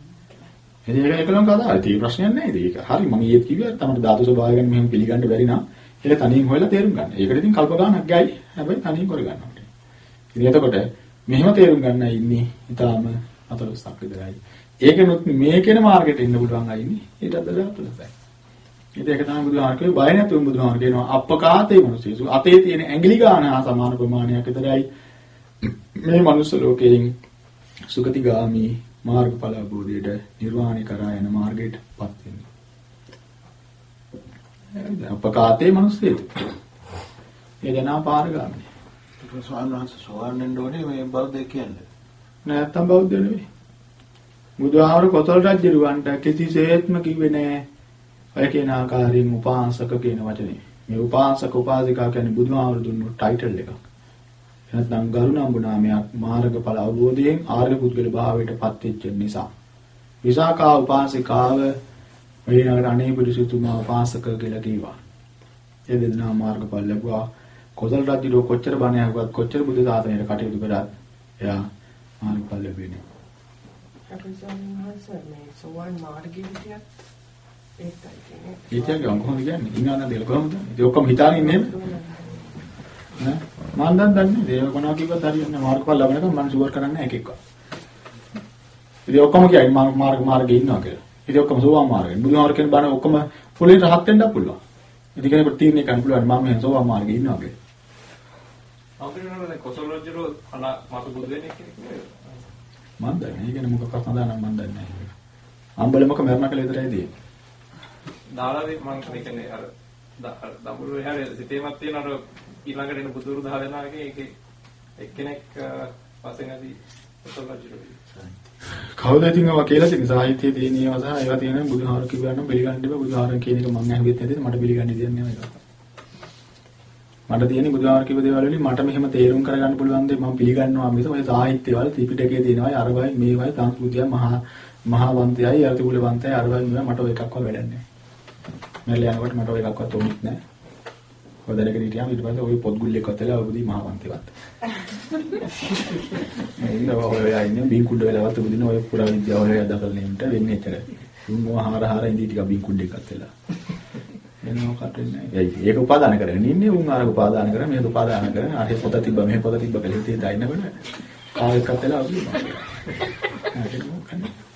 ඉතින් ඒක එකලම කතාවක්. ඒක ප්‍රශ්නයක් නෑ. ඒක හරි මම ඊයේත් කිව්වා තමයි ධාතු ස්වභාවය ගැන මෙහෙම පිළිගන්න බැරි නම් ඒක තනියෙන් හොයලා තේරුම් ගන්න. ඒකට ඉතින් කල්ප ගානක් ගයි. හැබැයි තනියෙන් කරගන්න ඕනේ. ඉතින් එතකොට මෙහෙම තේරුම් ගන්නයි ඉන්නේ. ඊටාම අතලොස්සක් විතරයි. ඒකනොත් මේකේන මාර්ගයට එන්න පුළුවන් අය ඉන්නේ. ඊට අදලා අතලොස්සයි. ඉතින් ඒක තමයි බුදුහාම කිව්වේ බය නැතුව බුදුහාම කියනවා අපකාතේ මිනිස්සු. අතේ තියෙන ඇඟිලි ගාන හා සමාන ප්‍රමාණයක් විතරයි මේ මනුස්ස ලෝකයෙන් සුගතිගාමි මාර්ගඵල අවබෝධයට නිර්වාණය කරා යන මාර්ගයටපත් වෙන්නේ. අපකාතේ මිනිස්සෙත්. ඒ ජනා පාරගාමිනේ. ඒක ස්වාමීන් වහන්සේ සෝවාන් වෙන්න ඕනේ මේ බෞද්ධය කියන්නේ. නැත්තම් බෞද්ධ නෙවෙයි. බුදුහාමර කොතල් රජුරවන්ට කිසිසේත්ම කිව්වේ නෑ. ඔය කියන ආකාරයෙන් උපාසක කියන වචනේ. මේ උපාසක උපාසිකා කියන්නේ බුදුහාමර දුන්නු ටයිටල් එකක්. නැත්නම් ගරුණම්බු නාමයක් මාර්ගඵල අවබෝධයෙන් ආර්ය පුද්ගල භාවයට පත් වෙච්ච නිසා. විසාකා උපාසිකාව වේනකට අනේ පිරිසුතුමා උපාසක කියලා කිව්වා. ඒ දෙදෙනා මාර්ගඵල ලැබුවා. කොසල් රජුගේ කොච්චර බණ ඇහුවත් කොච්චර බුදු දාතනයට කටයුතු කරත් එයා මාර්ගඵල ලැබෙන්නේ. මේ ඒකයි කියන්නේ. කියන්නේ කොහොමද කියන්නේ? ඉන්නවනම් දෙල කොහොමද? ඉතින් ඔක්කොම හිතාගෙන ඉන්නේ නෑ මම දැන් දන්නේ දේව කොනවා කිව්වත් හරියන්නේ මාර්ගඵල ලැබෙනකම් මම ෂුවර් කරන්නේ එක එකක්. ඉතින් ඔක්කොම කියයි මාර්ග මාර්ගයේ ඉන්නවා කියලා. ඉතින් ඔක්කොම සෝවාන් මාර්ගයෙන් බුදුහාමර කියන බණ ඔක්කොම ෆුලින් රහත් වෙන්න පුළුවන්. ඉතින් කෙනෙකුට තීරණය කරන්න පුළුවන් මම මෙහෙම සෝවාන් මාර්ගයේ ඉන්නවා කියලා. නේද කොසල් රජුරෝ අනා මතු බුදු වෙන්නේ කෙනෙක් නේද? මම දන්නේ. ඒ කියන්නේ මොකක්වත් සඳහන් මම දන්නේ නැහැ. අම්බලමක මරණ කළ විතරයි තියෙන්නේ. දාලාදී මම කියන්නේ අර දඹුරු එහාට සිතේමත් තියෙන අර ඊළඟට එන බුදුරු දහ දෙනාගේ ඒකේ එක්කෙනෙක් පස්සේ නැති කොසල් රජුරෝ. කවුද ඉතින් ඔවා කියලා තියෙන්නේ සාහිත්‍යයේ තියෙන ඒවා සහ ඒවා තියෙන බුදුහාර කිව්වනම් පිළිගන්න බෑ බුදුහාර කියන එක මම අහුවෙත් නැති මට පිළිගන්න දෙයක් නෑ ඒක. මට තියෙන්නේ බුදුහාර කිව්ව දේවල් වලින් මට මෙහෙම තේරුම් කරගන්න පුළුවන් දේ මම පිළිගන්නවා මිස ඔය සාහිත්‍යවල ත්‍රිපිටකයේ තියෙනවා අරවයි මේවයි සංස්කෘතිය මහා මහාවන්තයයි අර්ථකුලවන්තයයි අරවයි මේවා මට ඔය එකක්වත් වැඩක් නෑ. මම යනකොට මට ඔය එකක්වත් ඕනෙත් නෑ. ඔය දැනගෙන හිටියාම ඊට පස්සේ ඔය පොත් ගුල්ලෙක් අතලා ඔබදී මහාවන්තයවත්. එන්න ඔය අයින්නේ බින් කුඩ වෙලාවත් උදින ඔය පුරා විද්‍යාව වල යදකල් නෙමෙට වෙන්නේ එච්චරයි. උන් ඔය හාර හාර ඉඳී ටික බින් කුඩ එකක් වෙලා. එන්න ඔකට නෑ. ඒක උපාදාන කරගෙන ඉන්නේ උන් අර උපාදාන කරගෙන මේක උපාදාන කරගෙන අර පොත තිබ්බ මෙහෙ පොත තිබ්බ කියලා හිතේ දාන්නකොට ආයෙත් වෙලා උදින.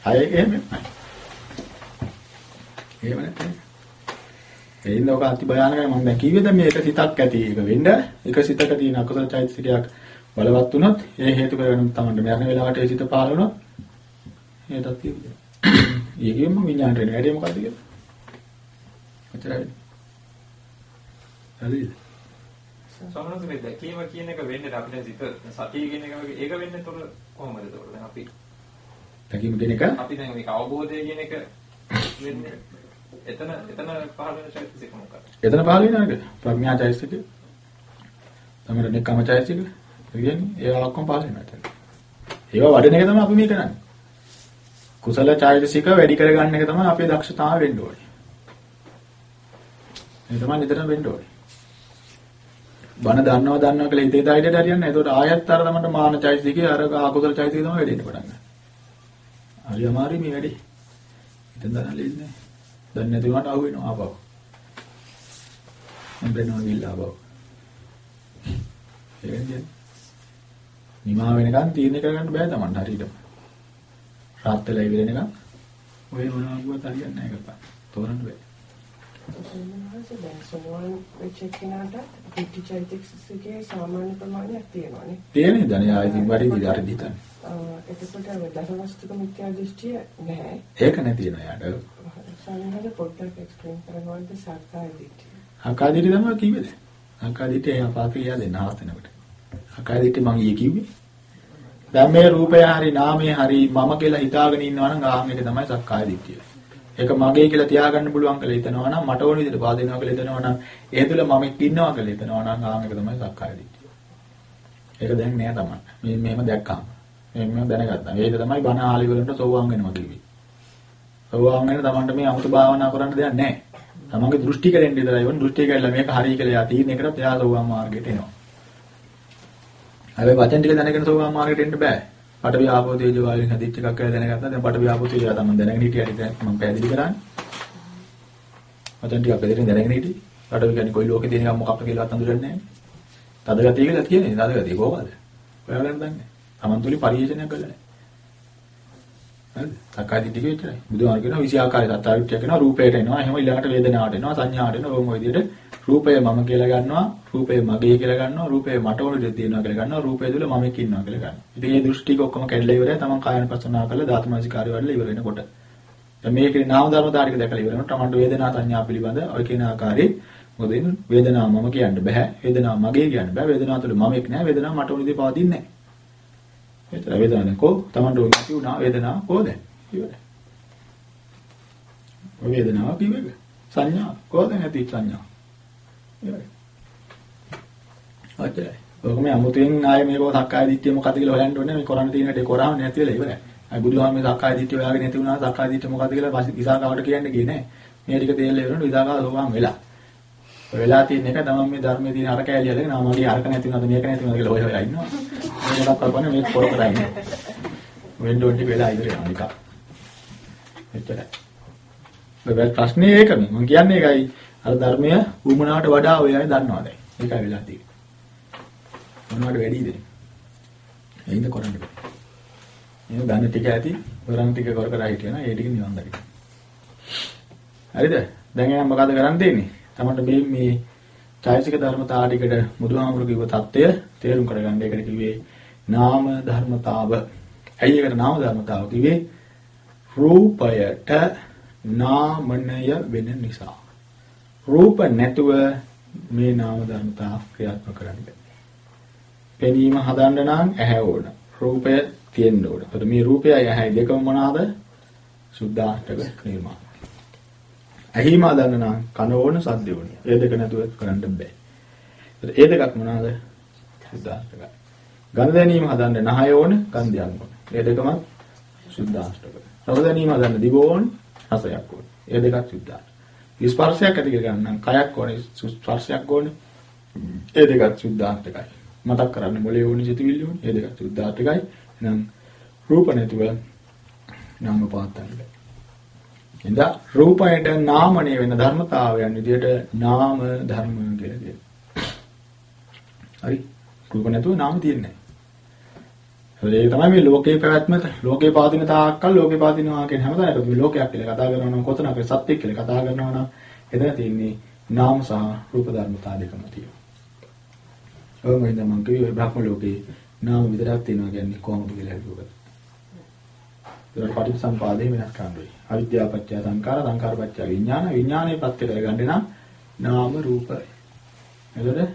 අය එහෙම එහෙම නැත්නම් ඒ ඉන්න ඔක අති භයානකයි මම දැන් කිව්වේ දැන් මේක සිතක් ඇති එක වෙන්න එක සිතක තියෙන අකුසල චෛතසිකයක් බලවත් වුණොත් ඒ හේතු කරගෙන තමයි මරණ වෙලාවට ඒ සිත පහළ වුණොත් ඒකත් තියෙන්නේ. ඊගෙම විඥාණයට එන වැඩේ මොකද්ද කියලා. ඔච්චරයි. හරිද? සමහරවිට මේ දැකීම කියන එක වෙන්නේ අපිට සිත සතිය කියන එක වගේ ඒක වෙන්නේ තොර කොහොමද ඒතකොට දැන් අපි දැකීම කියන එක අපි දැන් මේක අවබෝධය කියන එක වෙන්නේ එතන එතන පහළ වෙන චෛතසික මොකක්ද? එතන පහළ වෙන එක ප්‍රඥා චෛතසික තමයි නෙකම චෛතසික කියන්නේ ඒවා ඔක්කොම පහළ වෙනවා එතන. ඒවා වඩන එක තමයි අපි මේ කරන්නේ. කුසල චෛතසික වැඩි කරගන්න එක තමයි අපේ දක්ෂතාවය වෙන්න ඕනේ. ඒ තමයි නිතරම වෙන්න ඕනේ. බණ දන්නවා දන්නවා කියලා හිතේ දායිඩට හරියන්නේ නැහැ. ඒකට ආයත් අර තමයි මාන චෛතසිකේ අර අකුසල චෛතසිකේ තමයි වැඩෙන්න පටන් ගන්න. හරි අමාරුයි මේ වැඩේ. හිතෙන් දන්න ලේසි නෑ. දන්නේ නැති වුණාට අහු වෙනවා ආපහු. මම බෙන්නවා විල්ලා ආපහු. ඒ කියන්නේ නිමා වෙනකන් තීරණය කරගන්න බෑ Taman හරියටම. රාත් වෙලා ඉවරෙනකන් ඔය මොනවා කිව්වත් හරියන්නේ නැහැ කපා. තෝරන්න බෑ. සෝමනහස දැන් සෝවන් වෙච්ච කෙනාට පිටි චෛතසිකයේ සාමාන්‍ය ප්‍රමාණයක් තියෙනවානේ. තේරෙන්නේ දැන් ආයෙත් වැඩි හරි දිතන. එතකොට දසවස්තුක මිත්‍යා දෘෂ්ටිය නැහැ. ඒක නැති වෙන යාට. සාමාන්‍යයෙන් පොඩ්ඩක් එක්ස්ප්ලেইন කරනවාද සක්කාය දිට්ඨිය. අකාදිටි තමයි කිව්වේද? අකාදිටි එයා පාපේ යා දෙන්න හස්තනකට. අකාදිටි මං ඊයේ කිව්වේ. දැන් මේ රූපය හරි නාමය හරි මම කියලා හිතාගෙන ඉන්නවා නම් ආන් එක තමයි සක්කාය දිට්ඨිය. ඒක මගේ කියලා තියාගන්න පුළුවන් කියලා හිතනවා නම් මට ඕන විදිහට පාදිනවා කියලා හිතනවා නම් ඒ තුල මම ඉන්නවා කියලා හිතනවා නම් ආන් එක තමයි සක්කාය දිට්ඨිය. ඒක දැන් නෑ තමයි. මේ මෙහෙම දැක්කම. මේ මෙහෙම දැනගත්තා. ඒක තමයි බණ ආලි වලට සෝවාන් වෙනවා කිව්වේ. සෝවාන් වෙන තමන්ට මේ 아무තු භාවනා කරන්න දෙයක් නෑ. තමන්ගේ දෘෂ්ටි කෙරෙන්න විතරයි වොන් දෘෂ්ටි කැඩලා මේක හරි කියලා යා තීරණය කරත් එයා සෝවාන් මාර්ගයට එනවා. හැබැයි වචන ටික දැනගෙන සෝවාන් මාර්ගයට එන්න බෑ. පටවි ආපෝ තේජෝ වායුවෙන් හදිච්ච එකක් කියලා දැනගත්තා. දැන් පටවි ආපෝ තේජෝ තමයි දැනගෙන හිටියට දැන් මම පැහැදිලි කරන්නේ. වචන ටික පැහැදිලිව දැනගෙන හිටි. පටවි කියන්නේ කොයි ලෝකේ තියෙන එකක් මොකක්ද කියලාවත් අඳුරන්නේ නැහැ. තද ගතිය කියලා කියන්නේ තද ගතිය කොහොමද? ඔයාලා දන්නේ. Taman තුලින් පරිශීලනයක් කළා නැහැ. හරිද? සක්කාය දිට්ඨිය විතරයි. බුදුහාම කියනවා විෂය ආකාරය සත්‍යාවිත්‍ය කරනවා රූපයට එනවා. එහෙම ඊළඟට වේදනාවට එනවා, සංඥාවට එනවා. ඕම ඔය විදිහට රූපය මම කියලා ගන්නවා, රූපය මගේ කියලා ගන්නවා, රූපය මට ඕන විදිහට තියෙනවා කියලා ගන්නවා, රූපය තුල මමෙක් ඉන්නවා කියලා ගන්නවා. ඉතින් මේ දෘෂ්ටික ඔක්කොම කැඩලා ඉවරයි. තමන් කායනපසනාව කරලා ධාතුමාසිකාරය වඩලා ඉවර වෙනකොට. දැන් මේකේ නාම ධර්ම ධාරික දැකලා ඉවර වෙනකොට තමන්ට වේදනා සංඥා පිළිබඳ ඔය කියන ආකාරයේ මොකද එන්නේ වේදනාව මම කියන්න බෑ. වේදනාව මගේ කියන්න බෑ. වේදනාව තුළ මමෙක් නෑ. වේදනාව මට ඕන විදිහට පවතින්නේ නෑ. ඒතර වේදනාව කො තමන්ට ඕන නැති වුණා වේදනාව කොහොද? ඉවරයි. ඔය වේදනාව කිව්වද? සංඥා කොහොද නැති සංඥා. ඉවරයි. ඔච්චරයි. ඔකම අමුතුවෙන් ආයේ මේක සක්කාය දිට්ඨිය මොකද්ද කියලා හොයන්න ඕනේ මේ කරණ තියෙන දේ කරාම නැති වෙලා ඉවරයි. අයි බුදුහාම මේ සක්කාය දිට්ඨිය හොයාගෙන නැති වුණා සක්කාය දිට්ඨිය මොකද්ද කියලා විසාකාවට කියන්නේ ගියේ නෑ. මේ ටික තේරෙලා ඉවරනොත් විසාකාව සෝවාන් වෙලා. වෙලා තියෙන එක තමයි මේ ධර්මයේ තියෙන අර කෑලිය අරගෙන ආ මගේ අරක නැති වුණාද මේක නැති වුණාද කියලා හොය හොය ඉන්නවා. මේ මොකක් කරපන්නේ මේක කර කර ඉන්නවා. වෙන්න ඕන ටික වෙලා ඉවර වෙනවා නිකන්. එච්චරයි. මේ ප්‍රශ්නේ ඒකනේ. මම කියන්නේ ඒකයි. අර ධර්මය උමනාවට වඩා ඔය අය දන්නවා දැන්. ඒකයි වෙලා තියෙන්නේ. මොනවට වැඩිද? එයින්ද කරන්න බෑ. එහෙනම් දන්න ටික ඇති, වරන් ටික කර කර හිටියනම් ඒ ටික නිවන් දකින්න. හරිද? දැන් එයා මොකද කරන් දෙන්නේ? තමන්ට මේ මේ චෛතසික ධර්මතා ටිකට බුදුහාමුදුරුවෝ තත්ත්වය තේරුම් කරගන්න. ඒකට කිව්වේ නාම ධර්මතාව. ඇයි ඒකට නාම ධර්මතාව කිව්වේ? රූපයට නාමණය වෙන නිසා. රූප නැතුව මේ නාම ධර්මතා ක්‍රියාත්මක කරන්න. පෙනීම හදන්න නම් ඇහැ ඕන. රූපය තියෙන්න ඕන. ඒතකොට මේ රූපයයි ඇහැයි දෙකම මොනවාද? සුද්ධාෂ්ටක නිර්මාණ. ඇහිම හදන්න නම් කන ඕන සද්ද ඕන. ඒ දෙක නැතුව කරන්න බෑ. ඒ දෙකක් මොනවාද? සුද්ධාෂ්ටකයි. ගඳ දැනීම හදන්න නහය ඕන, ගන්ධයන් ඕන. ඒ දෙකම සුද්ධාෂ්ටක. රස දැනීම හදන්න දිව ඕන, රසයක් ඕන. ඒ දෙකක් සුද්ධාෂ්ටක. ස්පර්ශයක් ඇති කර ගන්න කයක් ඕනේ, ස්පර්ශයක් ඕනේ. ඒ දෙකක් සුද්ධාෂ්ටකයි. මතක් කරන්න මොලේ ඕනේ, සිතුවිලි ඕනේ. ඒ දෙකක් සුද්ධාෂ්ටකයි. එහෙනම් රූප නැතුව නාම පවත්තන්න බෑ. එඳා රූපයට නාමණය වෙන ධර්මතාවයන් විදිහට නාම ධර්ම කියලා කියනවා. හරි. රූප නැතුව නාම තියෙන්නේ නැහැ. ඒක තමයි මේ ලෝකේ පැවැත්ම ලෝකේ පාදින තාක්කල් ලෝකේ පාදිනවා කියන හැමදාම මේ ලෝකයක් කියලා කතා කරනවා නම් කොතනක සත්‍ය කියලා කතා කරනවා නම් එතන තියෙන්නේ නාම සහ රූප ධර්මතා දෙකම තියෙනවා. ඔය මොකද මම කිව්වේ බ්‍රහ්ම ලෝකේ නාම විතරක් තියෙනවා කියන්නේ කොහොමද කියලා හිතුවා. ඒක පටිච්චසම්පාදේ වෙනස් කරන්නේ. අවිද්‍යාව පත්‍ය සංකාර සංකාර පත්‍ය විඥාන විඥානේ පත්‍ය කරගන්න නම් නාම රූප. එතකොට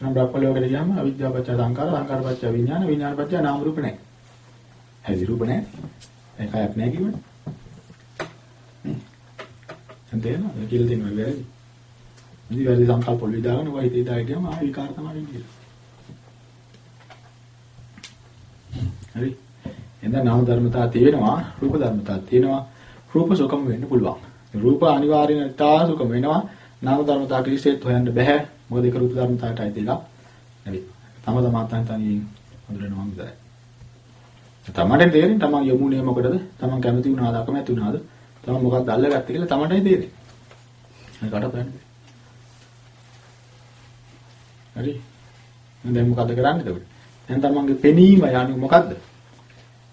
නම් බ්‍රහ්ම ලෝකෙට ගියාම අවිද්‍යාව පත්‍ය සංකාර සංකාර පත්‍ය විඥාන විඥාන පත්‍ය නාම රූප නැහැ. හැදි රූප නැහැ. ඒකයක් නැහැ කිව්වනේ. නේ. එතන ඒක කියලා දෙනවා වැරදි. ඉතින් වැරදි සංකල්ප වල විදාගෙන ඔය හිතේ දාගෙන ගියාම ආ විකාර තමයි වෙන්නේ. හරි. එහෙනම් නාම ධර්මතා තියෙනවා රූප ධර්මතා තියෙනවා රූප සුඛම වෙන්න පුළුවන්. රූප අනිවාර්යෙන් තා සුඛම වෙනවා. නාම ධර්මතා කිසිසේත් හොයන්න බෑ. මොකද ඒක රූප ධර්මතාවට අයිති එකක් නෙවෙයි. තම තමා තන් තනියෙන් හඳුනනවා විතරයි. තමන්ට තේරෙන්නේ තමන් යමුනේ මොකටද? තමන් කැමති වුණාද අකමැති වුණාද? තමන් මොකක්ද අල්ලගත්තේ කියලා තමන්ටයි තේරෙන්නේ. ඒකට බලන්න. හරි. දැන් මොකද කරන්නේ එතකොට? දැන් තමන්ගේ පෙනීම යන්නේ මොකද්ද?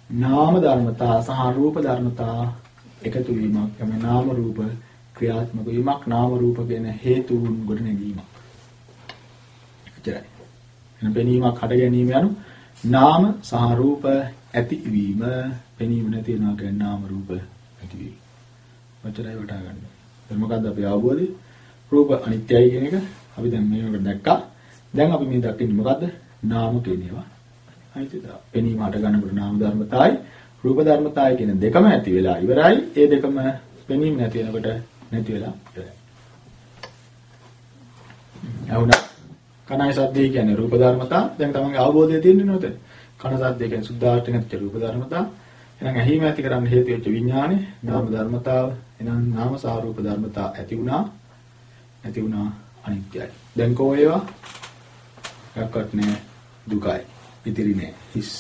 නාම ධර්මතා සහ රූප ධර්මතා එකතු වීමක් තමයි නාම රූප ක්‍රියාත්මක වීමක් නාම රූප කියන හේතුන් ගොඩ නැගීමක්. එච්චරයි. එන පෙනීමක් හට ගැනීම යනු නාම සහ රූප ඇතිවීම පෙනීම නැති වෙනවා කියන්නේ නාම රූප ඇතිවීම. ඔච්චරයි වටහා ගන්න. ඒක මොකද්ද අපි අවබෝධය? රූප අනිත්‍යයි කියන එක අපි දැන් මේකට දැක්කා. දැන් අපි මේ දකින්නේ මොකද්ද? නාම කියන ඒවා. අනිත්‍යතාව. පෙනීම හට ගන්නකොට නාම ධර්මතාවයි රූප ධර්මතාවයි කියන දෙකම ඇති වෙලා ඉවරයි. ඒ දෙකම පෙනීම නැති වෙනකොට නැති වෙලා ඉවරයි. අහුණා. කනයි සද්දේ කියන්නේ රූප ධර්මතා. දැන් තමන්ගේ අවබෝධය තියෙන්නේ නැවත. කන සද්දේ කියන්නේ සුද්ධාර්ථකච්ච රූප ධර්මතා. එහෙනම් ඇහිම ඇති කරන්න හේතු වෙච්ච විඥානේ නාම ධර්මතාව. එහෙනම් නාම සහ රූප ධර්මතා ඇති වුණා. නැති වුණා අනිත්‍යයි. දැන් කෝ ඒවා? එකක්වත් නෑ දුකයි. ඉතිරි නෑ හිස්.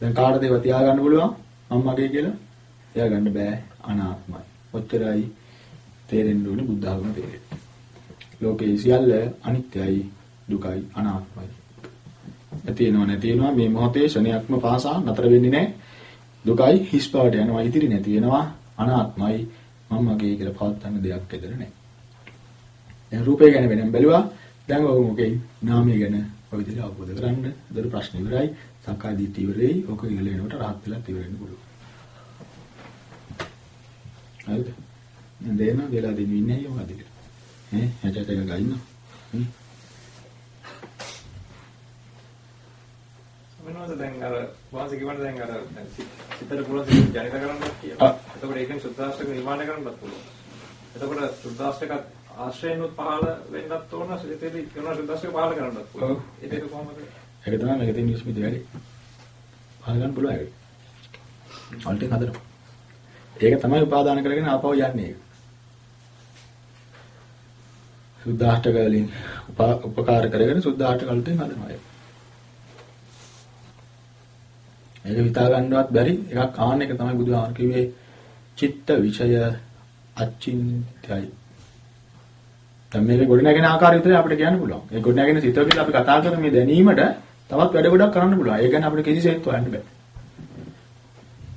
දැන් කාටද ඒවා තියාගන්න පුළුවන්? මම මගේ කියලා තියාගන්න බෑ අනාත්මයි. ඔච්චරයි තේරෙන්න ඕනේ බුද්ධ ධර්ම තේරෙන්න. ලෝකේ සියල්ල අනිත්‍යයි දුකයි අනාත්මයි. ඇතිවෙනව නැතිවෙනවා මේ මොහොතේ ශණයක්ම පාසා නතර වෙන්නේ නැහැ. දුකයි හිස් බවට යනවා ඉතිරි නැති වෙනවා අනාත්මයි මම මගේ කියලා පවත්වන්න දෙයක් ඇදලා නැහැ. දැන් රූපය ගැන වෙනම බැලුවා. දැන් ඔය මොකේ නාමය ගැන ඔය විදිහට අවබෝධ කරගන්න. ඒතර ප්‍රශ්න ඉවරයි. සක්කාය දිට්ඨිය ඉවරයි. ඔක ඉවල වෙනකොට rahat වෙලා ඉවර වෙන්න පුළුවන්. හරිද? දැන් දෙන්න වෙලා දෙන්නේ ඉන්නේ අයියෝ අදිට. ඈ හැටට එක ගයින්න. මොනවද දැන් අර වාසි කිව්වනේ දැන් අර දැන් සිතට පුළුවන් ජනිත කරන්නත් කියලා. එතකොට ඒකෙන් සුද්ධාෂ්ටක නිර්මාණය කරන්නත් පුළුවන්. එතකොට සුද්ධාෂ්ටක ආශ්‍රයෙන්ුත් පහළ වෙන්නත් ඕන සිතේදී කරන සුද්ධාෂ්ටක පහළ කරන්නත් පුළුවන්. ඒක කොහොමද? ඒක තමයි මේක තියෙන ස්මිත වැඩි. පහළ ගන්න පුළුවන් ඒක. අල්ටෙන් හදනවා. ඒක තමයි උපාදාන කරගෙන ආපහු යන්නේ. සුද්ධාෂ්ටක වලින් උපකාර කරගෙන සුද්ධාෂ්ටක වලට හදනවා ඒක. ඒක හිතා ගන්නවත් බැරි එකක් ආන්න එක තමයි බුදුහාම කිව්වේ චිත්ත විෂය අචින්තයයි. දැන් මේක ගොඩනැගෙන ආකාරය විතරයි අපිට කියන්න පුළුවන්. ඒ ගොඩනැගෙන සිත කියලා අපි කතා කරන මේ දැනීමට තවත් වැඩ ගොඩක් කරන්න පුළුවන්. ඒ ගැන අපිට කිසිසේත් හොයන්න බෑ.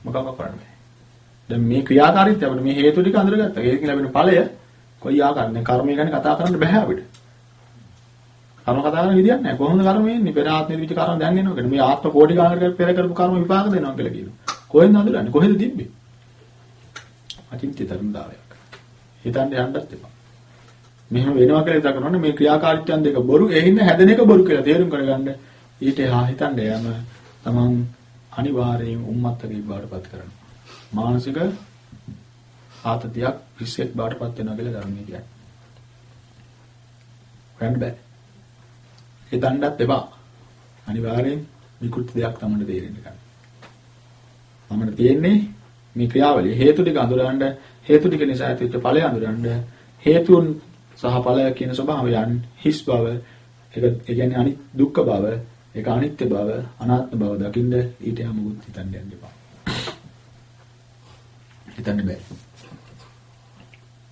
මොකක්ද කරන්නේ? දැන් මේ ක්‍රියාකාරීත්වය අපිට මේ හේතු ටික අඳුරගත්තා. ඒකෙන් ලැබෙන ඵලය කොයි ආකාරයෙන් කර්මය ගැන කතා කරන්න බෑ අපිට. කර්ම කතා කරන විදියක් නැහැ. කොහොමද කර්ම එන්නේ? පෙර ආත්මෙ තිබිච්ච කර්ම දැන් එනවා කියන්නේ. මේ ආත්ම කෝටි ගානකට පෙර කරපු කර්ම විපාක දෙනවා කියලා කියනවා. කොහෙන්ද හඳුනන්නේ? කොහෙද තිබ්බේ? අචින්ත්‍ය ධර්මතාවයක්. හිතන්න යන්නත් එපා. මෙහෙම වෙනවා කියලා හිතා කරනවනේ මේ ක්‍රියාකාරීත්වයන් දෙක බොරු ඒ හින්දා හැදෙන එක බොරු කියලා තේරුම් කරගන්න ඊට එහා හිතන්න යම තමන් අනිවාර්යයෙන් උම්මත්තකේ බාටපත් කරනවා. මානසික ආතතියක් පිස්සෙක් බාටපත් වෙනවා කියලා ධර්මයේ කියන්නේ. හොයන්න බෑ. හිතන්නත් එපා. අනිවාර්යෙන් විකෘති දෙයක් තමයි තේරෙන්න ගන්න. මමට තියෙන්නේ මේ ක්‍රියාවලිය හේතු ටික අඳුරගන්න හේතු ටික නිසා ඇතිවෙච්ච ඵලය අඳුරගන්න හේතුන් සහ ඵලය කියන ස්වභාවයන් හිස් බව ඒක ඒ කියන්නේ අනිත් දුක්ඛ බව ඒක අනිත්‍ය බව අනාත්ම බව දකින්න ඊට යමුත් හිතන්න යන්න එපා. හිතන්න බෑ.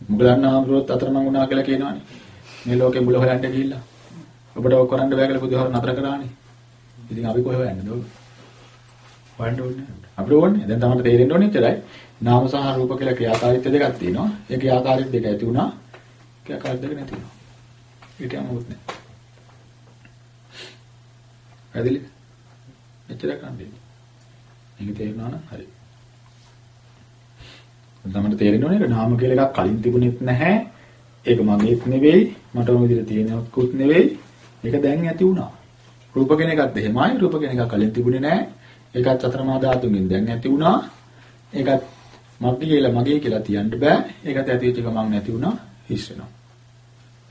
මුගලන් ආමරුවත් අතරමං වුණා කියලා කියනවනේ. මේ ලෝකේ මුල හොයන්න ගිහිල්ලා. ඔබට ඔක් කරන්න බෑ කියලා බුදුහාර නතර කරානේ. ඉතින් අපි කොහෙ හොයන්නද ඔබ? හොයන්න ඕනේ. අපිට ඕනේ. දැන් තමයි තේරෙන්න ඕනේ එච්චරයි නාම සහ රූප කියලා ක්‍රියාකාරීත්ව දෙකක් තියෙනවා. ඒ ක්‍රියාකාරීත්ව දෙක ඇති වුණා ක්‍රියාකාරීත්ව දෙක නැති වුණා ඒක යමුත් නෑ ඇදලි එච්චර කන්නේ මේක තේරුණා නම් හරි. තමයි තේරෙන්න ඕනේ ඒක නාම කියලා එකක් කලින් තිබුණෙත් නැහැ. ඒක මගේත් නෙවෙයි. මට ඕන විදිහට තියෙනවකුත් නෙවෙයි. ඒක දැන් ඇති වුණා. රූප කෙන එකත් එහෙමයි. රූප කෙන එක කලින් තිබුණේ නැහැ. ඒකත් අතරමා ධාතුන්ගෙන් දැන් ඇති වුණා. ඒකත් මග්ගේ කියලා මගේ කියලා තියන්න බෑ. ඒකත් ඇති වෙච්ච ගමන් නැති වුණා. හිස් වෙනවා.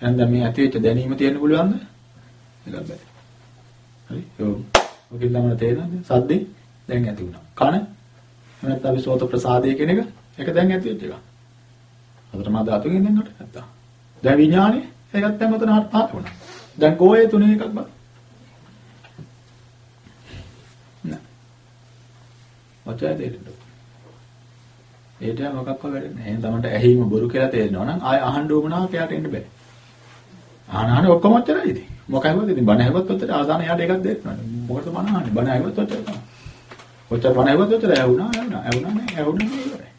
එහෙනම් දැන් මේ ඇති වෙච්ච දැනීම තියෙන්න පුළුවන්ද? ඒක බෑ. හරි? ඔව්. ඔකෙන් තමයි තේරෙන්නේ. සද්දේ දැන් ඇති වුණා. කන? එහෙනම් අපි සෝත ප්‍රසාදයේ කියන එක? ඒක දැන් ඇති වෙච්ච එක. අතරමා ධාතුන්ගෙන් දැන් හට නැත්තා දැන් විඥානේ ඒකත් දැන් මතන හට පහළ වුණා. දැන් කෝයේ තුනේ එකක් බා. නෑ. ඔච්චරයි දෙන්න ඒට මොකක්වත් වැඩ නැහැ. එහෙනම් තමයි ඇහිම බොරු කියලා තේරෙනවා නම් ආය අහන්න උවමනාවක් එයාට එන්න බෑ. අහන අහන ඔක්කොම ඔච්චරයි ඉතින්. මොකක්වත් ඉතින් බණ ඇහුවත් ඔච්චර ආදාන එයාට එකක් දෙන්නවා. මොකටද බණ අහන්නේ? බණ ඇහුවත් ඔච්චර තමයි. ඔච්චර බණ ඇහුවත් ඔච්චර ඇහුණා ඇහුණා ඇහුණා නෑ ඇහුණා නෑ ඉවරයි.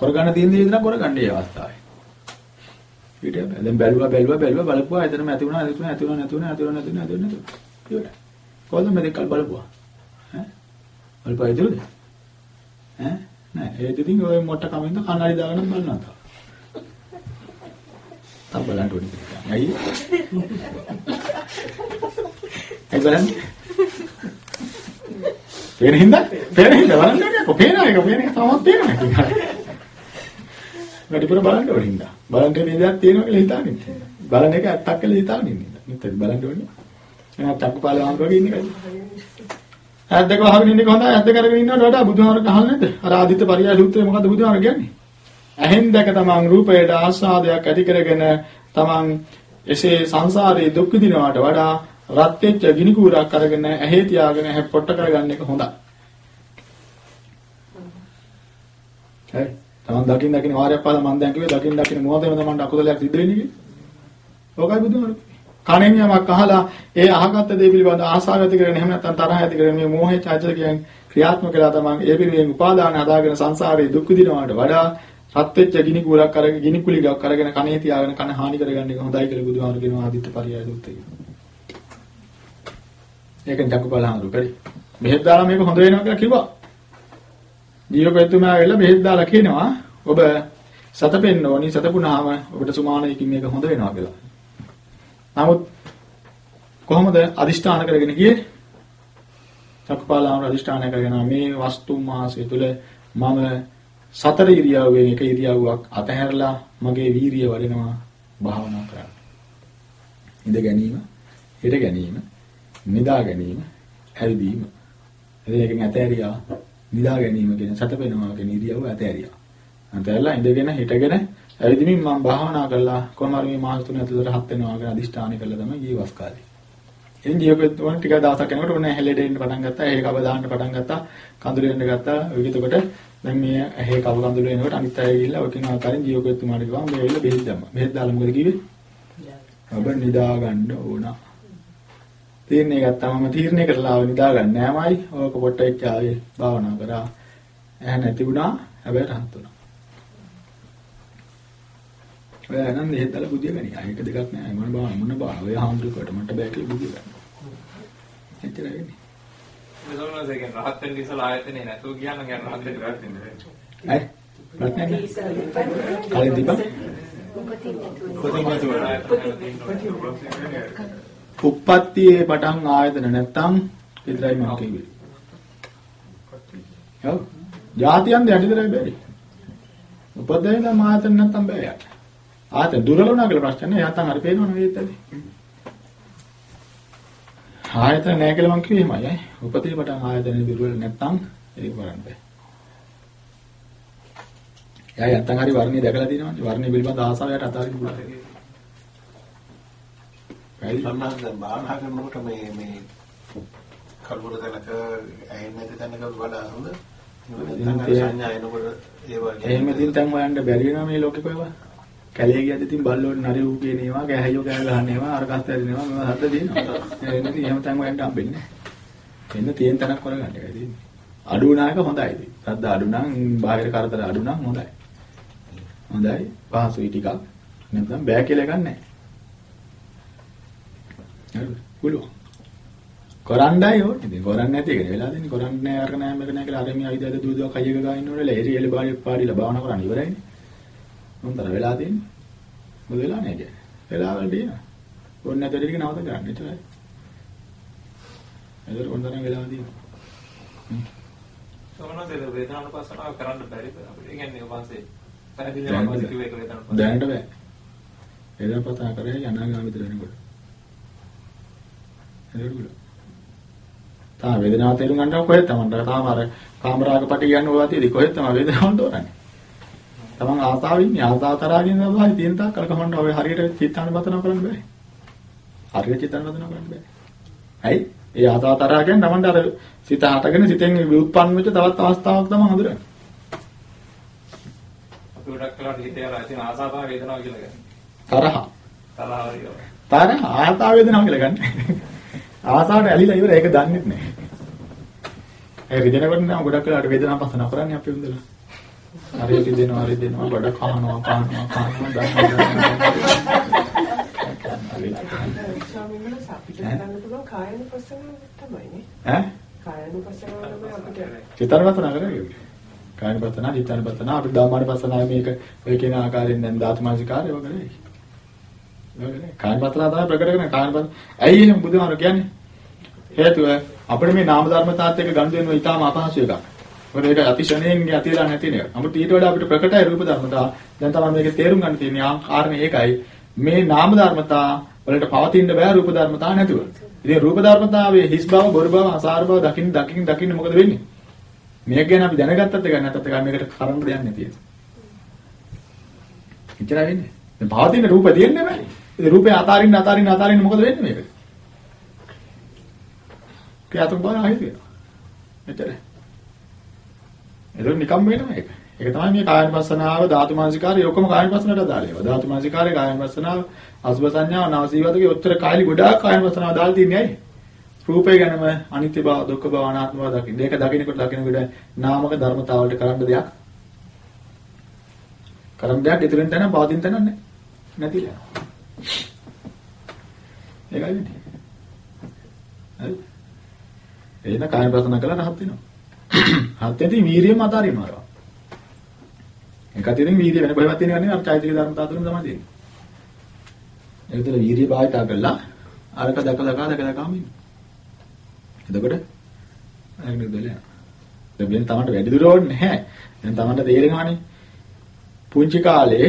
කරගන්න තියෙන දේ විතර කරගන්න මේ අවස්ථාවේ. ඊට දැන් බැලුවා බැලුවා බැලුවා බලපුවා එතනම ඇති වුණා ඇති වුණා ඇති වුණා නැති වුණා ඇති වුණා නැති වුණා නැති වුණා ඉවරයි. කොහොමද මේ දෙකල් බලපුවා? ඈ? බලපුවා ඉදිරියද? ඈ? නෑ ඒත් ඉතින් ඔය මොට්ට කමින්ද කන්නඩි දාගෙන බලනවා තා. තා බලන්න ඕනේ. ඇයි? ඒ බලන්න. පේන හින්දා පේන හින්දා බලන්න ඕනේ. කොහේන එක පේන එක තමත් පේනවා. වැඩිපුර බලන්න ඕනේ හින්දා. බලන්න මේ දෙයක් තියෙනවා කියලා හිතාගෙන. බලන එක ඇත්තක් කියලා හිතාගෙන ඉන්නේ. නිතරම බලන්න ඕනේ. එහෙනම් චක්කපාල වගේ ඉන්නේ කයි. ඇත් දෙක වහගෙන ඉන්නේ කොහොමද? ඇත් දෙක අරගෙන ඉන්නවට වඩා බුදුහාමර අහලා නැද්ද? අර ආදිත්‍ය පරියාය සූත්‍රයේ මොකද්ද බුදුහාමර කියන්නේ? ඇහෙන් දැක තමන් රූපයට ආස්වාදයක් ඇති කරගෙන තමන් එසේ සංසාරයේ දුක් විඳිනවට වඩා රත් වෙච්ච ගිනි කූරක් අරගෙන ඇහි තියාගෙන ඇහ පොට්ට කරගන්න එක හොඳයි. හරි. තමන් දකින් දකින් වාරයක් පාලා මම දැන් කිව්වේ දකින් දකින් මොහොතේම තමන්ට අකුසලයක් සිද්ධ වෙන්නේ කියලා. ඕකයි බුදුහාමර කණෙන් යමක් අහලා ඒ අහගත්ත දේ පිළිබඳ ආසාව ඇති කරගෙන එහෙම නැත්නම් තරහ ඇති කරගෙන මේ මෝහය චෛතසිකයන් ක්‍රියාත්මක වෙලා තමයි ඒ පිළිවෙලින් උපාදාන හදාගෙන සංසාරේ දුක් විඳිනවට වඩා රත් වෙච්ච ගිනි කුලක් අරගෙන ගිනි කුලියක් අරගෙන කනේ තියාගෙන කන හානි කරගන්න එක හොඳයි කියලා බුදුහාමුදුරු කියනවා ආදිත්‍ය පරියාය දුත්තේ. ඒකෙන් දක්වපලහාමුදුරු කරි. මෙහෙත් දාලා මේක හොඳ වෙනවා කියලා කිව්වා. ජීවකෙතුමා වෙලා මෙහෙත් දාලා කියනවා ඔබ සතපෙන්න ඕනි සතපුනාම ඔබට සුමානයකින් මේක හොඳ වෙනවා කියලා. නමුත් කොහොමද අදිෂ්ඨාන කරගෙන ගියේ? චක්කපාලාම අදිෂ්ඨාන කරගෙන මේ වස්තු මාසය තුල මම සතර ඉරියව්වෙන් එක ඉරියව්වක් අතහැරලා මගේ වීරිය වඩනවා භාවනා කරන්න. ඉඳ ගැනීම, හිට ගැනීම, නිදා ගැනීම, ඇවිදීම. එදින එකෙන් ඇතෑරියා නිදා ගැනීම කියන සතපෙනවා කියන ඉරියව්ව ඇතෑරියා. අතහැරලා ඉඳගෙන හිටගෙන ඇවිදින්මින් මම භාවනා කළා කොහොම හරි මේ මාස තුන ඇතුළත රහත් වෙනවා කියලා අදිෂ්ඨාන කළා තමයි ජීවස් කාලේ. ඉතින් ජීවිතේ වුණ ටික දවසක් යනකොට ඔන්න හැලෙඩ එන්න පටන් ගත්තා. එහෙ කබ දාන්න පටන් ගත්තා. කඳුළු එන්න ගත්තා. එතකොට දැන් මේ එහෙ කබ කඳුළු එනකොට අනිත් අය ගිහිල්ලා ඔකින් ආකාරයෙන් ජීවකෙතුමාට කිව්වා මේ වෙලාව බෙහෙත් දැම්මා. බෙහෙත් දාලා මොකද කිව්වේ? ඔබ නිදා ගන්න ඕන. තීරණය ගත්තාම මම තීරණය කරලා ආව නිදා ගන්න නෑමයි. ඕක පොට්ටෙච්ච ආවේ භාවනා කරා. ඇහැ නැති වුණා. හැබැයි රහත් වුණා. ඔය නම් දෙහෙත් දාලා බුදිය ගනි. ආයෙක දෙකක් නෑ. මොන බා මොන බා. ඔය හාමුදුරුවෝ කට මට බෑ කියලා බුදිය ගන්න. එච්චරයි වෙන්නේ. මෙතනස කියන රහත් වෙන්න ඉස්සලා ආයතනේ නැතුව ගියා නම් යන රහත් වෙන්න රහත් වෙන්න බැහැ. ඇයි? ප්‍රශ්නයක් නෑ. කලින් තිබ්බා. උප්පත්තියේ පටන් ආයතන නැත්තම් විතරයි මම කිව්වේ. ඔව්. જાතියන් දෙයක් විතරයි බැරි. උපදින ආයතන නැත්තම් බෑ යාට. ආයතන දුර්වලුණා කියලා ප්‍රශ්න නෑ. යාතන් හරි පේනවනේ ඒත් ඇති. ආයතන නෑ කියලා මම කිව්වේ එහෙමයි. උපතේ පටන් ආයතන දුර්වල නැත්තම් ඒක කරන්න බෑ. එයා යත්තන් හරි වර්ණය දැකලා තියෙනවනේ. වර්ණය පිළිබඳ ආසාවයට අතාරින්න පුළුවන්. සම්මාන දැන් භාවනා කරනකොට මේ මේ කල්වල තැනක ඇහෙන්නේ නැති තැනක වඩා හොඳ සංඥා එනකොට ඒ වගේ එහෙම දැන් හොයන්න බැරි වෙනවා මේ ලෝකේ කොහෙවත්. කැලේ ගියද ඉතින් බල්ලෝට නරි ඌ කියන ඒවා, ගැහැයෝ කෑ ගහන ඒවා, අර කස්ත ඇදිනවා, මේවා හද්ද දෙනවා. එහෙනම් ඉතින් එහෙම තැන් හොයන්න හම්බෙන්නේ නැහැ. එන්න තියෙන තැනක් කරගන්න එකයි තියෙන්නේ. අඩු වුණාක හොඳයි ඉතින්. සද්ද අඩු නම්, බාහිර කරදර අඩු නම් හොඳයි. හොඳයි. පහසුයි ටිකක්. නැත්නම් බෑ කියලා එකක් නැහැ. හරිද? පුළුවන්. කරන්නයි ඕනේ. ඉතින් කරන්නේ නැති එකනේ වෙලා දෙන්නේ. කරන්නේ නැහැ අරක නැහැ මේක නැහැ කියලා අර මේ අයිද අද දුව දුව කයියක ගා ඉන්නෝනේ. ලේරි එල බාඩි පාඩිලා භාවනා කරන්න ඉවරයිනේ. මොන්තර වෙලා දෙන්නේ. මොකද වෙලා නැහැ කියන්නේ. වෙලා වල දින. ඕනේ නැති දෙයක් නවත ගන්න. ඒතරයි. එතකොට ඔන්නතරම් වෙලා දින. සමනසේ වේදනානුපස්සනාව කරන්න බැරිද අපිට? කියන්නේ වාසේ පැහැදිලිවම වාසේ කිව්ව එක වේදනානුපස්සනාව. දැනට බෑ. එදා පතා කරේ අනාගාමී දරනකොට. එතකොට තා වේදනාව තේරුම් ගන්නව කොහෙද තමන්ට තාම අර කාමරාග පටි කියන්නේ ඔය ඇතිද කොහෙද තමයි වේදනාව තෝරන්නේ. තමන් ආසාවෙන් තරහින් තමයි තියෙන තාක් කල කමන්න ඔය හරියට චිත්තානුපතන කරන්න බෑ. හරියට චිත්තානුපතන කරන්න බෑ. ඇයි? ඒ කියන්නේ තමන්ට අර සිත හටගෙන සිතෙන් විඋත්පන්න වෙච්ච තවත් අවස්ථාවක් තමයි හඳුරන්නේ. අපි ගොඩක් කලකට හිතේ අර තියෙන ආසාව වේදනාව කියලා ගන්නේ. තරහ. තරහ හරියව. තරහ ආසාව වේදනාව කියලා ගන්න. ආසාවට ඇලිලා ඉවර ඒක දන්නෙත් නෑ. ඒ රිදෙනකොට නම් ගොඩක් වෙලාවට වේදනාව පස්සන කරන්නේ අපි උන්දලා. හරි රිදෙනවා හරි දෙනවා බඩ කහනවා කහනවා කහනවා දන්නවා. ස්වාමීන් වහන්සේ අපිට ගන්න පුළුවන් කායනුපස්සනාව තමයිනේ. ඈ? කායනුපස්සනාව තමයි අපිට චිත්තානුපස්සන කරන්නේ. කායනුපස්සන, චිත්තානුපස්සන අපිට ධම්මානුපස්සනාවේ මේක ඔය කියන ආකාරයෙන් දැන් ධාතු මානසිකාරය වගේ. නේද? කායනුපස්සන තමයි ප්‍රකට කරන්නේ කායනුපස්සන. ඇයි එහෙම බුදුහාමර කියන්නේ? හේතුව අපිට මේ නාම ධර්මතාවත් එක්ක ගනුදෙනු වෙනවා ඊටාම අපහසු එකක්. මොකද ඒක අතිශණයෙන් ඇතිලා නැති නේද? නමුත් ඊට වඩා අපිට ප්‍රකටයි රූප ධර්මතා. දැන් තමයි මේකේ තේරුම් ගන්න තියෙන ආකාරණේ ඒකයි. මේ නාම ධර්මතා වලට පවතින්න බෑ රූප ධර්මතා නැතුව. ඉතින් රූප ධර්මතාවයේ හිස් බව, බොරු බව, අසාර බව දකින්න දකින්න දකින්න මොකද වෙන්නේ? මේක ගැන අපි දැනගත්තත් එක නැත්ත් එක මේකට කරන්න දෙයක් නැති එක. එච්චරයි වෙන්නේ. දැන් පවතින රූප තියෙන්නේ නැහැ. ඉතින් රූපේ අතාරින්න අතාරින්න අතාරින්න මොකද වෙන්නේ මේක? ක්‍රියාත්මක බව ආයෙත් වෙනවා. එච්චරයි. ඒක නිකම් වෙනවා ඒක. ඒක තමයි මේ කායනුපස්සනාව ධාතු මානසිකාරය ඔක්කොම කායනුපස්සනට අදාළ ඒවා. ධාතු මානසිකාරය කායනුපස්සනාව අසුභ සංඥාව නවසීවතගේ උත්තර කායලි ගොඩාක් කායනුපස්සනාව දාලා තියන්නේ ඇයි? රූපය ගැනම අනිත්‍ය බව දුක්ඛ බව අනාත්ම බව දකින්න. ඒක දකින්නකොට දකින්නකොට නාමක ධර්මතාවලට කරන්න දෙයක් කරන්න දෙයක් ඉතුරුෙන් තැන පවතින තැන නැහැ. නැතිලා. ඒකයි වෙන්නේ. හරි. එහෙනම් කායනුපස්සන කළා රහත් වෙනවා. හත්ෙන්දී වීරියම අතාරිනවා. ඒක අතින් වීර්ය වෙන කොහෙවත් තියෙනව නෙවෙයි අර චෛත්‍යික ධර්මතාව තුනම තමයි තියෙන්නේ. ඒකතර වීර්ය භාවිතා කළා අරක දක දක දක දකම ඉන්න. එතකොට ඒක නෙදලේ. දැන් තමන්ට වැඩි දුර ඕනේ නැහැ. දැන් තමන්ට තේරෙනවානේ. පුංචි කාලේ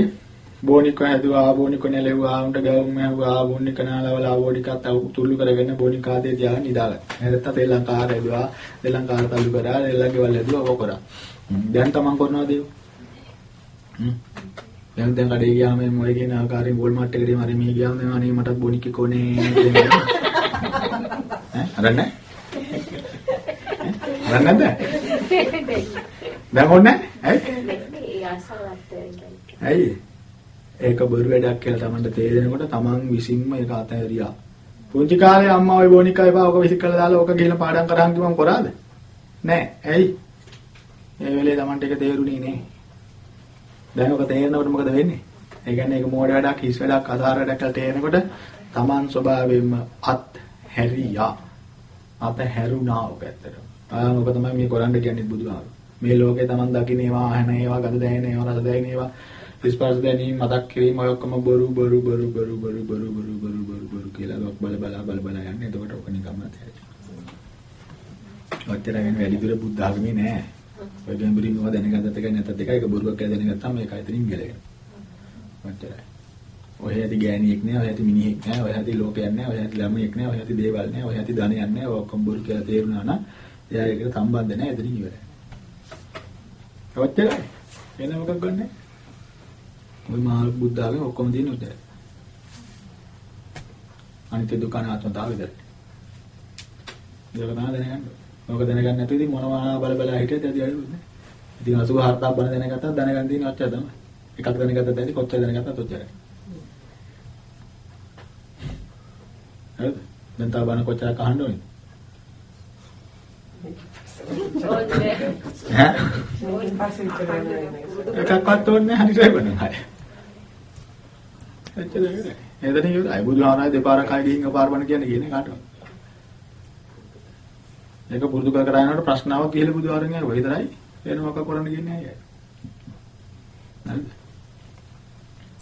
බෝනික හැදුවා බෝනික නෙලෙව්වා උන්ට ගවුම් හැව්වා බෝනික නාලවල බෝනිකත් තුල්ලු කරගෙන බෝනික ආදේ තියාගෙන ඉඳාගත්තා. නැත්නම් ශ්‍රී ලංකාව හැදුවා ශ්‍රී ලංකාව තල්ලු කරා ශ්‍රී ලංකාවල් හැදුවා ඔක කරා. දැන් තමන් කරනවාද ඒක? දැන් දැන් කඩේ ගියාම මේ මොලේ කියන ආකාරයෙන් වෝල් මාට් එකට හරි මේ ගියාම මේ අනේ මටත් බොනික් කොනේ ඈ? අරන්නේ? අරන්නේ නැද්ද දැන් ඕනේ? ඇයි ඇයි ඒක බොරු වැඩක් කියලා Tamanට තේරෙනකොට Taman විසින්ම ඒක අතහැරියා පුංචි කාලේ අම්මා ওই බොනික් අයපා ඔක විසික් කරලා දාලා ඔක ගිහලා පාඩම් කරන් කිව්වම කරාද නෑ ඇයි ඒ වෙලේ Tamanට ඒක තේරුණේ නෑ දැන් ඔක තේරෙනකොට මොකද වෙන්නේ? ඒ කියන්නේ ඒක මෝඩ වැඩක්, හිස් වැඩක්, අසාර වැඩක් කියලා තේරෙනකොට Taman ස්වභාවයෙන්ම අත් හැරියා. අත හැරුණා ඔක ඇත්තට. ආ ඔක තමයි මේ කරන්න කියන්නේ බුදුහාම. මේ ලෝකේ Taman දකින්න ඒවා, අහන ඒවා, ගඳ දැනෙන ඒවා, රස දැනෙන ඒවා, ස්පර්ශ දැනීම, මතක් කිරීම ඔය ඔක්කොම බොරු බොරු බොරු බොරු බොරු බොරු බොරු බොරු බොරු බොරු කියලා ලොක් බල බල බල බල යන්නේ. එතකොට ඔක නිකම්ම තේරෙනවා. ඔච්චර වෙන වැඩි දුර බුද්ධ ආගමේ නෑ. ඔය ගැඹුරින් ඒවා දැනගත්තත් එකයි නැත්ත් එකයි ඒක බොරුවක් කියලා දැනගත්තාම මේක අයිතරින් ගලගෙන. ඔච්චරයි. ඔය ඇති ගෑණියෙක් නෑ, ඔය ඇති මිනිහෙක් නෑ, ඔය ඇති ලෝකයක් නෑ, ඔය ඇති ළමයෙක් නෑ, ඔය ඇති දේවල් නෑ, ඔය ඇති ධනයක් නෑ, ඔය ඔක්කොම බොරු කියලා තේරුණා නම් එයා ඒකට සම්බන්ධ නෑ, එතනින් ඉවරයි. ඔච්චරයි. එන මොකක් ගන්නෑ? ওই මහා බුද්ධ ආගම ඔක්කොම තියෙන උදේ. අනිත්‍ය දුක්ඛ අනාත්මතාව විතරයි. ඒක තමයි දැනගන්න. ඕක දැනගන්න නැතුව ඉතින් මොනවා බල බල හිටියද ඇති අයුන්නේ. ඉතින් 84ක් බල දැනගත්තා දැනගන්න තියෙන ඔච්චර තමයි. එකක් දැනගත්තත් ඇති කොච්චර දැනගත්තත් ඔච්චරයි. හරිද? දැන් තා බන කොච්චරක් අහන්න ඕනේ? ඈ? මේකෙන් පස්සේ නෑ. එකක්වත් ඕනේ නැහැ. හරි. එච්චර ඉවරයි. එතන ඉවරයි. බුදුහාමරයි දෙපාරක් ආයි ගිහින් එකපාර බණ කියන්නේ කියන්නේ කාටවත්. ඒක පුරුදු කර කර යනකොට ප්‍රශ්නාවක් කියලා බුදුහාමරෙන් ආව විතරයි. වෙන මොකක් කරන්න කියන්නේ නැහැ. හරිද?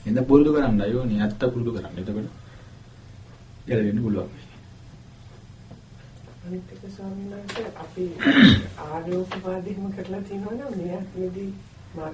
එඳ පුරුදු කරන්න යෝනි ඇත්ත පුරුදු කරන්න. එතකොට ගැලවෙන්න පුළුවන්. අනිත් එක ස්වාමීන් වහන්සේ අපි ආර්යෝපවාදීම කරලා තියෙනවා නම් මෙයක්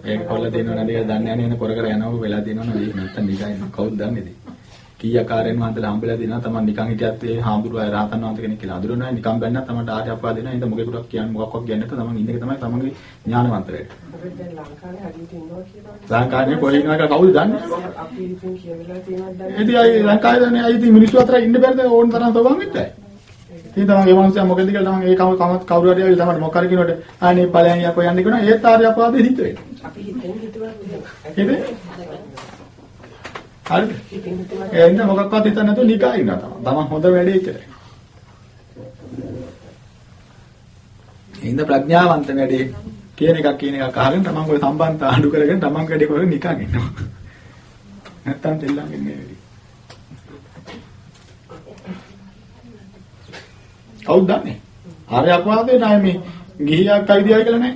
ඒක කොල්ල දෙනව නැද? කියලා දන්නේ නැහැ නේද? කර කර යනවා වෙලා දෙනව නේද? නැත්තම් නිකන් කවුද දන්නේ ඉතින්? කීයක් කාර්යයන් වහන්සේලා හම්බෙලා දෙනවා. තමයි නිකන් හිටියත් ඒ හාමුදුරුවෝ අය රහතන් වහන්සේ කෙනෙක් කියලා අඳුරනවා නිකන් බැන්නත් තමයි ආර්ය අපවා දෙනවා. ඉතින් මොකෙකුටක් කියන්නේ මොකක්වත් කියන්නේ නැත්නම් තමන් ඉන්න එක තමයි තමන්ගේ ඥානවන්ත වෙන්නේ ලංකාවේ හරියට ඉන්නවා කියලා ලංකාවේ කොහේ ඉන්නවද කවුද දන්නේ? අපි ඉතින් කියවලා තියෙනවද දන්නේ ඉතින් අය ලංකාවේ දන්නේ අය ඉතින් මිනිස්සු අතර ඉන්න බැරිද? ඕන තරම් සබන් විතරයි ඉතින් තමයි ඒ මනුස්සයා මොකද කියලා තමන් ඒ කම කවුරු හරි ආවිල තමයි මොකක් හරි කියනකොට ආනේ ඵලයන් යකෝ යන්නේ කියනවා ඒත් ආර්ය අපවාදෙ හිත වෙනවා අපි හිතෙන් හිතුවත් නේද හරිද ඉන්න මොකක්වත් හිතන්නේ නැතුව නිකා ඉන්නවා තමයි. තමන් හොඳ වැඩේ. ඒ ඉන්න ප්‍රඥාවන්ත වැඩේ කියන එකක් කියන එකක් අහගෙන තමන් ඔය සම්බන්ධ ආඩු කරගෙන තමන් වැඩේ කරගෙන නිකන් ඉන්නවා. නැත්තම් දෙල්ලන් ඉන්නේ වැඩි. කවුද දන්නේ? ආර්ය අපවාදේ නෑ මේ ගිහියක් අයිතියයි කියලා නෑ.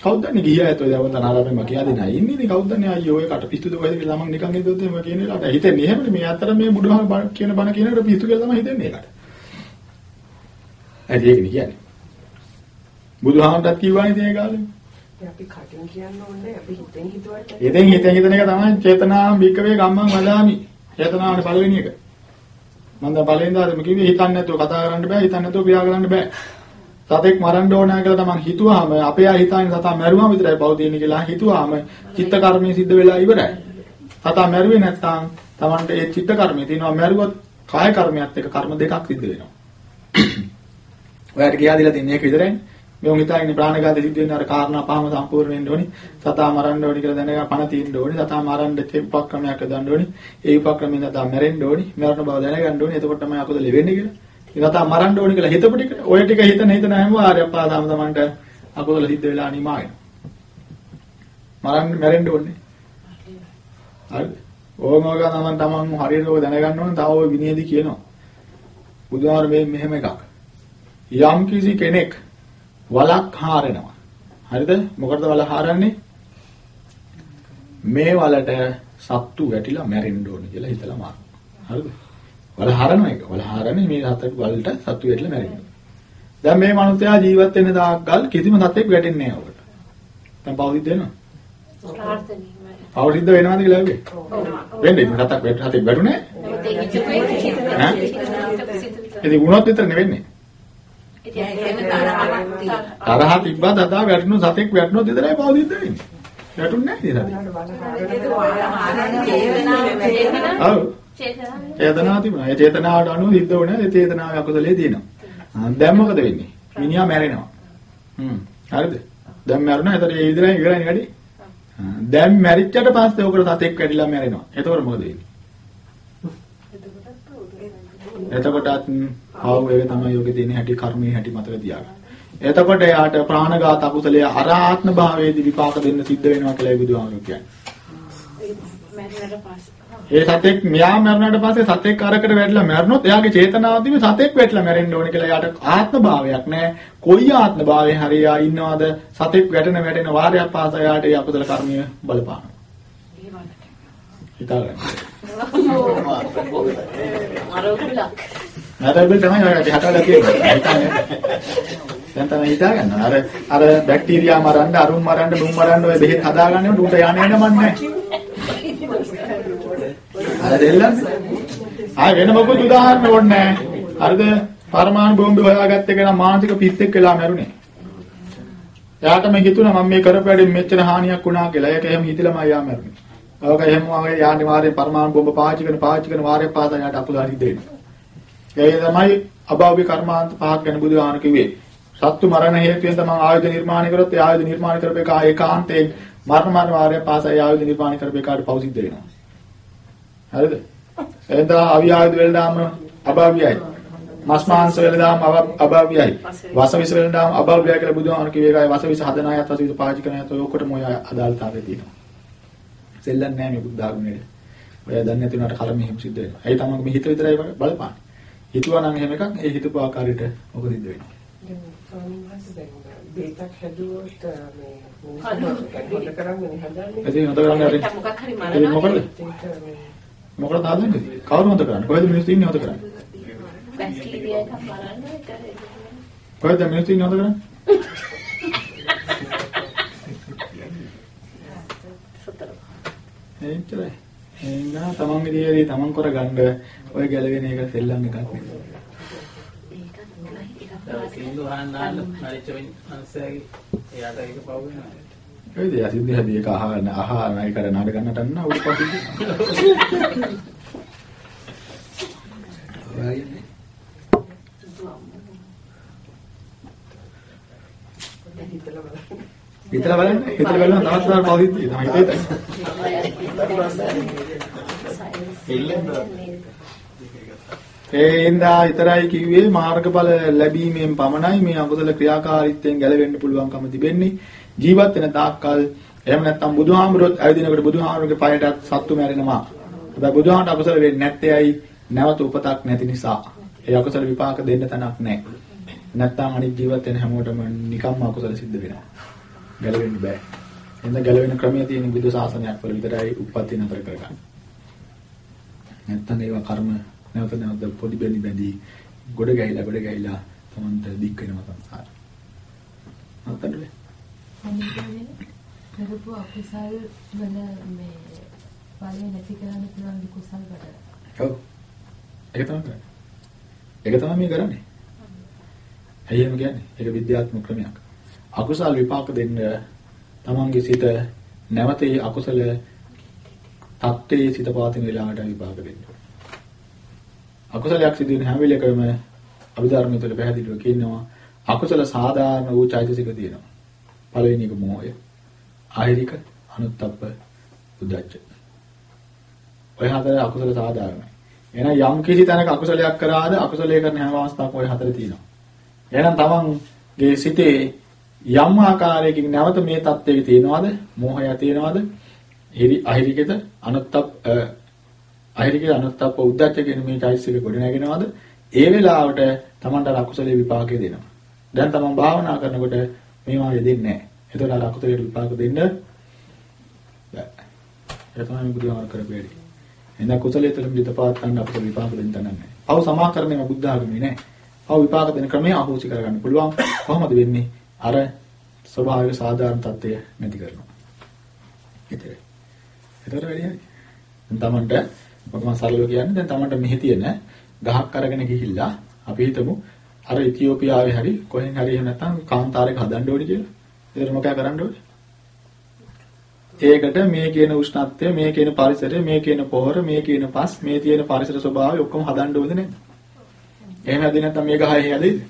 කවුද දන්නේ ගිහිය ඇතෝ දැන් තනාරාමේ මම කියා දෙනා ඉන්නේ ඉතින් කවුද දන්නේ අයියෝ ඔය කට පිස්සුද කොහෙද කියලා ළමන් නිකන් හිතුවොත් එහෙම කියන වෙලාවට හිතෙන්නේ එහෙමනේ මේ අතර මේ බුදුහාම බණ කියන බණ කියනකොට පිස්සු කියලා තමයි හිතෙන්නේ ඒකට. ඇයි ඒකනේ කියන්නේ. බුදුහාමටත් කිව්වානේ ඉතින් ඒ කාලේ. අපි කටින් කියන්න ඕනේ අපි හිතෙන් හිතුවට ඉතින් හිතෙන් හිතන එක තමයි චේතනාම් වික්කවේ ගම්මන් වදාමි. චේතනාවනේ පළවෙනි එක. මම දැන් පළවෙනි දාදෙම කිව්වේ හිතන්නේ නැතුව කතා කරන්න බෑ හිතන්නේ නැතුව ක්‍රියා කරන්න බෑ. සතෙක් මරන්න ඕන කියලා තමන් හිතුවාම අපේ අය හිතන්නේ සතා මැරුවාම විතරයි පව තියෙන්නේ කියලා හිතුවාම චිත්ත කර්මය සිද්ධ වෙලා ඉවරයි. සතා මැරුවේ නැත්නම් තමන්ට ඒ චිත්ත කර්මය තියෙනවා මැරුවොත් කාය කර්මයක් එක්ක කර්ම දෙකක් සිද්ධ වෙනවා. ඔයාලට කියා දීලා තින්නේ ඒක විතරයි. මේ උන් හිතාගෙන ප්‍රාණඝාත සිද්ධ වෙන අර කාරණා පහම සම්පූර්ණ වෙන්න ඕනි. සතා මරන්න ඕනි කියලා දැනගා පණ තියෙන්න ඕනි. සතා මරන්න තේ උපක්‍රමයක් හදන්න ඕනි. ඒ උපක්‍රමයෙන් සතා මැරෙන්න ඕනි. මරණ බව දැනගන්න ඕනි. එතකොට තමයි අකුසල වෙන්නේ කියලා. ඒකතා මරන්න ඕනි කියලා හිතපු ටික ඔය ටික හිතන හිතන හැම වාරයක් පාදාම තමන්ට අකුසල සිද්ධ වෙලා අනිමා වෙනවා. මරන්න මැරෙන්න ඕනේ. හරිද? ඕම වගේ තමන් තමන් හරියට ඔය දැනගන්න ඕනේ. තව ඔය විනයදී කියනවා. බුදුහාර මේ මෙහෙම එකක්. යම් කිසි කෙනෙක් වලක් හාරනවා. හරිද? මොකටද වල හාරන්නේ? මේ වලට සත්තු වැටිලා මැරෙන්න ඕනේ කියලා හිතලා මාරනවා. හරිද? වල හරන එක. වල හරන්නේ මේ සතෙක් වලට සතු වෙట్లా මැරෙන්නේ. දැන් මේ මනුස්සයා ජීවත් වෙන දාගල් කිසිම සතෙක් වැටෙන්නේ නැහැ ඔකට. දැන් දෙනවා. ප්‍රාර්ථනීයමයි. පෞද්ගලික වෙනවද කියලා ඇහුවේ? වෙන්නේ ඉතින් සතක් වැට සතෙක් වැටුනේ. ඉතින් වුණොත් විතර නෙවෙන්නේ. තරහ තිබ්බා දදා වැටුණු සතෙක් වැටුණොත් විතරයි පෞද්ගලික දෙන්නේ. වැටුන්නේ නැහැ සතෙක්. ඔව්. චේතනාව තිබුණා. ඒ චේතනාවට අනුව සිද්ධ වුණා. ඒ චේතනාවේ අකුසලයේ තියෙනවා. දැන් මොකද වෙන්නේ? මිනිහා මැරෙනවා. හ්ම්. හරිද? දැන් මැරුණා. ඒතර ඒ විදිහට ඉවරයි වැඩි. දැන් මැරිච්චට පස්සේ ඔකට සතෙක් වැටිලා මැරෙනවා. එතකොට මොකද වෙන්නේ? එතකොටත් ආව ඒක තමයි යෝගේ තියෙන හැටි කර්මයේ හැටි මතක තියාගන්න. එතකොට එයාට ප්‍රාණඝාත අකුසලයේ අර ආත්ම භාවයේදී විපාක දෙන්න සිද්ධ වෙනවා කියලා බුදුහාමුදුරුවෝ කියන්නේ. ඒ සතෙක් මෙයා මරණයට පස්සේ සතෙක් අරකට වැටලා මැරුණොත් එයාගේ චේතනාවදීම සතෙක් වැටලා මැරෙන්න ඕනේ කියලා එයාට ආත්ම භාවයක් නැහැ. කොයි ආත්ම භාවයේ හරි එයා ඉන්නවද සතෙක් වැටෙන වැටෙන වාරයක් පාසා එයාට ඒ අකුසල කර්මය බලපානවා. හිතාගන්න. අරෝගලක්. නැතබල් තමයි ඔය හටවලා තියෙන්නේ. හිතන්නේ. දැන් තමයි හිතාගන්න. අර අර බැක්ටීරියා මරන්න, අරුන් මරන්න, දුම් මරන්න ඔය බෙහෙත් හදාගන්නේ උන්ට යන්නේ නමන්නේ. අර දෙල්ලන්නේ. ආය වෙන මොකද උදාහරණ ඕනේ නැහැ. හරිද? පරමාණු බෝම්බේ හොයාගත්ත එක නම් මානසික පිස්සෙක් වෙලා මැරුණේ. එයාට මේ හිතුණා මම මේ කරපු වැඩෙන් මෙච්චර හානියක් වුණා කියලා. ඒක එහෙම හිතලම යා මැරුණේ. ඔක එහෙම වගේ යානි වාරේ පරමාණු බෝම්බ පාවිච්චි කරන පාවිච්චි කරන වාරයක් පාසා යාට අපුලාරි දෙන්නේ. ඒ තමයි අභාව්‍ය කර්මාන්ත පහක් ගැන බුදුහාම කිව්වේ. සත්තු මරණ හේතුවෙන් තමයි ආයුධ නිර්මාණය කරොත් ඒ ආයුධ නිර්මාණය කරපු එක ඒකාන්තයෙන් මරණ මරණ වාරයක් පාසා ඒ ආයුධ නිර්මාණය කරපු එකාට පව් සිද්ධ වෙනවා. හරිද? එහෙනම් අවිආයුධ වෙලදාම අභාව්‍යයි. මස් මාංශ වෙලදාම අභාව්‍යයි. වස විස වෙලදාම අභාව්‍යයි කියලා බුදුහාම කිව්වේ ඒකයි වස විස හදන අයත් වස විස පාවිච්චි කරන අයත් ඔය ඔක්කොටම ඔය අදාළතාවය තියෙනවා. සෙල්ලන්නේ නැහැ මේ බුද්ධ ආගමේ. ඔය දන්නේ නැති උනාට කර්ම මෙහෙම සිද්ධ වෙනවා. ඒ තමයි මේ හිත විතරයි බලපාන්නේ. හිතුවා නම් එහෙම එකක් ඒ හිතපු ආකාරයට ඔක සිද්ධ වෙනවා. බේතක් හැදුවොත් මේ හොඳ කරන්නේ හදන්නේ. ඉතින් හොඳ කරන්නේ. මොකක් හරි ඒ මොකද? ඒක මේ මොකටද හදන්නේ? කවුරු හොඳ කරන්නේ? කොහෙද මිනිස්සු ඉන්නේ හොඳ කරන්නේ? බැක්ටීරියා එකක් බලන්න ඒක කොහෙද මිනිස්සු ඉන්නේ හොඳ කරන්නේ? සතර. එච්චරයි. එහෙනම් තමන්ගේ දේවල් තමන් කරගන්න ඔය ගැලවෙන එක සෙල්ලම් එකක් නෙවෙයි. සින්දු අහන්න අහන්න මරිච්ච මිනිස්සගේ එයාට ඒක පව් වෙනවා. ඔය දේ අසිද්ධි හදි එක අහන අහන අය කර නාඩ ගන්නට අන්න උඩ පස්සේ. ඔයන්නේ. හිතලා බලන්න. හිතලා බලන්න හිතලා බලන්න තවත් තවත් පෞද්ගලික තමයි හිතේ. ඒ ඉඳා විතරයි කිව්වේ මාර්ගඵල ලැබීමෙන් පමණයි මේ අකුසල ක්‍රියාකාරීත්වයෙන් ගැලවෙන්න පුළුවන්කම තිබෙන්නේ. ජීවත් වෙන තාක්කල් එහෙම නැත්නම් බුදුහාමුදුරුවෝ ඇවිදිනකොට බුදුහාමුදුරුවෝගේ පයටත් සත්තු මැරෙනවා. හැබැයි බුදුහාමුදුරුවෝ අකුසල වෙන්නේ නැත්තේ ඇයි? නැවත උපතක් නැති නිසා. ඒ අකුසල විපාක දෙන්න තැනක් නැහැ. නැත්නම් අනිත් ජීවත් වෙන හැමෝටම නිකම්ම අකුසල සිද්ධ වෙනවා. ගැලවෙන්න බෑ එහෙනම් ගැලවෙන ක්‍රමයේ තියෙන බුදු සාසනයක් වල විතරයි උප්පත්ති නතර කරගන්න නැත්නම් ඒවා කර්ම නැවත නැවත පොඩි බැලි බැඳි ගොඩ ගැහිලා ගොඩ ගැහිලා තමන්ට දික් වෙනවා සංසාර. අනිත් කරපු අකුසල් වල මේ බලය නැති කරන්න පුළුවන් කුසල් වල. ඔව්. ඒක තමයි කරන්නේ. ඒක තමයි මේ කරන්නේ. ඇයි එහෙම කියන්නේ? ඒක විද්‍යාත්මක ක්‍රමයක්. අකුසල් විපාක දෙන්න තමන්ගේ සිත නැවත ඒ අකුසල තත්ත්වයේ සිත පවතින වෙලාවට විපාක දෙන්න. අකුසලයක් සිදු වෙන හැම වෙලේකම අභිධර්මයේ තුල පැහැදිලිව කියනවා අකුසල සාධාරණ වූ චෛතසික තියෙනවා. පළවෙනි එක මොහය. ආහිරික, අනුත්තප්ප, උද්දච්ච. ඔය හතර අකුසල සාධාරණයි. එහෙනම් යම් කිසි තැනක අකුසලයක් කරාද අකුසලයේ කරන හැම අවස්ථාවකම ඔය හතර තියෙනවා. එහෙනම් තමන්ගේ සිතේ යම් ආකාරයකින් නැවත මේ தත්ත්වයේ තියෙනවද? මෝහය තියෙනවද? හිරි අහිරිකද අනුත්තප්ප අහිරිකේ අනුත්තප්ප උද්දච්ච කියන මේ චෛතසික ගොඩ නැගෙනවද? ඒ වෙලාවට Tamanට අකුසලයේ විපාකය දෙනවා. දැන් Taman භාවනා කරනකොට මේවා යෙදෙන්නේ නැහැ. එතකොට අර අකුසලයේ විපාක දෙන්න බෑ. ඒ තමයි බුදුහාමර කරපේරි. එහෙනම් කුසලයේ තුලින් විතපාත් ගන්න අපිට විපාක දෙන්න නැහැ. පව් සමාකරණය බුද්ධ ආගමේ නැහැ. පව් විපාක දෙන ක්‍රමය අහෝසි කරගන්න පුළුවන්. කොහොමද වෙන්නේ? අර ස්වභාවික සාධාරණ தත්ත්වය නැති කරනවා. ඒතරයි. ඒතර වැඩි හරි. දැන් Tamanට මම සරලව කියන්නේ දැන් Tamanට මෙහි තියෙන ගහක් අරගෙන ගිහිල්ලා අපි හිතමු අර ඉතියෝපියාවේ හරි කොහෙන් හරි එහෙම නැත්නම් කාන්තාරයක හදන්න ඕනේ කියලා. ඒතර මොකක්ද කරන්න ඕනේ? ඒකට මේ කියන උෂ්ණත්වය, මේ කියන පරිසරය, මේ කියන පොහොර, මේ කියන පස්, මේ තියෙන පරිසර ස්වභාවය ඔක්කොම හදන්න ඕනේ නේද? එහෙම හැදෙන්නේ නැත්නම් මේ ගහ එහෙ හැදෙයිද?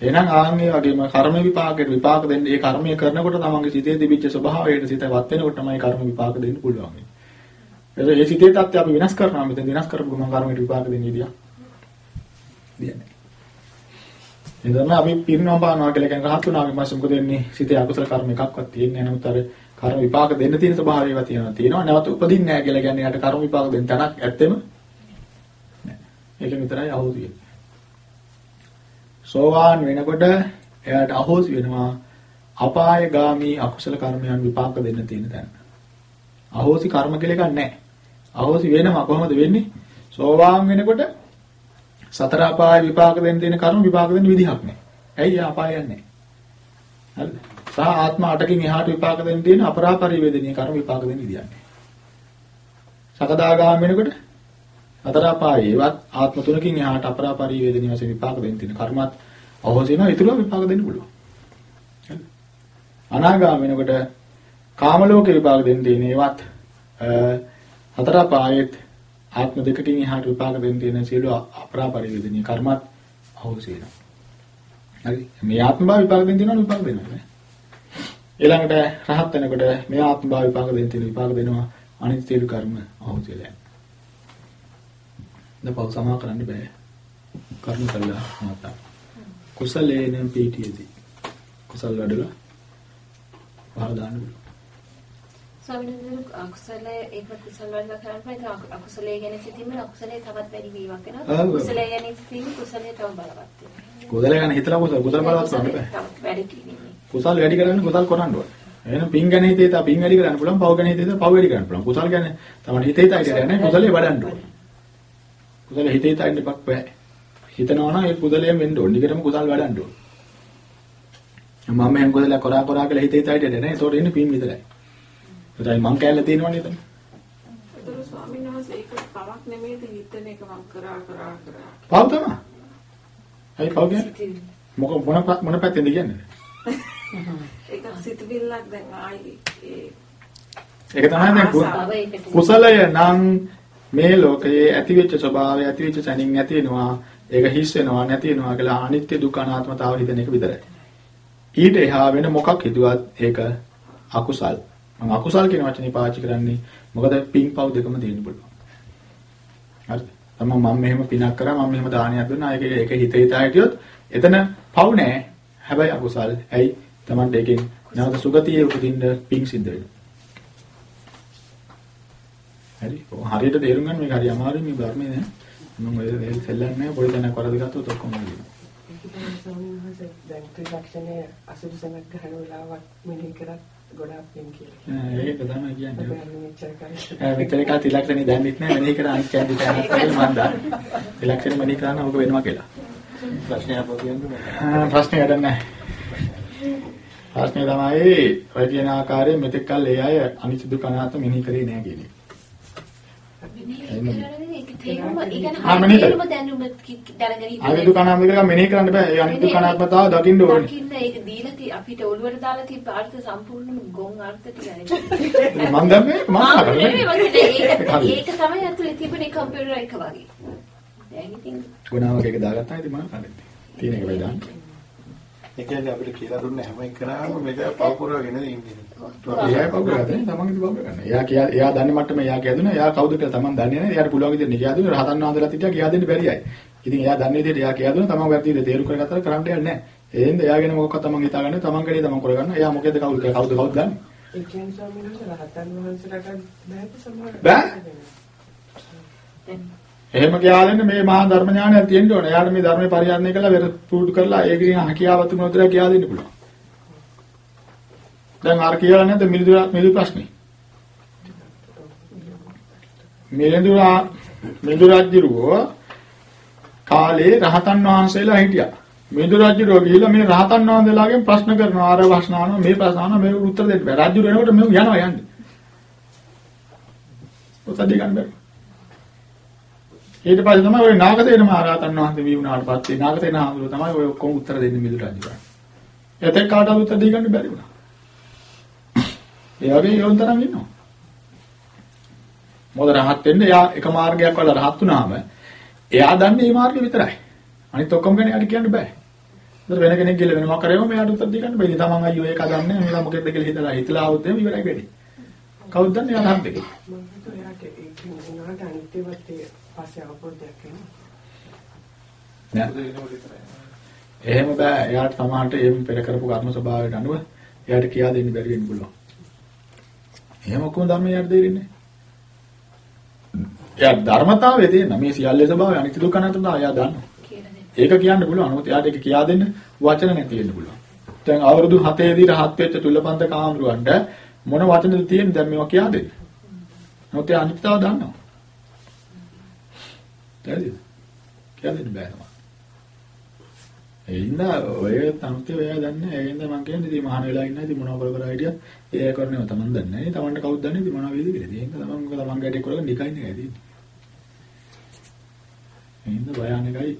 එහෙනම් ආන්ගේ වගේම කර්ම විපාකයට විපාක දෙන්න ඒ කර්මය කරනකොට තමන්ගේ සිතේ තිබිච්ච ස්වභාවයට සිතවත් වෙනකොට තමයි කර්ම විපාක දෙන්න පුළුවන්. ඒක ඒ සිතේ தත්ත්වය අපි වෙනස් කරනවා මෙතන වෙනස් කරපු ගමන් කර්මයට විපාක දෙන්නේ විදියක්. දෙන්නේ. ඒ තමයි අපි පිරිනවම් පානවා කියලා කියන රහත් වුණාගේ මාස මොකද වෙන්නේ? සිතේ අකුසල කර්ම එකක්වත් තියෙන්නේ නැහැ. නමුත් අර කර්ම විපාක දෙන්න තියෙන ස්වභාවයව තියෙනවා. තියෙනවා නැවත උපදින්නේ නැහැ කියලා කියන්නේ යට කර්ම විපාක දෙන්න තැනක් ඇත්තෙම නැහැ. ඒක විතරයි අහෝසි වෙන්නේ. සෝවාන් වෙනකොට එයාට අහෝසි වෙනවා අපායගාමී අකුසල කර්මයන් විපාක දෙන්න තියෙන තැන. අහෝසි කර්ම කියලා එකක් නැහැ. අහෝසි වෙනවා කොහොමද වෙන්නේ? සෝවාන් වෙනකොට සතර අපාය විපාක දෙන්න තියෙන කර්ම විපාක දෙන්න විදිහක් නැහැ. ඇයි අපායයක් නැහැ. හරිද? සහ ආත්ම 8කින් එහාට විපාක දෙන්න තියෙන අපරාපරිවේදනීය කර්ම විපාක දෙන්න විදිහක් නැහැ. සකදාගාම වෙනකොට සතර අපායේවත් ආත්ම තුනකින් එහාට අපරාපරිවේදනීය වශයෙන් විපාක දෙන්න තියෙන කර්මات අහෝසි වෙනවා ඊටු විපාක දෙන්න පුළුවන්. හරිද? අනාගාම වෙනකොට කාම ලෝක විපාක දෙන්න තියෙන ඒවත් හතර පායෙත් ආත්ම දෙකකින් එහාට විපාක දෙන්න තියෙන සියලු අපරාපරිවේදනීය කර්මත් අහෝසි වෙනවා. හරි. මේ ආත්ම භාව විපාක දෙන්න තියෙනවා විපාක දෙනවා නේ. ඊළඟට රහත් වෙනකොට මේ ආත්ම භාව විපාක දෙන්න තියෙන විපාක දෙනවා අනිත් සියලු කර්ම අහෝසි දැන් පව සමා කරන්න බෑ. කර්ම කළා මාතා. කුසලේන පීටියදී. කුසල වැඩලා පහල දාන්න පුළුවන්. ස්වාමීන් වහන්සේ අකුසලයේ ඒක කුසල වර්ධ කරන්න බෑ ඒක අකුසලයේ ගැන සිතීමෙන් අකුසලයේ තවත් වැඩි වීමක් වෙනවා කුසලයේ ගැන සිතීමෙන් කුසලයේ තව බලවත් වෙනවා කුසල ගැන හිතලා කුසල කුසල බලවත් කරන්න බෑ. වැඩි කිරීමේ කුසල් වැඩි කරන්න කුසල් කරන්න ඕනේ. එහෙනම් පින් ගැන හිතේ තා පින් වැඩි කරන්න පුළුවන්, පව් ගැන හිතේ තා පව් වැඩි කරන්න පුළුවන්. කුසල් ගැන තමයි හිතේ තා ඉතින් නැහැ කුසලේ වඩන්න ඕනේ. කුසල හිතේ තා ඉන්න බක් බෑ. හිතනවා නම් ඒ කුසලයෙන් වෙන්න ඕනේ. ඊකටම කුසල් වඩන්න ඕනේ. මම මම කුසල කරා කරා කියලා හිතේ තා ඉන්නේ නැහැ. ඒතකොට ඉන්නේ පින් විතරයි. ඒතරයි මං කැල්ල තියෙනවනේ එතන. ඒතර ස්වාමීන් වහන්සේ ඒක පවක් නෙමෙයිද හිතන එක මම කරා කරා කරා. පව් තමයි. අයි පව් කියන්නේ මොක මොන මොන පැත්තෙන්ද කියන්නේ? ඒක සිතවිල්ලක් දැන් ආයි ඒක තමයි දැන් කුසලය නම් මේ ලෝකයේ ඇතිවෙච්ච ස්වභාවය ඇතිවෙච්ච සැනින් නැති වෙනවා ඒක හිස් වෙනවා නැති වෙනවා කියලා අනිත්‍ය දුක්ඛ අනාත්මතාව හිතන එක විතරයි. ඊට එහා වෙන මොකක් හිතුවත් ඒක අකුසල්. මම අකුසල් කියන වචනේ පාවිච්චි කරන්නේ මොකද පින් පව් දෙකම දෙන්න පුළුවන්. හරිද? තමන් මම මෙහෙම පිනක් කරා මම මෙහෙම දානයක් දුන්නා ඒක ඒක හිත හිතා හිටියොත් එතන පව් නෑ. හැබැයි අකුසල්. ඇයි? තමන්ට ඒකෙන් නැවත සුගතියේ උපදින්න පින් සිද්ධ වෙනවා. හරි. හරියට තේරුම් ගන්න මේක හරි අමාරුයි මේ ධර්මයේ නේ. මම ඔය දෙයක් සෙල්ලන්නේ නැහැ. පොඩි තැනක් වරද ගත්තොත් ඔක්කොම වහන්සේ දැන් ත්‍රිලක්ෂණයේ අසුරු සමක් ගහන වෙලාවක් මෙනෙහි කරත් ගොඩාක් වෙන කියලා. ඒක තමයි කියන්නේ. හැබැයි මෙච්චර කරේ. ඈ, මෙතන එක තිලක්ෂණේ දැනෙන්නේ නැහැ. මෙනෙහි කර අනිත් කැන්ඩි තැනක් මම දා. තිලක්ෂණේ මෙනෙහි කරන ඕක වෙනවා කියලා. ප්‍රශ්නයක් අපෝ කියන්නේ ප්‍රශ්නේ වැඩක් නැහැ. ප්‍රශ්නේ තමයි ඔය කියන ආකාරයෙන් මෙතෙක් කල් ඒ අය අනිත්‍ය දුක අනාත්ම මෙනෙහි කරේ නැහැ කියන එක. ඒක තේරුම ඒ කියන්නේ ආ, මෙනෙහි කරේ. තේරුම දැනුම කි- දැනගෙන හිටියේ අනිත්‍ය දුක අනාත්ම කියලා මෙනෙහි කරන්න බෑ. ඒ අනිත්‍ය දුක අනාත්මතාව දකින්න ඕනේ. දකින්න ඒක දීලා ති අපිට ඔළුවට දාලා තිබ්බ අර්ථ සම්පූර්ණම ගොන් අර්ථ ටිකයි. මම දැම්මේ මම මම ඒක ඒක තමයි අතුලේ තිබුණේ කම්පියුටර් එක වගේ. දැන් ඉතින් ගුණාවක් එක දාගත්තා ඉතින් මම කරන්නේ. තියෙන එක වෙයි දාන්න. ඒ කියන්නේ අපිට කියලා දුන්න හැම එකනම මේක පවපුරවගෙන ඉන්නේ. එයා පව් කරගත්තේ තමන්ගේ පව් කරගන්න. එයා කියා එයා දන්නේ මට්ටම එයා කියදුනා එයා කවුද කියලා තමන් දන්නේ නැහැ. එයාට පුළුවන් විදිහට කියා දුන්නා රහතන් වහන්සේලාත් හිටියා කියා දෙන්න බැරියයි. ඉතින් එයා දන්නේ විදිහට එයා කියා දුන්නා තමන් වැරදි විදිහට තේරු කරගත්තා කරන්න යන්නේ නැහැ. ඒ හින්දා එයාගෙන මොකක්වත් තමන් හිතාගන්නේ තමන් ගලේ තමන් කරගන්න. එයා මොකේද කවුද කවුද කවුද දන්නේ. ඒ කියන්නේ ස්වාමීන් වහන්සේ රහතන් වහන්සේලාට බෑද සමහර බෑ? එහෙම කියා දෙන්න මේ මහා ධර්ම ඥානයක් තියෙන්න ඕනේ. එයාට මේ ධර්මේ පරිහරණය කළා වෙර පුරුදු කරලා ඒකෙන් හැකියාවක් තිබුණොත් විතර කියා දෙන්න පුළුවන්. දැන් අර කියලා නැද්ද මිලිඳු මිලිඳු ප්‍රශ්නේ? මිලිඳු මිලිඳු රජුරෝ කාලේ රහතන් වහන්සේලා හිටියා. මිලිඳු රජුරෝ ගිහිල්ලා මේ රහතන් වහන්සේලාගෙන් ප්‍රශ්න කරනවා. අර ප්‍රශ්න අහනවා මේ ප්‍රශ්න අහනවා මේක උත්තර දෙන්න බෑ. රජු එනකොට මේ යනවා යන්නේ. උත්තර දෙන්න බෑ. ඊට පස්සේ තමයි ওই නාගසේන මහරහතන් වහන්සේ වී වුණාට පස්සේ නාගසේන හාමුදුරුවෝ තමයි ඔය ඔක්කොම උත්තර දෙන්නේ මිදුල රජුට. එතෙක් කාටවත් උත්තර දෙන්න බැරි වුණා. ඒ වගේ යොන් තරම් ඉන්නවා. මොකද රහත් වෙන්න එයා එක මාර්ගයක් වල රහත් වුණාම එයා දන්නේ මේ මාර්ගය විතරයි. අනිත් ඔක්කොම ගැන යට කියන්න බෑ. ඒතර වෙන කෙනෙක් ගිහලා වෙනම කරේම මෙයාට උත්තර දෙන්න බෑ. ඉතින් තමන් අයියෝ ඒක දන්නේ මේලා මොකෙක්ද කියලා හිතලා හිතලා આવුත් එහෙම ඉවරයි වෙන්නේ. කවුද දන්නේ එයා රහත් දෙකේ? මම හිතුවා එයාට ඒක නෝනාට අනිත්‍යවත් පස්සේ අවබෝධයක් එනවා. නෑ. එහෙම බෑ. එයාට සමහරට එහෙම පෙර කරපු කර්ම ස්වභාවයට අනුව එයාට කියා දෙන්න බැරි වෙන්න පුළුවන්. එහෙම කොහොමද ධර්මයට දෙන්නේ? එයා ධර්මතාවයේ තියෙන මේ සියල්ලේ ස්වභාවය අනිත්‍ය දුක්ඛ අනාත්ම තමයි එයා දන්නවා. ඒක කියන්න පුළුවන්. නමුත් එයාට ඒක කියා දෙන්න වචන නැති වෙන්න පුළුවන්. දැන් අවුරුදු 7 දී රහත් වෙච්ච තුලපන්ත කාමරුවන්ට මොන වචනද තියෙන්නේ දැන් මේවා කියා දෙන්න. නමුත් එයා අනිත්‍යතාව දන්නවා. තේරෙද? කියා දෙන්න බෑ තමයි. ඒ ඉඳා ඔය තමයි ඔය දන්නේ ඒ ඉඳා මම කියන්නේ ඉතින් මහාන වෙලා ඉන්න ඉතින් මොනව කර කර හිටියත් ඒ කරන්නේ තමන් දන්නේ නැහැ. තමන්ට කවුද දන්නේ ඉතින් මොනව වේද කියලා. ඒ හින්දා තමන් තමන් ගැටේ කරගෙන නිකන් ඉන්නේ ඇති. ඒ හින්දා භයානකයි.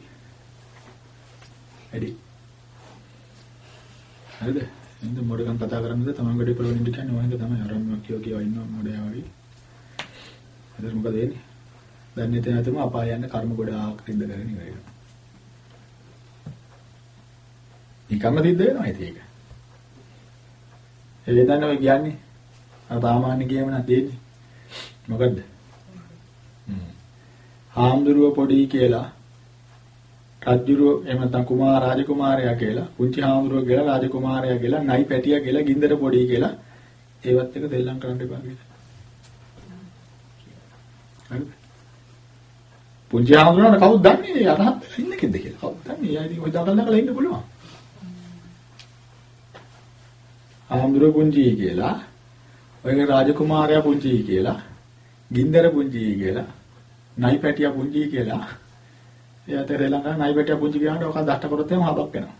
වැඩි. හරිද? එහෙනම් මොඩකම් කතා කරන්නද තමන් වැඩේ කරගෙන ඉන්න කියන්නේ ඔහෙන්ද තමයි අරන් කියෝ කියෝ ඉන්නවා මොඩයා වගේ. හරිද මොකද වෙන්නේ? දන්නේ නැතම අපාය යන කර්ම ගොඩාක් සිද්ධ කරගෙන ඉවරයි. නිකම්ම සිද්ධ වෙනවා ඉතින් ඒක. ඒ දන්න ඔය කියන්නේ අර සාමාන්‍ය ගේම නම් දෙන්නේ. මොකද්ද? හ්ම්. හාමුදුරුව පොඩි කියලා රජුරුව එහෙම නැත්නම් කුමාර රාජකුමාරයා කියලා පුංචි හාමුදුරුව කියලා රාජකුමාරයා කියලා නයි පැටියා කියලා ගින්දර පොඩි කියලා ඒවත් එක දෙල්ලම් කරන්න එපා කියලා. හරිද? පුංචි හාමුදුරුවන්ට කවුද දන්නේ අරහත් ඉන්නේ කෙද්ද කියලා. කවුද දන්නේ? එයා ඉතින් ඔය දකල් දකලා ඉන්න පුළුවන්. ආම්දුර පුංචි කියලා ඔයගේ රාජකුමාරයා පුංචි කියලා ගින්දර පුංචි කියලා නයි පැටියා පුංචි කියලා එයාට ශ්‍රී නයි පැටියා පුංචි කියනකොට ඔක දෂ්ට කරොත් එහෙම හබක් වෙනවා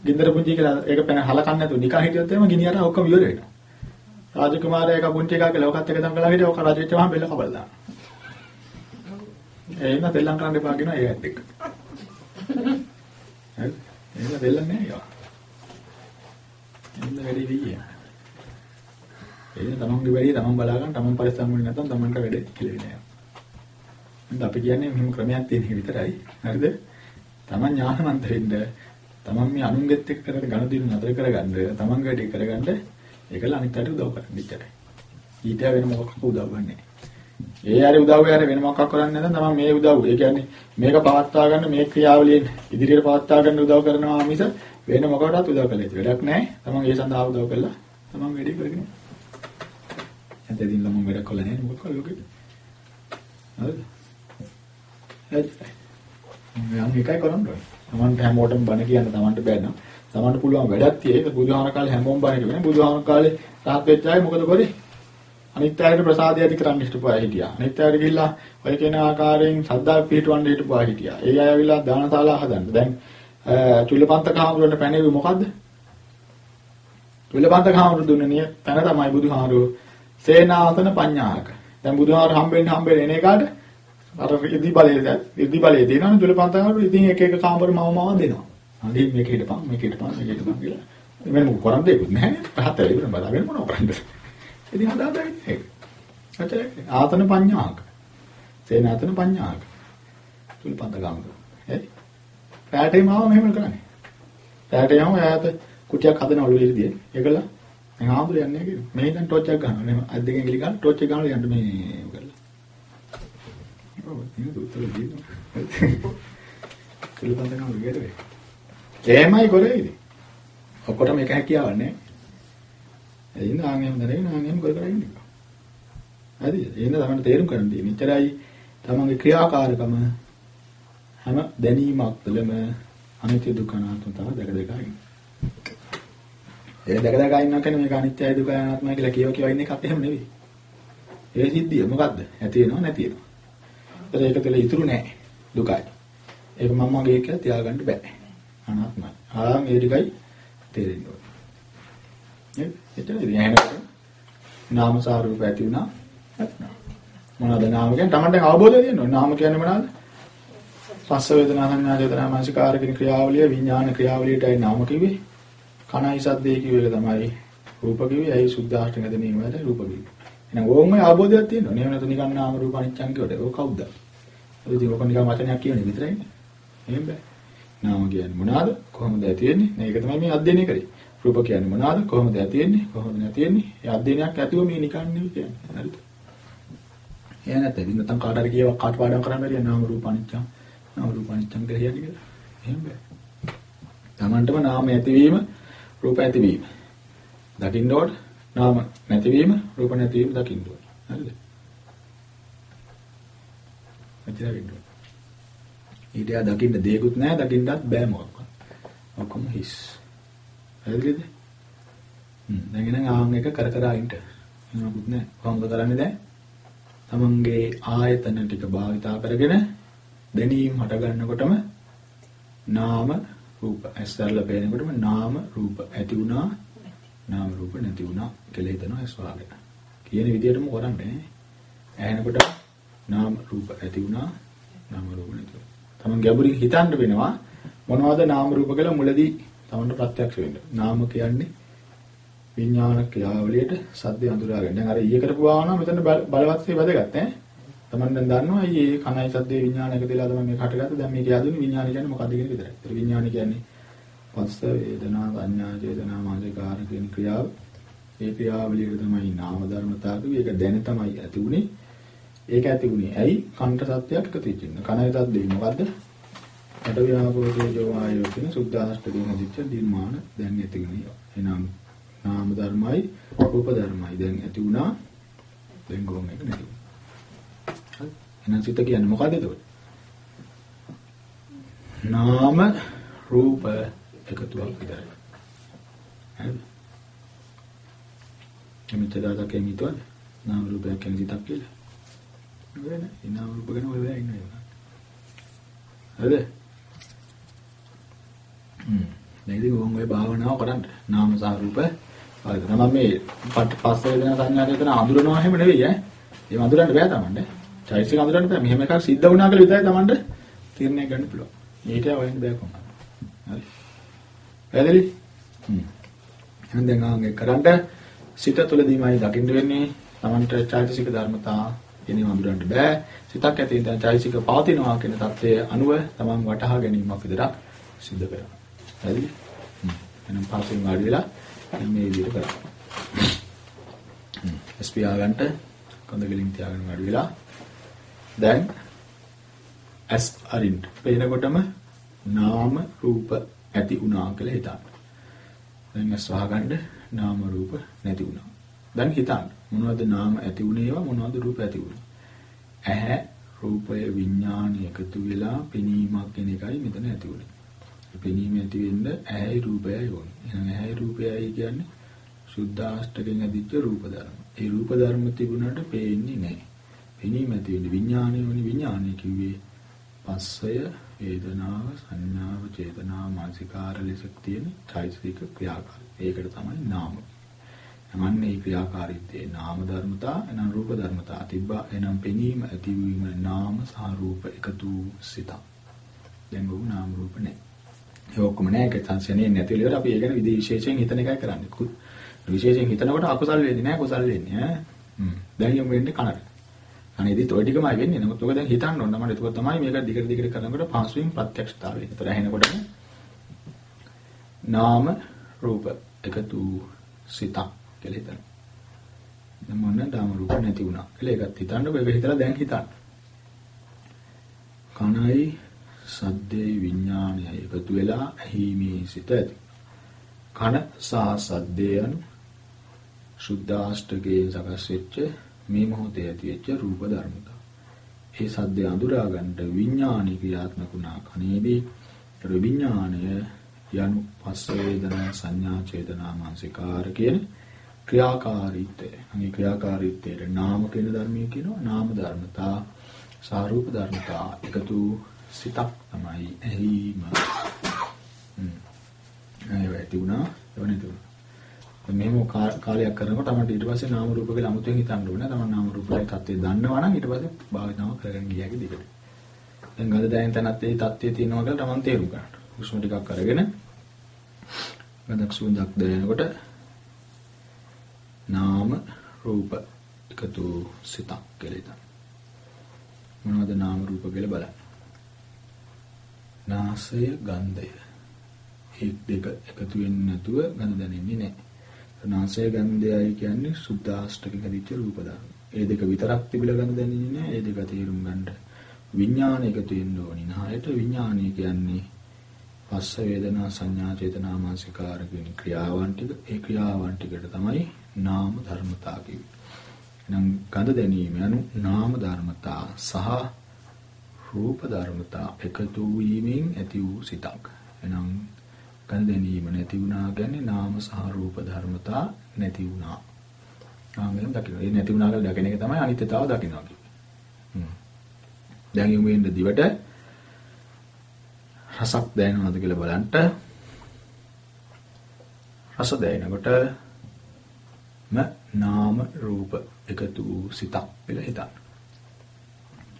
ගින්දර පුංචි කියලා ඒක පැන හලකන්නේ නැතුව නිකන් හිටියොත් එහෙම ගිනියට ඔක්කොම ඉවර වෙනවා රාජකුමාරයා එක පුංචි එකා කියලා ඔකත් එක දම්කලා හිටිය ඔක රජ වෙච්ච වහම බෙල්ල කපලා දානවා ඒ ඉන්න දෙල්ලම් කරන්න එපා කියනවා ඒ ඇත්ත එක්ක හරි එහෙම දෙල්ලම් නෑ ඒවා එන්න වැඩි වීය. ඒ තමන්ගේ වැඩි තමන් බලා ගන්න තමන් පරිස්සම් වෙන්නේ නැත්නම් තමන්ට වැඩ කෙලෙන්නේ නෑ. එහෙනම් අපි කියන්නේ මෙහෙම ක්‍රමයක් තියෙන විතරයි. හරිද? තමන් ඥානවන්ත වෙන්න තමන් මේ අනුන්ගෙත් එක්ක කරගෙන ගණ දිනු නතර කරගන්න තමන්ගේ වැඩේ කරගන්න ඒකල අනිත් අයට උදව් කරන්න ඉච්චරයි. ඊට වෙන මොකක් උදව් ගන්නෑ. ඒ ආරේ උදව් යාර වෙන මොකක් කරන්නේ නැත්නම් තමන් මේ උදව් ඒ කියන්නේ මේක පවත්වා ගන්න මේ ක්‍රියාවලියෙන් ඉදිරියට පවත්වා ගන්න උදව් කරනවා මිස වෙන මොකකටවත් උදව් කළේ නැති වැඩක් නැහැ. තමන් ඒ සඳහා උදව් කළා. තමන් වැඩි කරගෙන. එතෙදින් ළම වැඩ කළා නේද මොකක් කළා ලෝකෙට. හරිද? හරි. මම එකයි කරන්නේ. තමන්ට හැමෝටම බණ කියන්න තමන්ට බෑ නම් තමන්ට පුළුවන් වැඩක් තියෙයි. ඒක බුදුහාම කාලේ හැමෝම බණ කියනවා. බුදුහාම කාලේ රහත් වෙච්ච අය මොකද කරේ? අනිත් අයට ප්‍රසාදය ඇති කරන්න හිටපු අය හිටියා. අනිත් අයට ගිහිල්ලා ඔය කියන ආකාරයෙන් සද්දා පිටවන්න හිටපු අය හිටියා. ඒ අය ඇවිල්ලා දානශාලා හදන්න. දැන් චුල්ලපන්තක හාමුදුරන්ට පැනෙවි මොකද්ද? චුල්ලපන්තක හාමුදුරු දුන්නේ නිය පැන තමයි බුදුහාමුදුරු සේනාසන පඤ්ඤායක. දැන් බුදුහාමුදුරු හම්බෙන්න හම්බෙන්න එන එකාට අර ඉදි බලයේ ඉදි බලයේ දෙනවනේ චුල්ලපන්තක හාමුදුරු ඉතින් එක එක කාමර මම මම දෙනවා. අනේ මේක හිටපන් මේක හිටපන් මේක හිටපන් කියලා. මෙන්න මොකක් කරන් දෙයක් නැහැ. පහත ඉවර බලාගෙන මොනව කරන්නද? ඉතින් හදාගන්න ඒක. අතේ ආතන පඤ්ඤායක. සේනාසන පඤ්ඤායක. චුල්ලපන්තක හාමුදුරු. හරි රැටේම ආව මෙහෙම කරන්නේ. රැට යම යාත කුටියක් හදන ඔළුවේ ඉරිදී. ඒකල මම ආඹුල යන්නේ කියලා. මේ දැන් ටෝච් එකක් ගන්නවා. මේ අත් දෙකෙන් ගිලි ගන්න ටෝච් එක ගන්නවා යන්න මේ කරලා. ඔව් ඉතින් උත්තර දෙන්න. පිළිබඳ ගන්න විදියට. එහෙමයි කරේ ඉතින්. ඔක්කොට මේක හැකියාවක් නෑ. එයින් ආන්ගෙම දරගෙන ආන්ගෙම කර කර ඉන්නේ. හරිද? එහෙනම් තමයි තේරුම් ගන්න තියෙන්නේ. මෙච්චරයි තමන්ගේ ක්‍රියාකාරකම හැම දැනීමක් තුළම අනිත්‍ය දුක්ඛ අනාත්ම තමයි දැක දැක ඉන්නේ. ඒ දැක දැක ඉන්නවා කියන්නේ මේක අනිත්‍යයි දුක්ඛයි අනාත්මයි කියලා කියව කියව ඉන්න එකත් එහෙම නෙවෙයි. ඒ සිද්ධිය මොකද්ද? ඇති වෙනව නැති වෙනව. ඒතර ඒක තුළ ඉතුරු නැහැ දුකයි. ඒක මම මගේ කියලා තියාගන්න බෑ. අනාත්මයි. ආ මේ ටිකයි තේරෙන්න ඕනේ. නේද? එතනදී ඇහෙනකොට නාම සාරූප ඇති වුණා. මොනවාද නාම කියන්නේ? Tamanට අවබෝධය තියෙනවා. නාම කියන්නේ මොනවාද? පස්ස වේදනා සංඥා චේතනා මානසිකාර කියන ක්‍රියාවලිය විඥාන ක්‍රියාවලියටයි නාම කිව්වේ. කණයි සද්දේ කිව්වේ තමයි රූප කිව්වේ. ඇයි සුද්ධාෂ්ටක දෙනීම වල රූප කිව්වේ. එහෙනම් ඕමයි අවබෝධයක් තියෙනවා. නේ වෙනත නිකන් නාම රූප අනිච්චං කියවට ඒක කවුද? ඒ ඉතින් ඔක නිකන් වචනයක් කියන්නේ විතරයි. එහෙම බෑ. නාම කියන්නේ මොනවාද? කොහොමද ඇති වෙන්නේ? මේක තමයි මේ අධ්‍යයනය කරේ. රූප කියන්නේ මොනවාද? කොහොමද ඇති වෙන්නේ? කොහොමද නැති වෙන්නේ? ඒ අධ්‍යයනයක් ඇතුව මේ නිකන් නෙවෙයි කියන්නේ. හරිද? එහෙනම් නැත්නම් නැත්නම් කාට හරි කියවක් කාට පාඩම් කරන්න බැරිය නාම රූප අනිච්චං නාම රූප අනිච්චං කියලා කියන්නේ කියලා. එහෙම බෑ. Tamanටම නාම ඇතිවීම රූප ඇතිවීම. දකින්න ඕන නාම නැතිවීම රූප නැතිවීම දකින්න ඕන. හරිද? මෙතන වෙන්න ඕන. ඊට යා දකින්න දෙයක්වත් නැහැ දකින්නත් බෑ මොකක්වත්. ඔක්කොම හිස්. හරිද? හ්ම් දැන් එනං ආන් එක කර කර ඉන්න. මොනවද නැහැ. කොහොමද කරන්නේ දැන්? තමන්ගේ ආයතන ටික භාවිතා කරගෙන දැනීම හට ගන්නකොටම නාම රූප ඇස්තරලා පේනකොටම නාම රූප ඇති වුණා නාම රූප නැති වුණා කියලා හිතනවා ඇස් වාගෙන. කියන විදිහටම කරන්නේ ඇහෙනකොට නාම රූප ඇති වුණා නාම රූප නැති වුණා. තමන් ගැඹුරින් හිතන්න වෙනවා මොනවද නාම රූප කියලා මුලදී තමන්ට ප්‍රත්‍යක්ෂ වෙන්න. නාම කියන්නේ විඥාන ක්‍රියාවලියට සද්ද අඳුරාගෙන. දැන් අර ඊයේ කරපු ආවනම් මෙතන බලවත්සේ වැදගත් ඈ. තමන් දැන් දන්නවා ඊයේ කනයි සද්දේ විඥාන එක දෙලා තමයි මේක හටගත්තේ. දැන් මේක යදුනේ විඥාන කියන්නේ මොකක්ද කියන විතරයි. ඒ විඥාන කියන්නේ පස්ස වේදනා සංඥා චේතනා මානසිකාර කියන ක්‍රියාව. ඒ ක්‍රියාවලියට තමයි නාම ධර්මතාව කිව්වේ. ඒක දැන තමයි ඇති උනේ. ඒක ඇති උනේ ඇයි? කන්ට සත්‍යයක් එකතු වෙච්ච ඉන්න. කනයි සද්දේ මොකද්ද? අට විහාපෝ තේජෝ වායෝ කියන සුද්ධාෂ්ටකයෙන් හදිච්ච නිර්මාණ දැන් ඇති වෙනවා. එනම් නාම ධර්මයි රූප ධර්මයි දැන් ඇති වුණා. දැන් ගොම් එක නැති වුණා. හරි. එහෙනම් සිත කියන්නේ මොකද්ද එතකොට? නාම රූප එකතුවක් විතරයි. හරිද? එමිට දාතක එමිටවල නාම රූපයක් කියන සිතක් කියලා. නේද? ඒ නාම රූප ගැන ඔය වෙලා ඉන්නවා. හරිද? හ්ම්. දැන් ඉතින් ඕන් ඔය භාවනාව කරන්න. නාම සහ රූප හරිද? තමයි මේ පස්ස වේදනා සංඥා චේතන අඳුරනවා හැම නෙවෙයි ඈ. ඒක අඳුරන්න බෑ Tamande. චෛසික අඳුරන්න බෑ. මෙහෙම එකක් සිද්ධ වුණා කියලා විතරයි Tamande තීරණය ගන්න පුළුවන්. මේක වෙන්න බෑ කොහොමද? හරි. පැහැදිලි? හ්ම්. එහෙනම් දැන් ආන්ගේ කරන්ට සිත තුළදීමයි දකින්න වෙන්නේ Tamante චෛතසික ධර්මතා එනිම අඳුරන්න බෑ. සිතක් ඇති දැන් චෛතසික පවතිනවා කියන தත්ත්වය අනුව Taman වටහා ගැනීමක් විතරක් සිද්ධ කරනවා. හරිද? හ්ම්. එහෙනම් පාසෙන් වාඩි වෙලා මේ විදිහට කරා. හ්ම්. SP ආගන්ට කොන්ද ගලින් තියාගෙන වාඩි වෙලා දැන් ඇස් අරින්න. පේනකොටම නාම රූප ඇති වුණා කියලා හිතන්න. දැන් ඇස් වහගන්න නාම රූප නැති වුණා. දැන් හිතන්න මොනවද නාම ඇති වුණේවා මොනවද රූප ඇති වුණේ? ඇහැ රූපය විඥානය එකතු වෙලා පෙනීමක් කියන එකයි මෙතන ඇති වුණේ. පෙනීම ඇති වෙන්න ඇහැයි රූපයයි ඕනේ. එහෙනම් ඇහැයි රූපයයි කියන්නේ සුද්ධාෂ්ටකෙන් ඇදිච්ච රූප ධර්ම. ඒ රූප ධර්ම තිබුණාට පේන්නේ නැහැ. පෙනීම ඇති වෙන්නේ විඥානය වුණේ විඥානය කිව්වේ පස්සය වේදනාව සංඥාව චේතනාව මානසිකාර ලෙස තියෙන චෛතසික ක්‍රියාකාරී. ඒකට තමයි නාම. එමන් මේ ක්‍රියාකාරීත්වයේ නාම ධර්මතා එනම් රූප ධර්මතා තිබ්බා එනම් පෙනීම ඇතිවීම නාම සහ රූප එකතු සිත. දැන් ඔහු නාම රූප නැහැ. ඒ ඔක්කොම නැහැ ඒක සංසයනේ නැති වෙලවට අපි ඒ ගැන විදි විශේෂයෙන් හිතන එකයි කරන්නේ. විශේෂයෙන් හිතනකොට අකුසල් වෙන්නේ නැහැ කුසල් වෙන්නේ ඈ. හ්ම්. දැන් යමු වෙන්නේ කනට. අනේදිත් ඔය ටිකමයි වෙන්නේ. නමුත් ඔක දැන් හිතන්න ඕන. මම ඒක තමයි මේක දිගට දිගට කරනකොට පාස්වින් ප්‍රත්‍යක්ෂතාවය. ඒතර ඇහෙනකොටම නාම රූප එකතු සිතක් කියලා හිතන්න. දැන් මොන නාම රූප නැති වුණා. කියලා ඒකත් හිතන්නකො ඒක හිතලා දැන් හිතන්න. කනයි සද්දේ විඥානයයි එකතු වෙලා ඇහිමේ සිත ඇති. කන සහ සද්දේයන් සුද්ධාෂ්ටකයේ සකස් වෙච්ච මේ මොහොතේ ඇති වෙච්ච රූප ධර්මතා. ඒ සද්දේ අඳුරා ගන්නට විඥානික ක්‍රියාත්මක වුණා කනේදී ඒ විඥාණය යනු පස්ස වේදනා සංඥා චේතනා මානසිකාර කියන ක්‍රියාකාරීත්වය. අනේ ක්‍රියාකාරීත්වයට නාම කියන ධර්මයේ කියනවා නාම ධර්මතා සාරූප ධර්මතා එකතු සිතක් තමයි ඇහිම. හ්ම්. ඒ වෙටි වුණා, එවනේ දුණා. මෙහෙම කාලයක් කරනකොට තමයි ඊට පස්සේ නාම රූප කියලා අමුතුවෙන් හිතන්න ඕනේ. තමයි නාම රූපයේ தත්ත්වය දන්නවා නම් ඊට පස්සේ භාවිතාව කරගෙන ගියාගේ දිගට. දැන් ගඳ දැනෙන තැනත් ඒ தත්ත්වය තියෙනවා කියලා තමන් තේරුම් ගන්න. හුස්ම ටිකක් අරගෙන ගඳක් සුවඳක් දැනෙනකොට නාම රූප එකතු සිතක් කියලා හිතන්න. මොනවද නාම රූප කියලා බලන්න. නාසය ගන්ධය. මේ දෙක එකතු වෙන්නේ නැතුව ගඳ දැනෙන්නේ නැහැ. නාසය ගන්ධයයි කියන්නේ සුද්ධාෂ්ටක කදිච්ච රූප ධර්ම. ඒ දෙක විතරක් තිබිලා ගඳ දැනෙන්නේ නැහැ. ඒ දෙක තේරුම් ගන්න විඥාන එකතු වෙන්න ඕනි. නහයට විඥානය කියන්නේ පස්ස වේදනා සංඥා චේතනා මානසිකාර කියන ක්‍රියාවන් ටික ඒ ක්‍රියාවන් ටිකට තමයි නාම ධර්මතා කිව්වේ. එහෙනම් ගඳ දැනීම යනු නාම ධර්මතා සහ රූප ධර්මතා එකතු වීමෙන් ඇති වූ සිතක්. එහෙනම් ගඳ දැනීම නැති වුණා කියන්නේ නාම සහ රූප ධර්මතා නැති වුණා. ආමෙන් දකින්න. ඒ නැති වුණා කියලා දකින එක තමයි අනිත්‍යතාව දකින්නවා කියන්නේ. දැන් යමු වෙන්න දිවට රසක් දැනෙනවද කියලා බලන්න. රස දැනෙනකොට ම නාම රූප එකතු වූ සිතක් කියලා හිතන්න.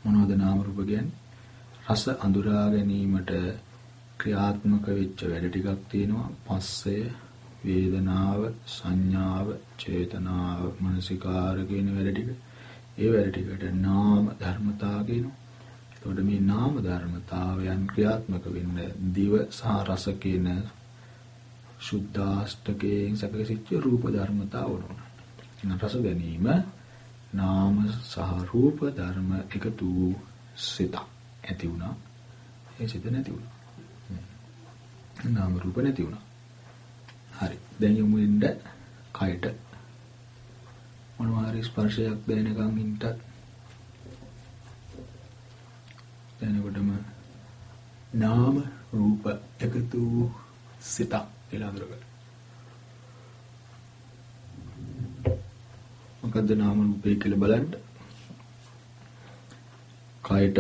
මොනවද නාම රූප කියන්නේ? රස අඳුරා ගැනීමට ක්‍රියාත්මක වෙච්ච වැඩ ටිකක් තියෙනවා. පස්සය, වේදනාව, සංඥාව, චේතනාව, මනසිකාර කියන වැඩ ටික. ඒ වැඩ ටිකට නාම ධර්මතා කියනවා. එතකොට මේ නාම ධර්මතාවයන් ක්‍රියාත්මක වෙන්න දිව සහ රස කියන සුද්ධාෂ්ටකයෙන් සකසිච්ච රූප ධර්මතාව වුණා. රස ගැනීම නාම සහ රූප ධර්ම එකතු වූ සිත ඇති වුණා. ඒ සිත නැති වුණා. නාම රූප නැති වුණා. හරි. දැන් යමු ඉන්න කයට මොනවා හරි ස්පර්ශයක් දැනෙනකන් ඉන්නත් දැනකොටම නාම රූප එකතු වූ සිත කියලා අඳුරගන්න. මොකද්ද නාම රූපේ කියලා බලන්න. කයට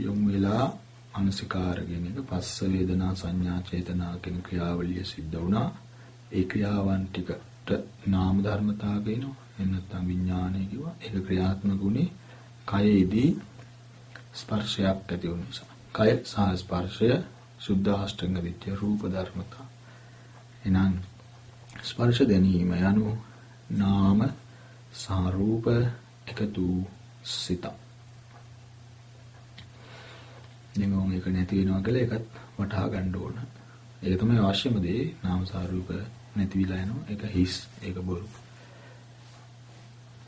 යොමු වෙලා අනුසිකාර කියන එක පස්ස වේදනා සංඥා චේතනා කියන ක්‍රියාවලිය සිද්ධ වුණා. ඒ ක්‍රියාවන් ටිකට නාම ධර්මතා කියනවා. එන්න නැත්නම් විඥානය කිව්වා. ඒක ක්‍රියාත්මක උනේ කයේදී ස්පර්ශයක් ඇති වුන නිසා. කය සහ ස්පර්ශය සුද්ධාෂ්ටංග විද්‍ය රූප ධර්මතා. එනං ස්පර්ශ දැනීම යනු නාම සහ රූප එකතු සිත. නිමෝම එක නැති වෙනවා කියලා ඒකත් වටහා ගන්න ඕන. ඒක තමයි අවශ්‍යම දේ නාම සහ රූප නැති විලා යනවා. ඒක හිස්, ඒක බොරු.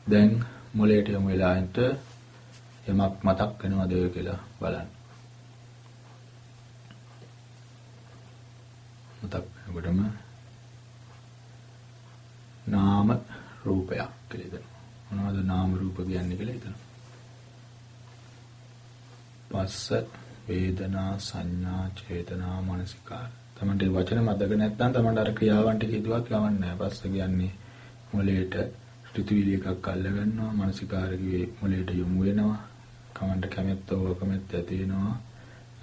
දැන් මොලේට යමු වෙලා ඉන්න යමක් මතක් වෙනවද කියලා බලන්න. මතක් වෙනකොටම නාම රූපයක් කියලා හිතනවා. මොනවද නාම රූප කියන්නේ කියලා හිතනවා. පස්ස වේදනා සංඥා චේතනා මනසිකාර. තමන්ට වචන මතක නැත්නම් තමන්ට අර ක්‍රියාවන් ටික හිතුවක් ගමන් නැහැ. පස්ස කියන්නේ මොලේට ඍතුවිලි එකක් අල්ල ගන්නවා මනසිකාර කිව්වේ මොලේට යොමු වෙනවා කමන්ට කැමැත්ත හෝ අකමැත්ත ඇති වෙනවා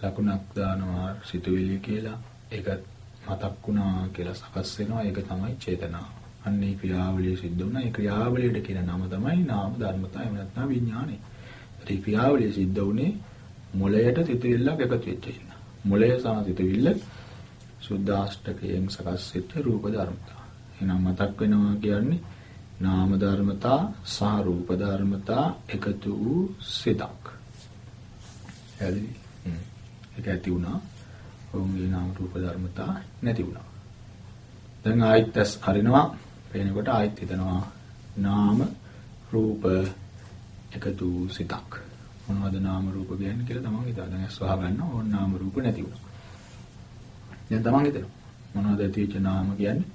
ලකුණක් දානවා සිතුවිලි කියලා ඒකත් මතක් වුණා කියලා සකස් වෙනවා ඒක තමයි චේතනාව. අන්න ඒ ක්‍රියාවලිය සිද්ධ වුණා. ඒ ක්‍රියාවලියට කියන නම තමයි නාම ධර්මතා එහෙම නැත්නම් විඥානය. ඒ ක්‍රියාවලිය සිද්ධ වුණේ මොළයට සිතුවිල්ලක් එකතු වෙච්ච ඉන්න. මොළය සහ සිතුවිල්ල සුද්ධාෂ්ටකයෙන් සකස් වෙච්ච රූප ධර්මතා. එහෙනම් මතක් වෙනවා කියන්නේ නාම ධර්මතා සහ රූප ධර්මතා එකතු වූ සිතක්. හරි. ඒක ඇති වුණා. ඔවුන්ගේ නාම රූප ධර්මතා නැති වුණා. දැන් ආයිත් ඇස් අරිනවා. පේනකොට ආයිත් හිතනවා නාම රූප එකතු වූ සිතක්. මොනවද නාම රූප කියන්නේ කියලා තමන් හිතා දැන් අස්වහ ගන්න ඕන නාම රූප නැති වුණා. දැන් තමන් හිතනවා මොනවද ඇතිවෙච්ච නාම කියන්නේ?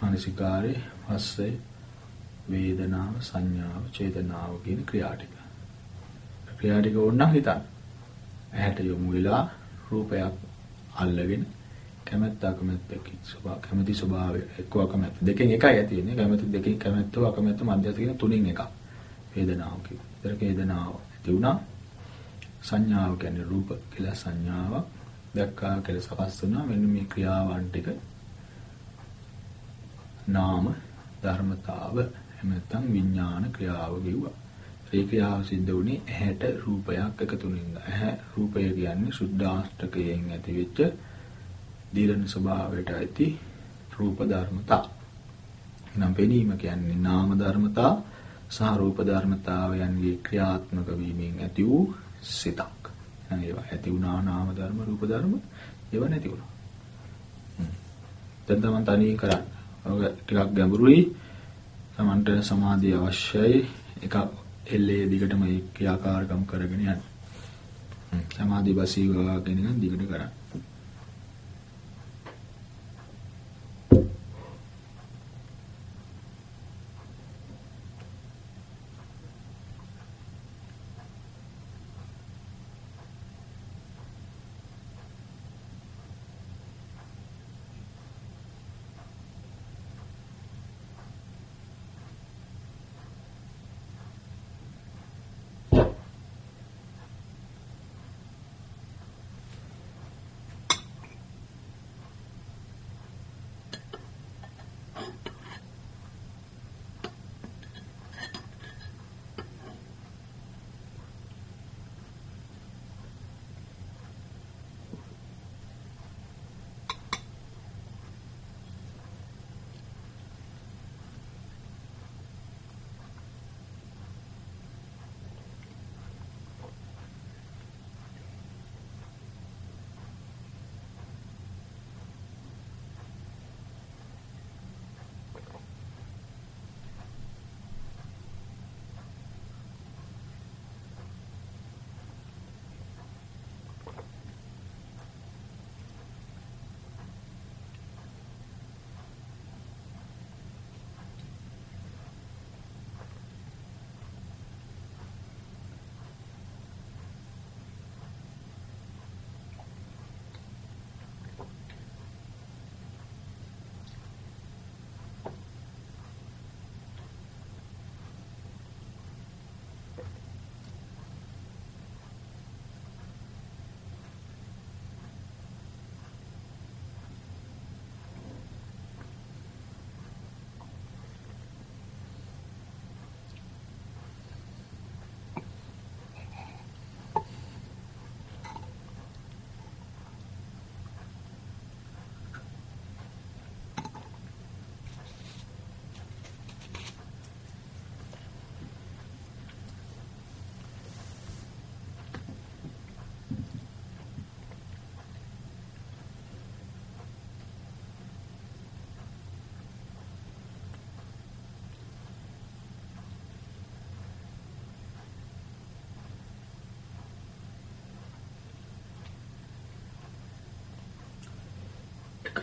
මානසිකාරේ, හස්සේ, වේදනාව, සංඥාව, චේතනාව කියන ක්‍රියා ටික. ක්‍රියා ටික ඕන නම් හිතන්න. ඇහැට යොමු වෙලා රූපයක් අල්ලගෙන කැමැත්ත අකමැත්ත කිසිවා කැමැති ස්වභාවය එක්ක අකමැත්ත දෙකෙන් එකයි ඇති වෙන්නේ කැමැති දෙකෙන් කැමැත්ත අකමැත්ත මධ්‍යස්ථ කියන තුنين එකක් වේදනාව කියන්නේ ඒතර වේදනාව ඇති වුණා සංඥාව කියන්නේ රූප කියලා සංඥාව දැක්කා කියලා සකස් වුණා මෙන්න මේ ක්‍රියාවන් ටික නාම ධර්මතාව එහෙම නැත්නම් විඥාන ක්‍රියාව කිව්වා. ඒ ක්‍රියාව සිද්ධ වුණේ ඇහැට රූපයක් එකතු වෙනින්ද. ඇහැ රූපය කියන්නේ සුද්ධාෂ්ටකයෙන් ඇතිවෙච්ච දීර්ණ ස්වභාවයට ඇති රූප ධර්මතා. එනම් පෙනීම කියන්නේ නාම ධර්මතා සහ රූප ධර්මතාවයන්ගේ ක්‍රියාත්මක වීමෙන් ඇති වූ සිතක්. එහෙනම් ඒවා ඇති වුණා නාම ධර්ම රූප ධර්ම ඒවා නැති වුණා. දැන් තමයි තනියෙන් කරන්නේ. ඔක ටිකක් ගැඹුරුයි. Tamanට සමාධිය අවශ්‍යයි. එක එල්ලේ දිගටම ඒ ක්‍රියාකාරකම් කරගෙන යන්න. සමාධි බසීවා කියන එක දිගට කරන්න.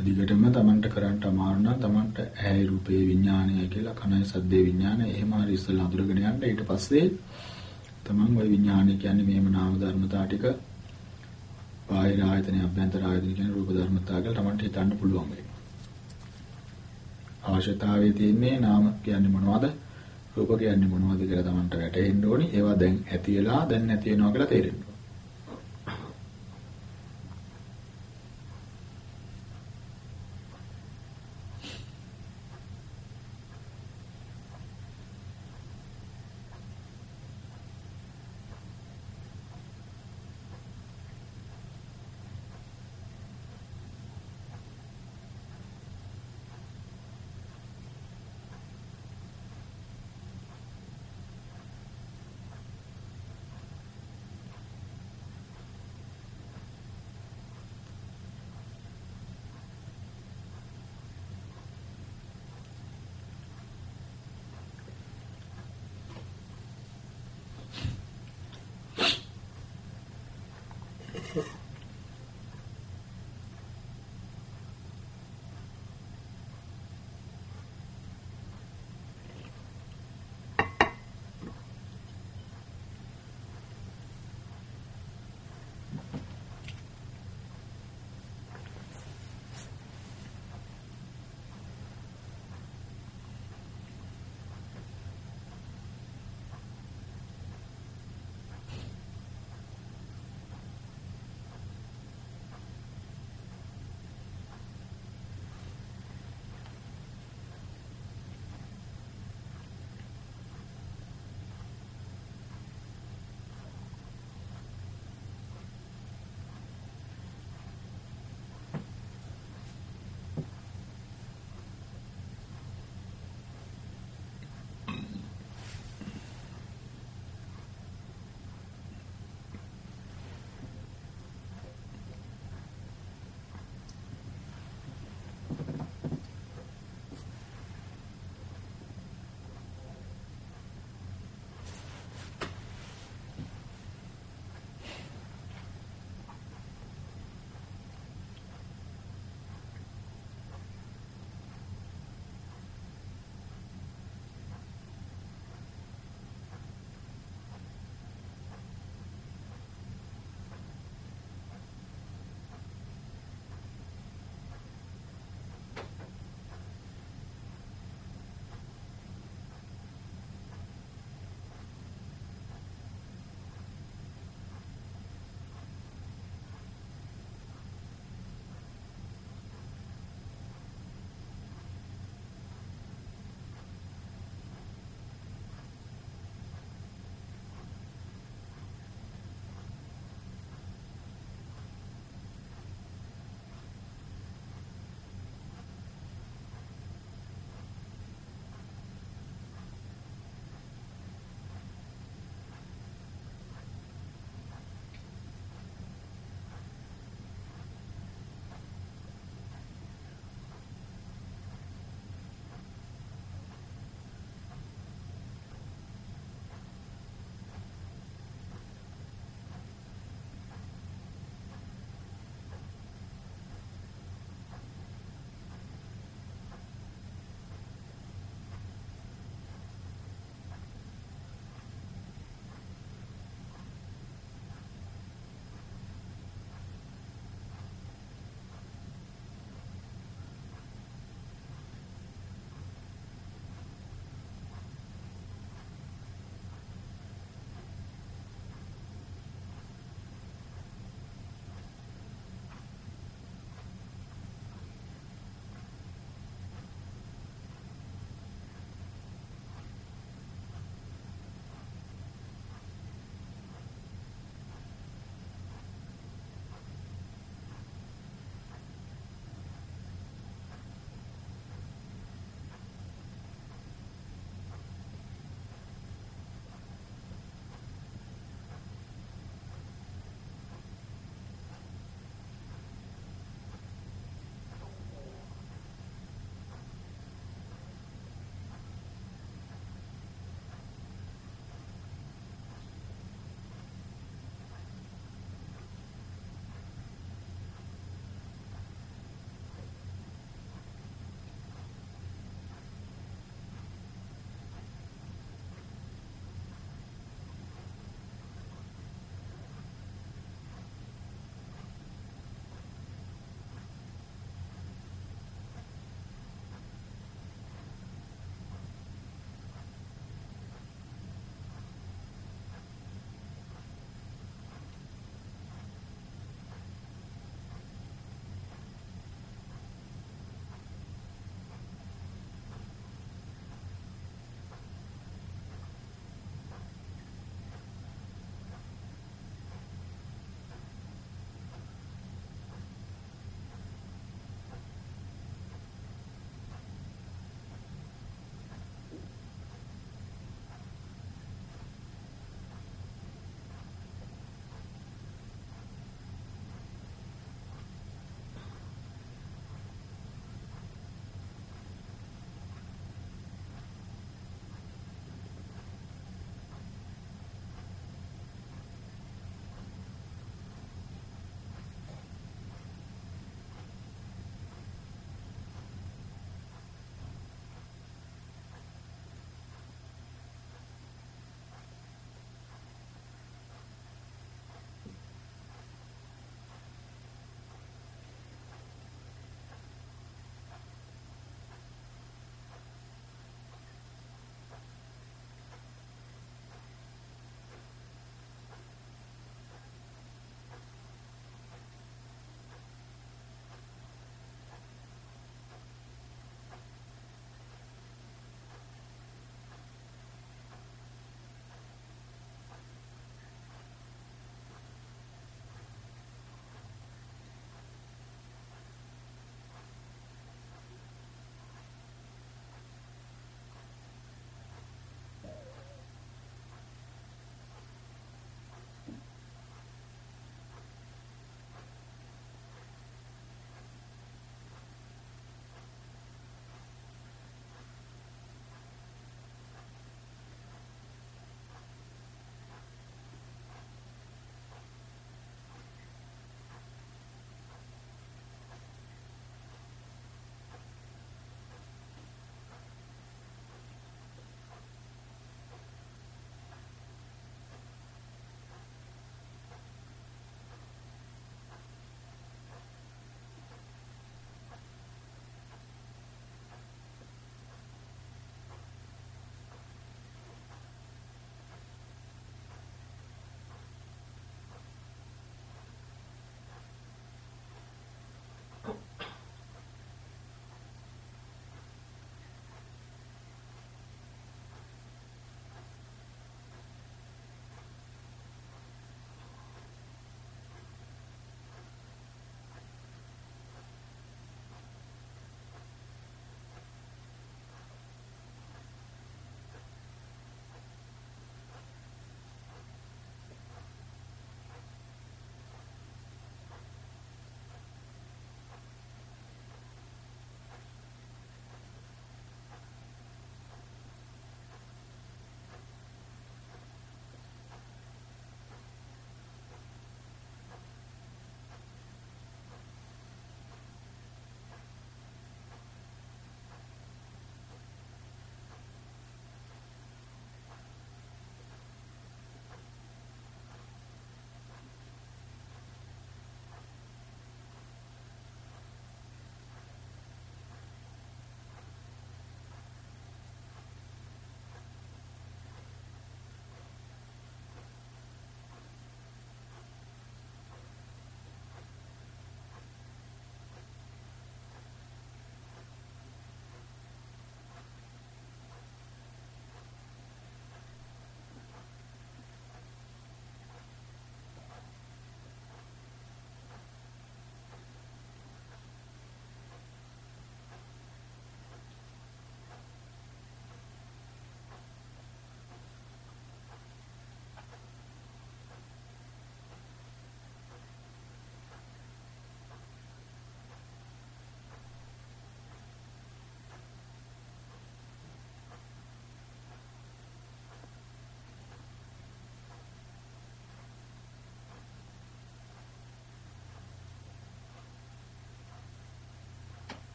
දිගටම Tamanට කරන්න අමාරු නම් Tamanට ඇහැ රූපේ විඥානය කියලා කනයි සද්දේ විඥානය එහෙම හරි ඉස්සෙල්ලා අඳුරගෙන යන්න ඊට පස්සේ Taman ওই විඥානය කියන්නේ මේම නාම ධර්මතා ටික බාහිර ආයතන අභ්‍යන්තර ආයතන කියන රූප ධර්මතා කියලා Tamanට හිතන්න පුළුවන් වෙයි. අවශ්‍යතාවයේ තියෙන්නේ නාම කියන්නේ මොනවද? රූප කියන්නේ මොනවද කියලා Tamanට වැටහෙන්න ඕනි. ඒවා දැන් ඇති වෙලා දැන් නැති වෙනවා කියලා තේරෙන්න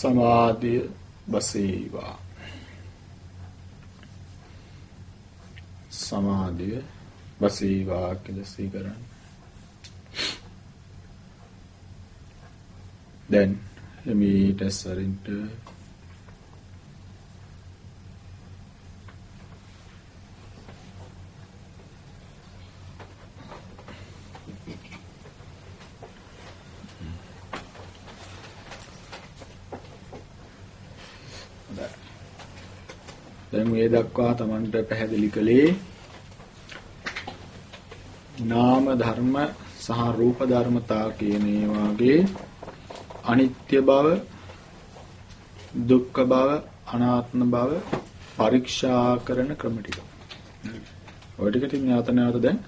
සමාධිය බසීවා. සමාධිය බසීවා කියලා සීකරන්න. දැන් එමීට සරින්ට දක්වා Tamanට පැහැදිලි කළේ නාම ධර්ම සහ රූප ධර්මතා කියන ඒවාගේ අනිත්‍ය බව දුක්ඛ බව අනාත්ම බව පරීක්ෂා කරන ක්‍රම ටික. ඔය ටික ඉතින් නැවත නැවත දැන්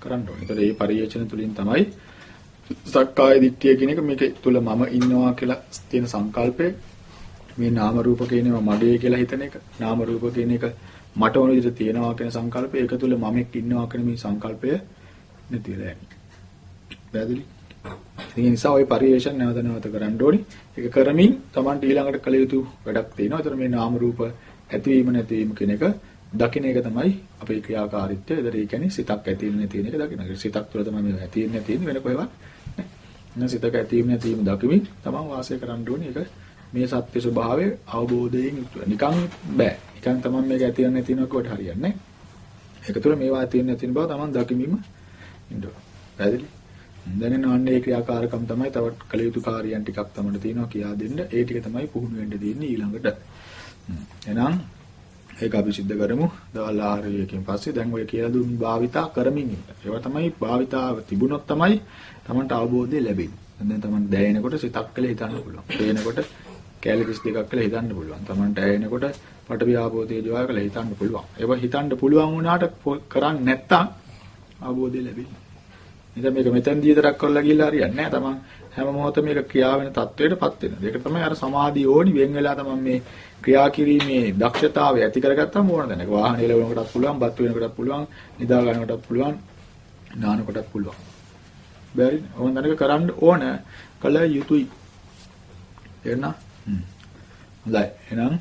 කරන්න ඕනේ. ඒතර මේ පරිේචන තුලින් තමයි සක්කාය දිට්ඨිය කියන එක මේක තුල මම ඉන්නවා කියලා තියෙන සංකල්පය මේ නාම රූප කියනවා මගේ කියලා හිතන එක නාම රූප කියන එක මට ඕන විදිහට තියෙනවා කියන සංකල්පය ඒක තුල මමෙක් ඉන්නවා කියන මේ සංකල්පය නැතිලා යන්නේ. පැහැදිලි? ඒ නිසා ওই පරිේශන නැවත නැවත කරන්න ඕනි. ඒක කරමින් Tamanට ඊළඟට කළ යුතු වැඩක් තියෙනවා. ඒතර මේ නාම රූප ඇතිවීම නැතිවීම කියන එක දකින්න එක තමයි අපේ ක්‍රියාකාරීත්වය. ඒතර ඒ කියන්නේ සිතක් ඇතිවෙන්නේ නැති වෙන එක දකින්න. සිතක් තුළ තමයි මේ ඇතිවෙන්නේ නැති වෙන කොහෙවත් නැහැ. සිතක ඇතිවීම නැතිවීම දකිමින් තමන් වාසය කරන්න ඕනි. ඒක මේ සත්‍ය ස්වභාවය අවබෝධයෙන් යුතුව. නිකන් බෑ. නිකන් තමන් මේක ඇති වෙන නැති වෙනකොට හරියන්නේ නැහැ. ඒක තුළ මේවා ඇති වෙන නැති වෙන බව තමන් දකිමින්ම ඉන්න ඕන. පැහැදිලි? දැනෙන අන්නේ ක්‍රියාකාරකම් තමයි තවත් කළ යුතු කාර්යයන් ටිකක් තමයි තියෙනවා කියා දෙන්න. ඒ ටික තමයි පුහුණු වෙන්න දෙන්නේ ඊළඟට. එහෙනම් ඒක අපි සිද්ධ කරමු. දවල් ආහාරයකින් පස්සේ දැන් ඔය කියලා දුන් භාවිතා කරමින් ඉන්න. ඒවා තමයි භාවිතාව තිබුණොත් තමයි Tamanට අවබෝධය ලැබෙන්නේ. දැන් Taman දැනෙනකොට සිතක් කියලා හිතන්න පුළුවන්. පේනකොට කැලේ 32ක් කියලා හිතන්න පුළුවන්. Tamanට ඇයෙනකොට පටවි ආපෝ තේජෝ කියලා හිතන්න පුළුවන්. ඒවා හිතන්න පුළුවන් වුණාට කරන්නේ නැත්තම් අවබෝධය ලැබෙන්නේ. ඉතින් මේක මෙතෙන්දී විතරක් කරලා ගිහිල්ලා හරියන්නේ නැහැ. තමන් හැම මොහොතම මේක ක්‍රියා වෙන තත්වයකටපත් වෙනවා. ඒක තමයි අර සමාධිය ඕනි වෙන් වෙලා තමයි මේ ක්‍රියා කිරීමේ දක්ෂතාවය ඇති කරගත්තාම ඕන දැනක. වාහනේ ලැබෙනකොටත් පුළුවන්, බත් වෙනකොටත් පුළුවන්, නිදා ගන්නකොටත් පුළුවන්, නාන කොටත් පුළුවන්. බැරි ඕන දැනක කරන්න ඕන කල යුතුයි. එන්න. හොඳයි. එහෙනම්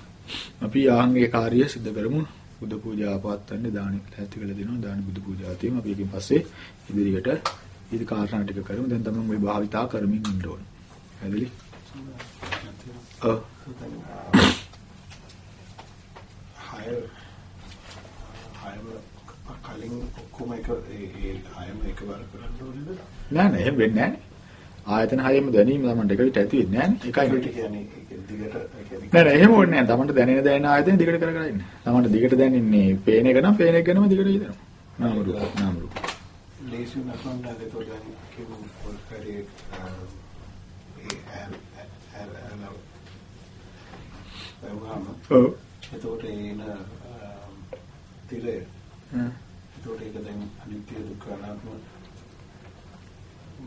අපි ආංගික කාර්යය සිදු කරමු. බුදු පූජා පවත්වන්නේ දාන ඇති කළ දෙනවා. දාන බුදු පූජා තියමු අපි එකකින් පස්සේ ඉදිරියට ඉදි කාරණා ටික කරමු. දැන් තමයි මේ භාවිතා කරමින් ඉන්න ඕන. හැදලි ඔව්. හය හයම කලින් ඔක්කොම එක ඒ හයම එකවර කරන්න ඕනේද? නෑ නෑ. එහෙම වෙන්නේ නෑනේ ආයතන හයෙම දැනීම තමයි එක විට ඇති වෙන්නේ එකයි දිගට ඒ කියන්නේ නෑ නෑ එහෙම ඕනේ නෑ. තමන්ට දැනෙන දැනෙන ආයතන දිගට කර කර ඉන්න. තමන්ට දිගට දැනෙන්නේ පේන එක නම් පේන එක ගැනම දිගට හිතනවා. නාම රූප නාම රූප ලේසි නැත්නම් නේද તો දැන් කිව්ව පොල්කාරී ඔව්. එතකොට එන තිරේ හ්ම් එතකොට ඒක දැන් අනිත්‍ය දුක්ඛ අනාත්ම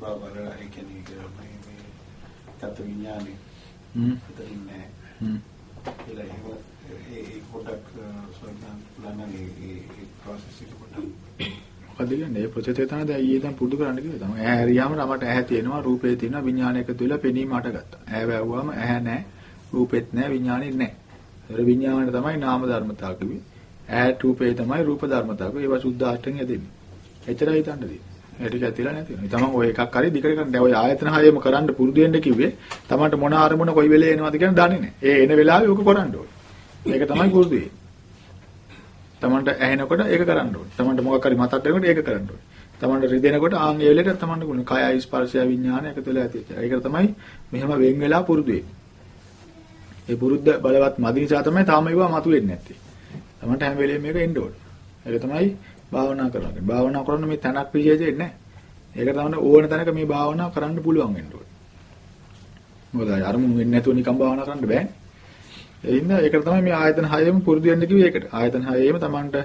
බාබරලා ඒ කියන්නේ මේ මේ තත් විඥානේ හ්ම් එතනින් නෑ හ්ම් කියලා එහෙම ඒ ඒ පොඩක් සෝදාන් ලන්නගේ ඒ ඒ process එක පොඩක් මොකද කියන්නේ මේ ප්‍රොසෙස් එක තමයි දැන් ඊයේ දැන් පුරුදු කරන්න කිව්වේ තමයි. ඇහැ හරියාම මට ඇහැ තියෙනවා, රූපේ තියෙනවා, විඥානය එකතු වෙලා පෙනීම අට ගත්තා. ඇහැ වැවුවාම ඇහැ නැහැ, රූපෙත් නැහැ, විඥානෙත් නැහැ. ඒතර විඥානය තමයි නාම ධර්මතාව කිව්වේ. ඇහැ රූපේ තමයි රූප ධර්මතාව. ඒවා සුද්ධාෂ්ටකෙන් යදෙන්නේ. එච්චරයි හිතන්න තියෙන්නේ. ඒ ටික ඇතිලා නැති වෙනවා. තමන් ඔය එකක් හරි දිගට කරන්න. ඔය ආයතන හයෙම කරන්න පුරුදු වෙන්න කිව්වේ. තමන්ට මොන අරමුණ කොයි වෙලේ එනවද කියන දන්නේ නැහැ. ඒ එන වෙලාවේ ඕක කරන්න ඕනේ. ඒක තමයි පුරුදු වෙන්නේ. තමන්ට ඇහෙනකොට ඒක කරන්න ඕනේ. තමන්ට මොකක් හරි මතක් වෙනකොට ඒක කරන්න ඕනේ. තමන්ට රිදෙනකොට ආන් ඒ වෙලේට තමන්ට ගුණ කයයි ස්පර්ශය විඥානය එකතු වෙලා ඇති. ඒක තමයි මෙහෙම වෙන් වෙලා පුරුදු වෙන්නේ. ඒ පුරුද්ද බලවත් මදි නිසා තමයි තාම ඒවා මතුවෙන්නේ නැත්තේ. තමන්ට හැම වෙලේම මේක එන්න ඕනේ. ඒක තමයි භාවනා කරනවා. භාවනා කරන මේ තනක් විශේෂයෙන් නැහැ. ඒක තමයි ඕන තැනක මේ භාවනාව කරන්න පුළුවන් වෙන්න ඕනේ. මොකද අරමුණු වෙන්නේ නැතුව නිකන් භාවනා කරන්න බෑනේ. ඒ හින්දා ඒකට තමයි මේ ආයතන හයෙම පුරුදු වෙන්න කිව්වේ ඒකට. ආයතන හයෙම Tamanට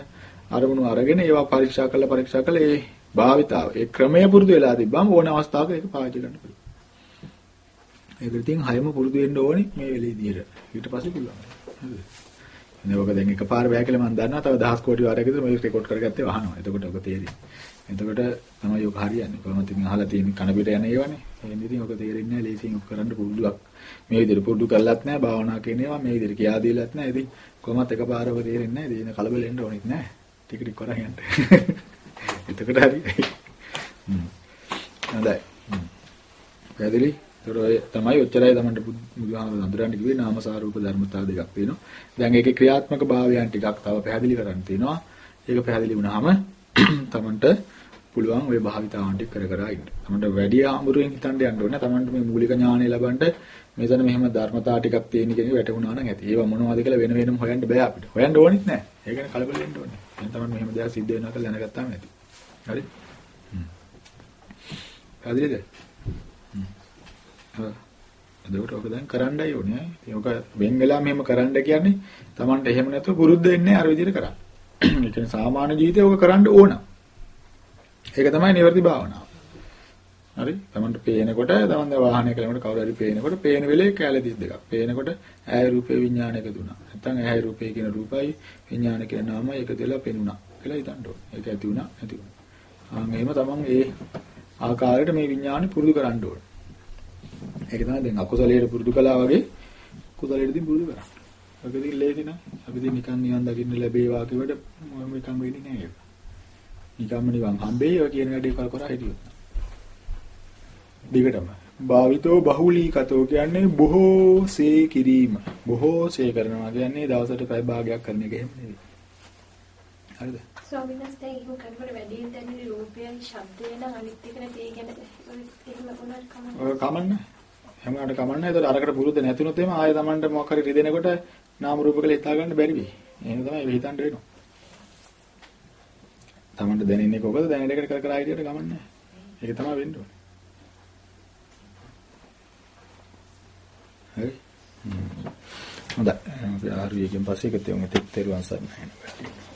අරමුණු අරගෙන ඒවා පරීක්ෂා කරලා පරීක්ෂා කරලා ඒ භාවිතාව ඒ ක්‍රමය පුරුදු වෙලා තිබ්බම ඕන අවස්ථාවක ඒක පාවිච්චි කරන්න පුළුවන්. ඒකට ඉතින් හයම පුරුදු වෙන්න ඕනේ මේ වෙලේ විදිහට. ඊට පස්සේ පුළුවන්. හරිද? ඉතින් ඔක දැන් එකපාර බෑ කියලා මම දන්නවා. තව දහස් කෝටි වාරයක් විතර මේක රෙකෝඩ් කරගත්තේ වහනවා. එතකොට ඔක තේරෙයි. එතකොට තමයි ඔක හරියන්නේ. කොහොමද ඉතින් අහලා තියෙන කන පිට යන ඒවානේ. එහෙනම් ඉතින් ඔක තේරෙන්නේ නැහැ. ලේසියෙන් ඔක කරන්න පුරුදුවක්. මේ විදිහට පුරුදු කරලත් නැහැ. භාවනා කියන ඒවා මේ විදිහට කියා දීලත් නැහැ. ඉතින් කොහොමත් එකපාර ඔක තේරෙන්නේ නැහැ. ඉතින් කලබල වෙන්න ඕනෙත් නැහැ. ටික ටික කරා යන්න. එතකොට හරි. හ්ම්. හොඳයි. හ්ම්. පැහැදිලි? ඒතර ඔය තමයි ඔච්චරයි තමන්ට බුදුහාමර අඳුරන්න කිව්වේ නාමසාරූප ධර්මතාව දෙකක් තියෙනවා. දැන් ඒකේ ක්‍රියාත්මක භාවයන් ටිකක් තව පැහැදිලි කරන්න තියෙනවා. ඒක පැහැදිලි වුණාම තමන්ට පුළුවන් ওই භාවිතාවන් ටික කර කර ඉන්න. තමන්ට වැඩි ආමුරුවෙන් හිතන්න යන්න ඕනේ. තමන්ට මේ මූලික ඥානය ලබන්න මෙතන මෙහෙම ධර්මතා ටිකක් තියෙන කෙනෙක් වැටුණා නම් ඇති. ඒවා මොනවද කියලා වෙන වෙනම හොයන්න බෑ අපිට. හොයන්න ඕනෙත් නෑ. ඒ ගැන කලබල වෙන්න ඕනේ. දැන් තමන් මෙහෙම දෙයක් සිද්ධ වෙනවා කියලා දැනගත්තාම ඇති. හරි? හ්ම්. පැහැදිලිද? හ්ම්. එතකොට ඔක දැන් කරන්නයි ඕනේ. ඉතින් ඔක වෙන් වෙලා මෙහෙම කරන්න කියන්නේ Tamanට එහෙම නැතුව පුරුද්ද වෙන්නේ අර විදිහට කරන්න. ඒ කියන්නේ සාමාන්‍ය ජීවිතේ ඔක කරන්න ඕන. ඒක තමයි නිවර්ති භාවනාව. හරි? Tamanට පේනකොට Taman දැන් වාහනයක යනකොට කවුරු හරි පේනකොට පේන වෙලේ කැලේ 32ක්. පේනකොට ඇය රූපේ විඥාන එකතු වුණා. නැත්නම් ඇය රූපේ කියන රූපයි විඥාන කියන නාමය එකතු වෙලා පෙනුණා කියලා හිතන්න ඕනේ. ඒක ඇති වුණා නැති වුණා. ආ මෙහෙම Taman ඒ ආකාරයට මේ විඥානෙ පුරුදු කරන්න ඕනේ. ඒක තමයි දැන් අකුසලයට පුරුදු කළා වගේ කුසලයටදී පුරුදු කරා. ඔක ඉතින් ලේසි නෑ. අපි ඉතින් නිකන් නිවන් දකින්න ලැබේවා කියවට මොකම එකම වෙන්නේ නෑ ඒක. නිකම්ම නිවන් හම්බෙයි ඔය කියන වැඩේ කර කර හිටියොත්. දිගටම. භාවිතෝ බහුලීකතෝ කියන්නේ බොහෝසේ කිරීම. බොහෝසේ කරනවා කියන්නේ දවසට පැය භාගයක් කරන එක එහෙම නෙවෙයි. හරිද? ස්වාමීන් වහන්සේ එහෙම කරනකොට වැඩියෙන් දැනෙන රූපයයි ශබ්දය නම් අනිත් එක නැති ඒ කියන්නේ එහෙම වුණාට කමන්නේ. ඔය කමන්න. හැමකට කමන්න. ඒතකොට අරකට පුරුද්ද නැතුනොත් එimhe ආයෙ Tamanට මොකක් හරි රිදෙනකොට නාම රූප කියලා හිතා ගන්න බැරි වෙයි. එහෙම තමයි වෙ හිතන්න වෙනවා. Tamanට දැනෙන්නේ කොහොමද? දැනෙන එකට කර කර හිටියට කමන්නේ. ඒක තමයි වෙන්න ඕනේ. හරි. හොඳයි. අපි ආරු එකෙන් පස්සේ එකතු වෙමු. තෙරුවන් සරණයි.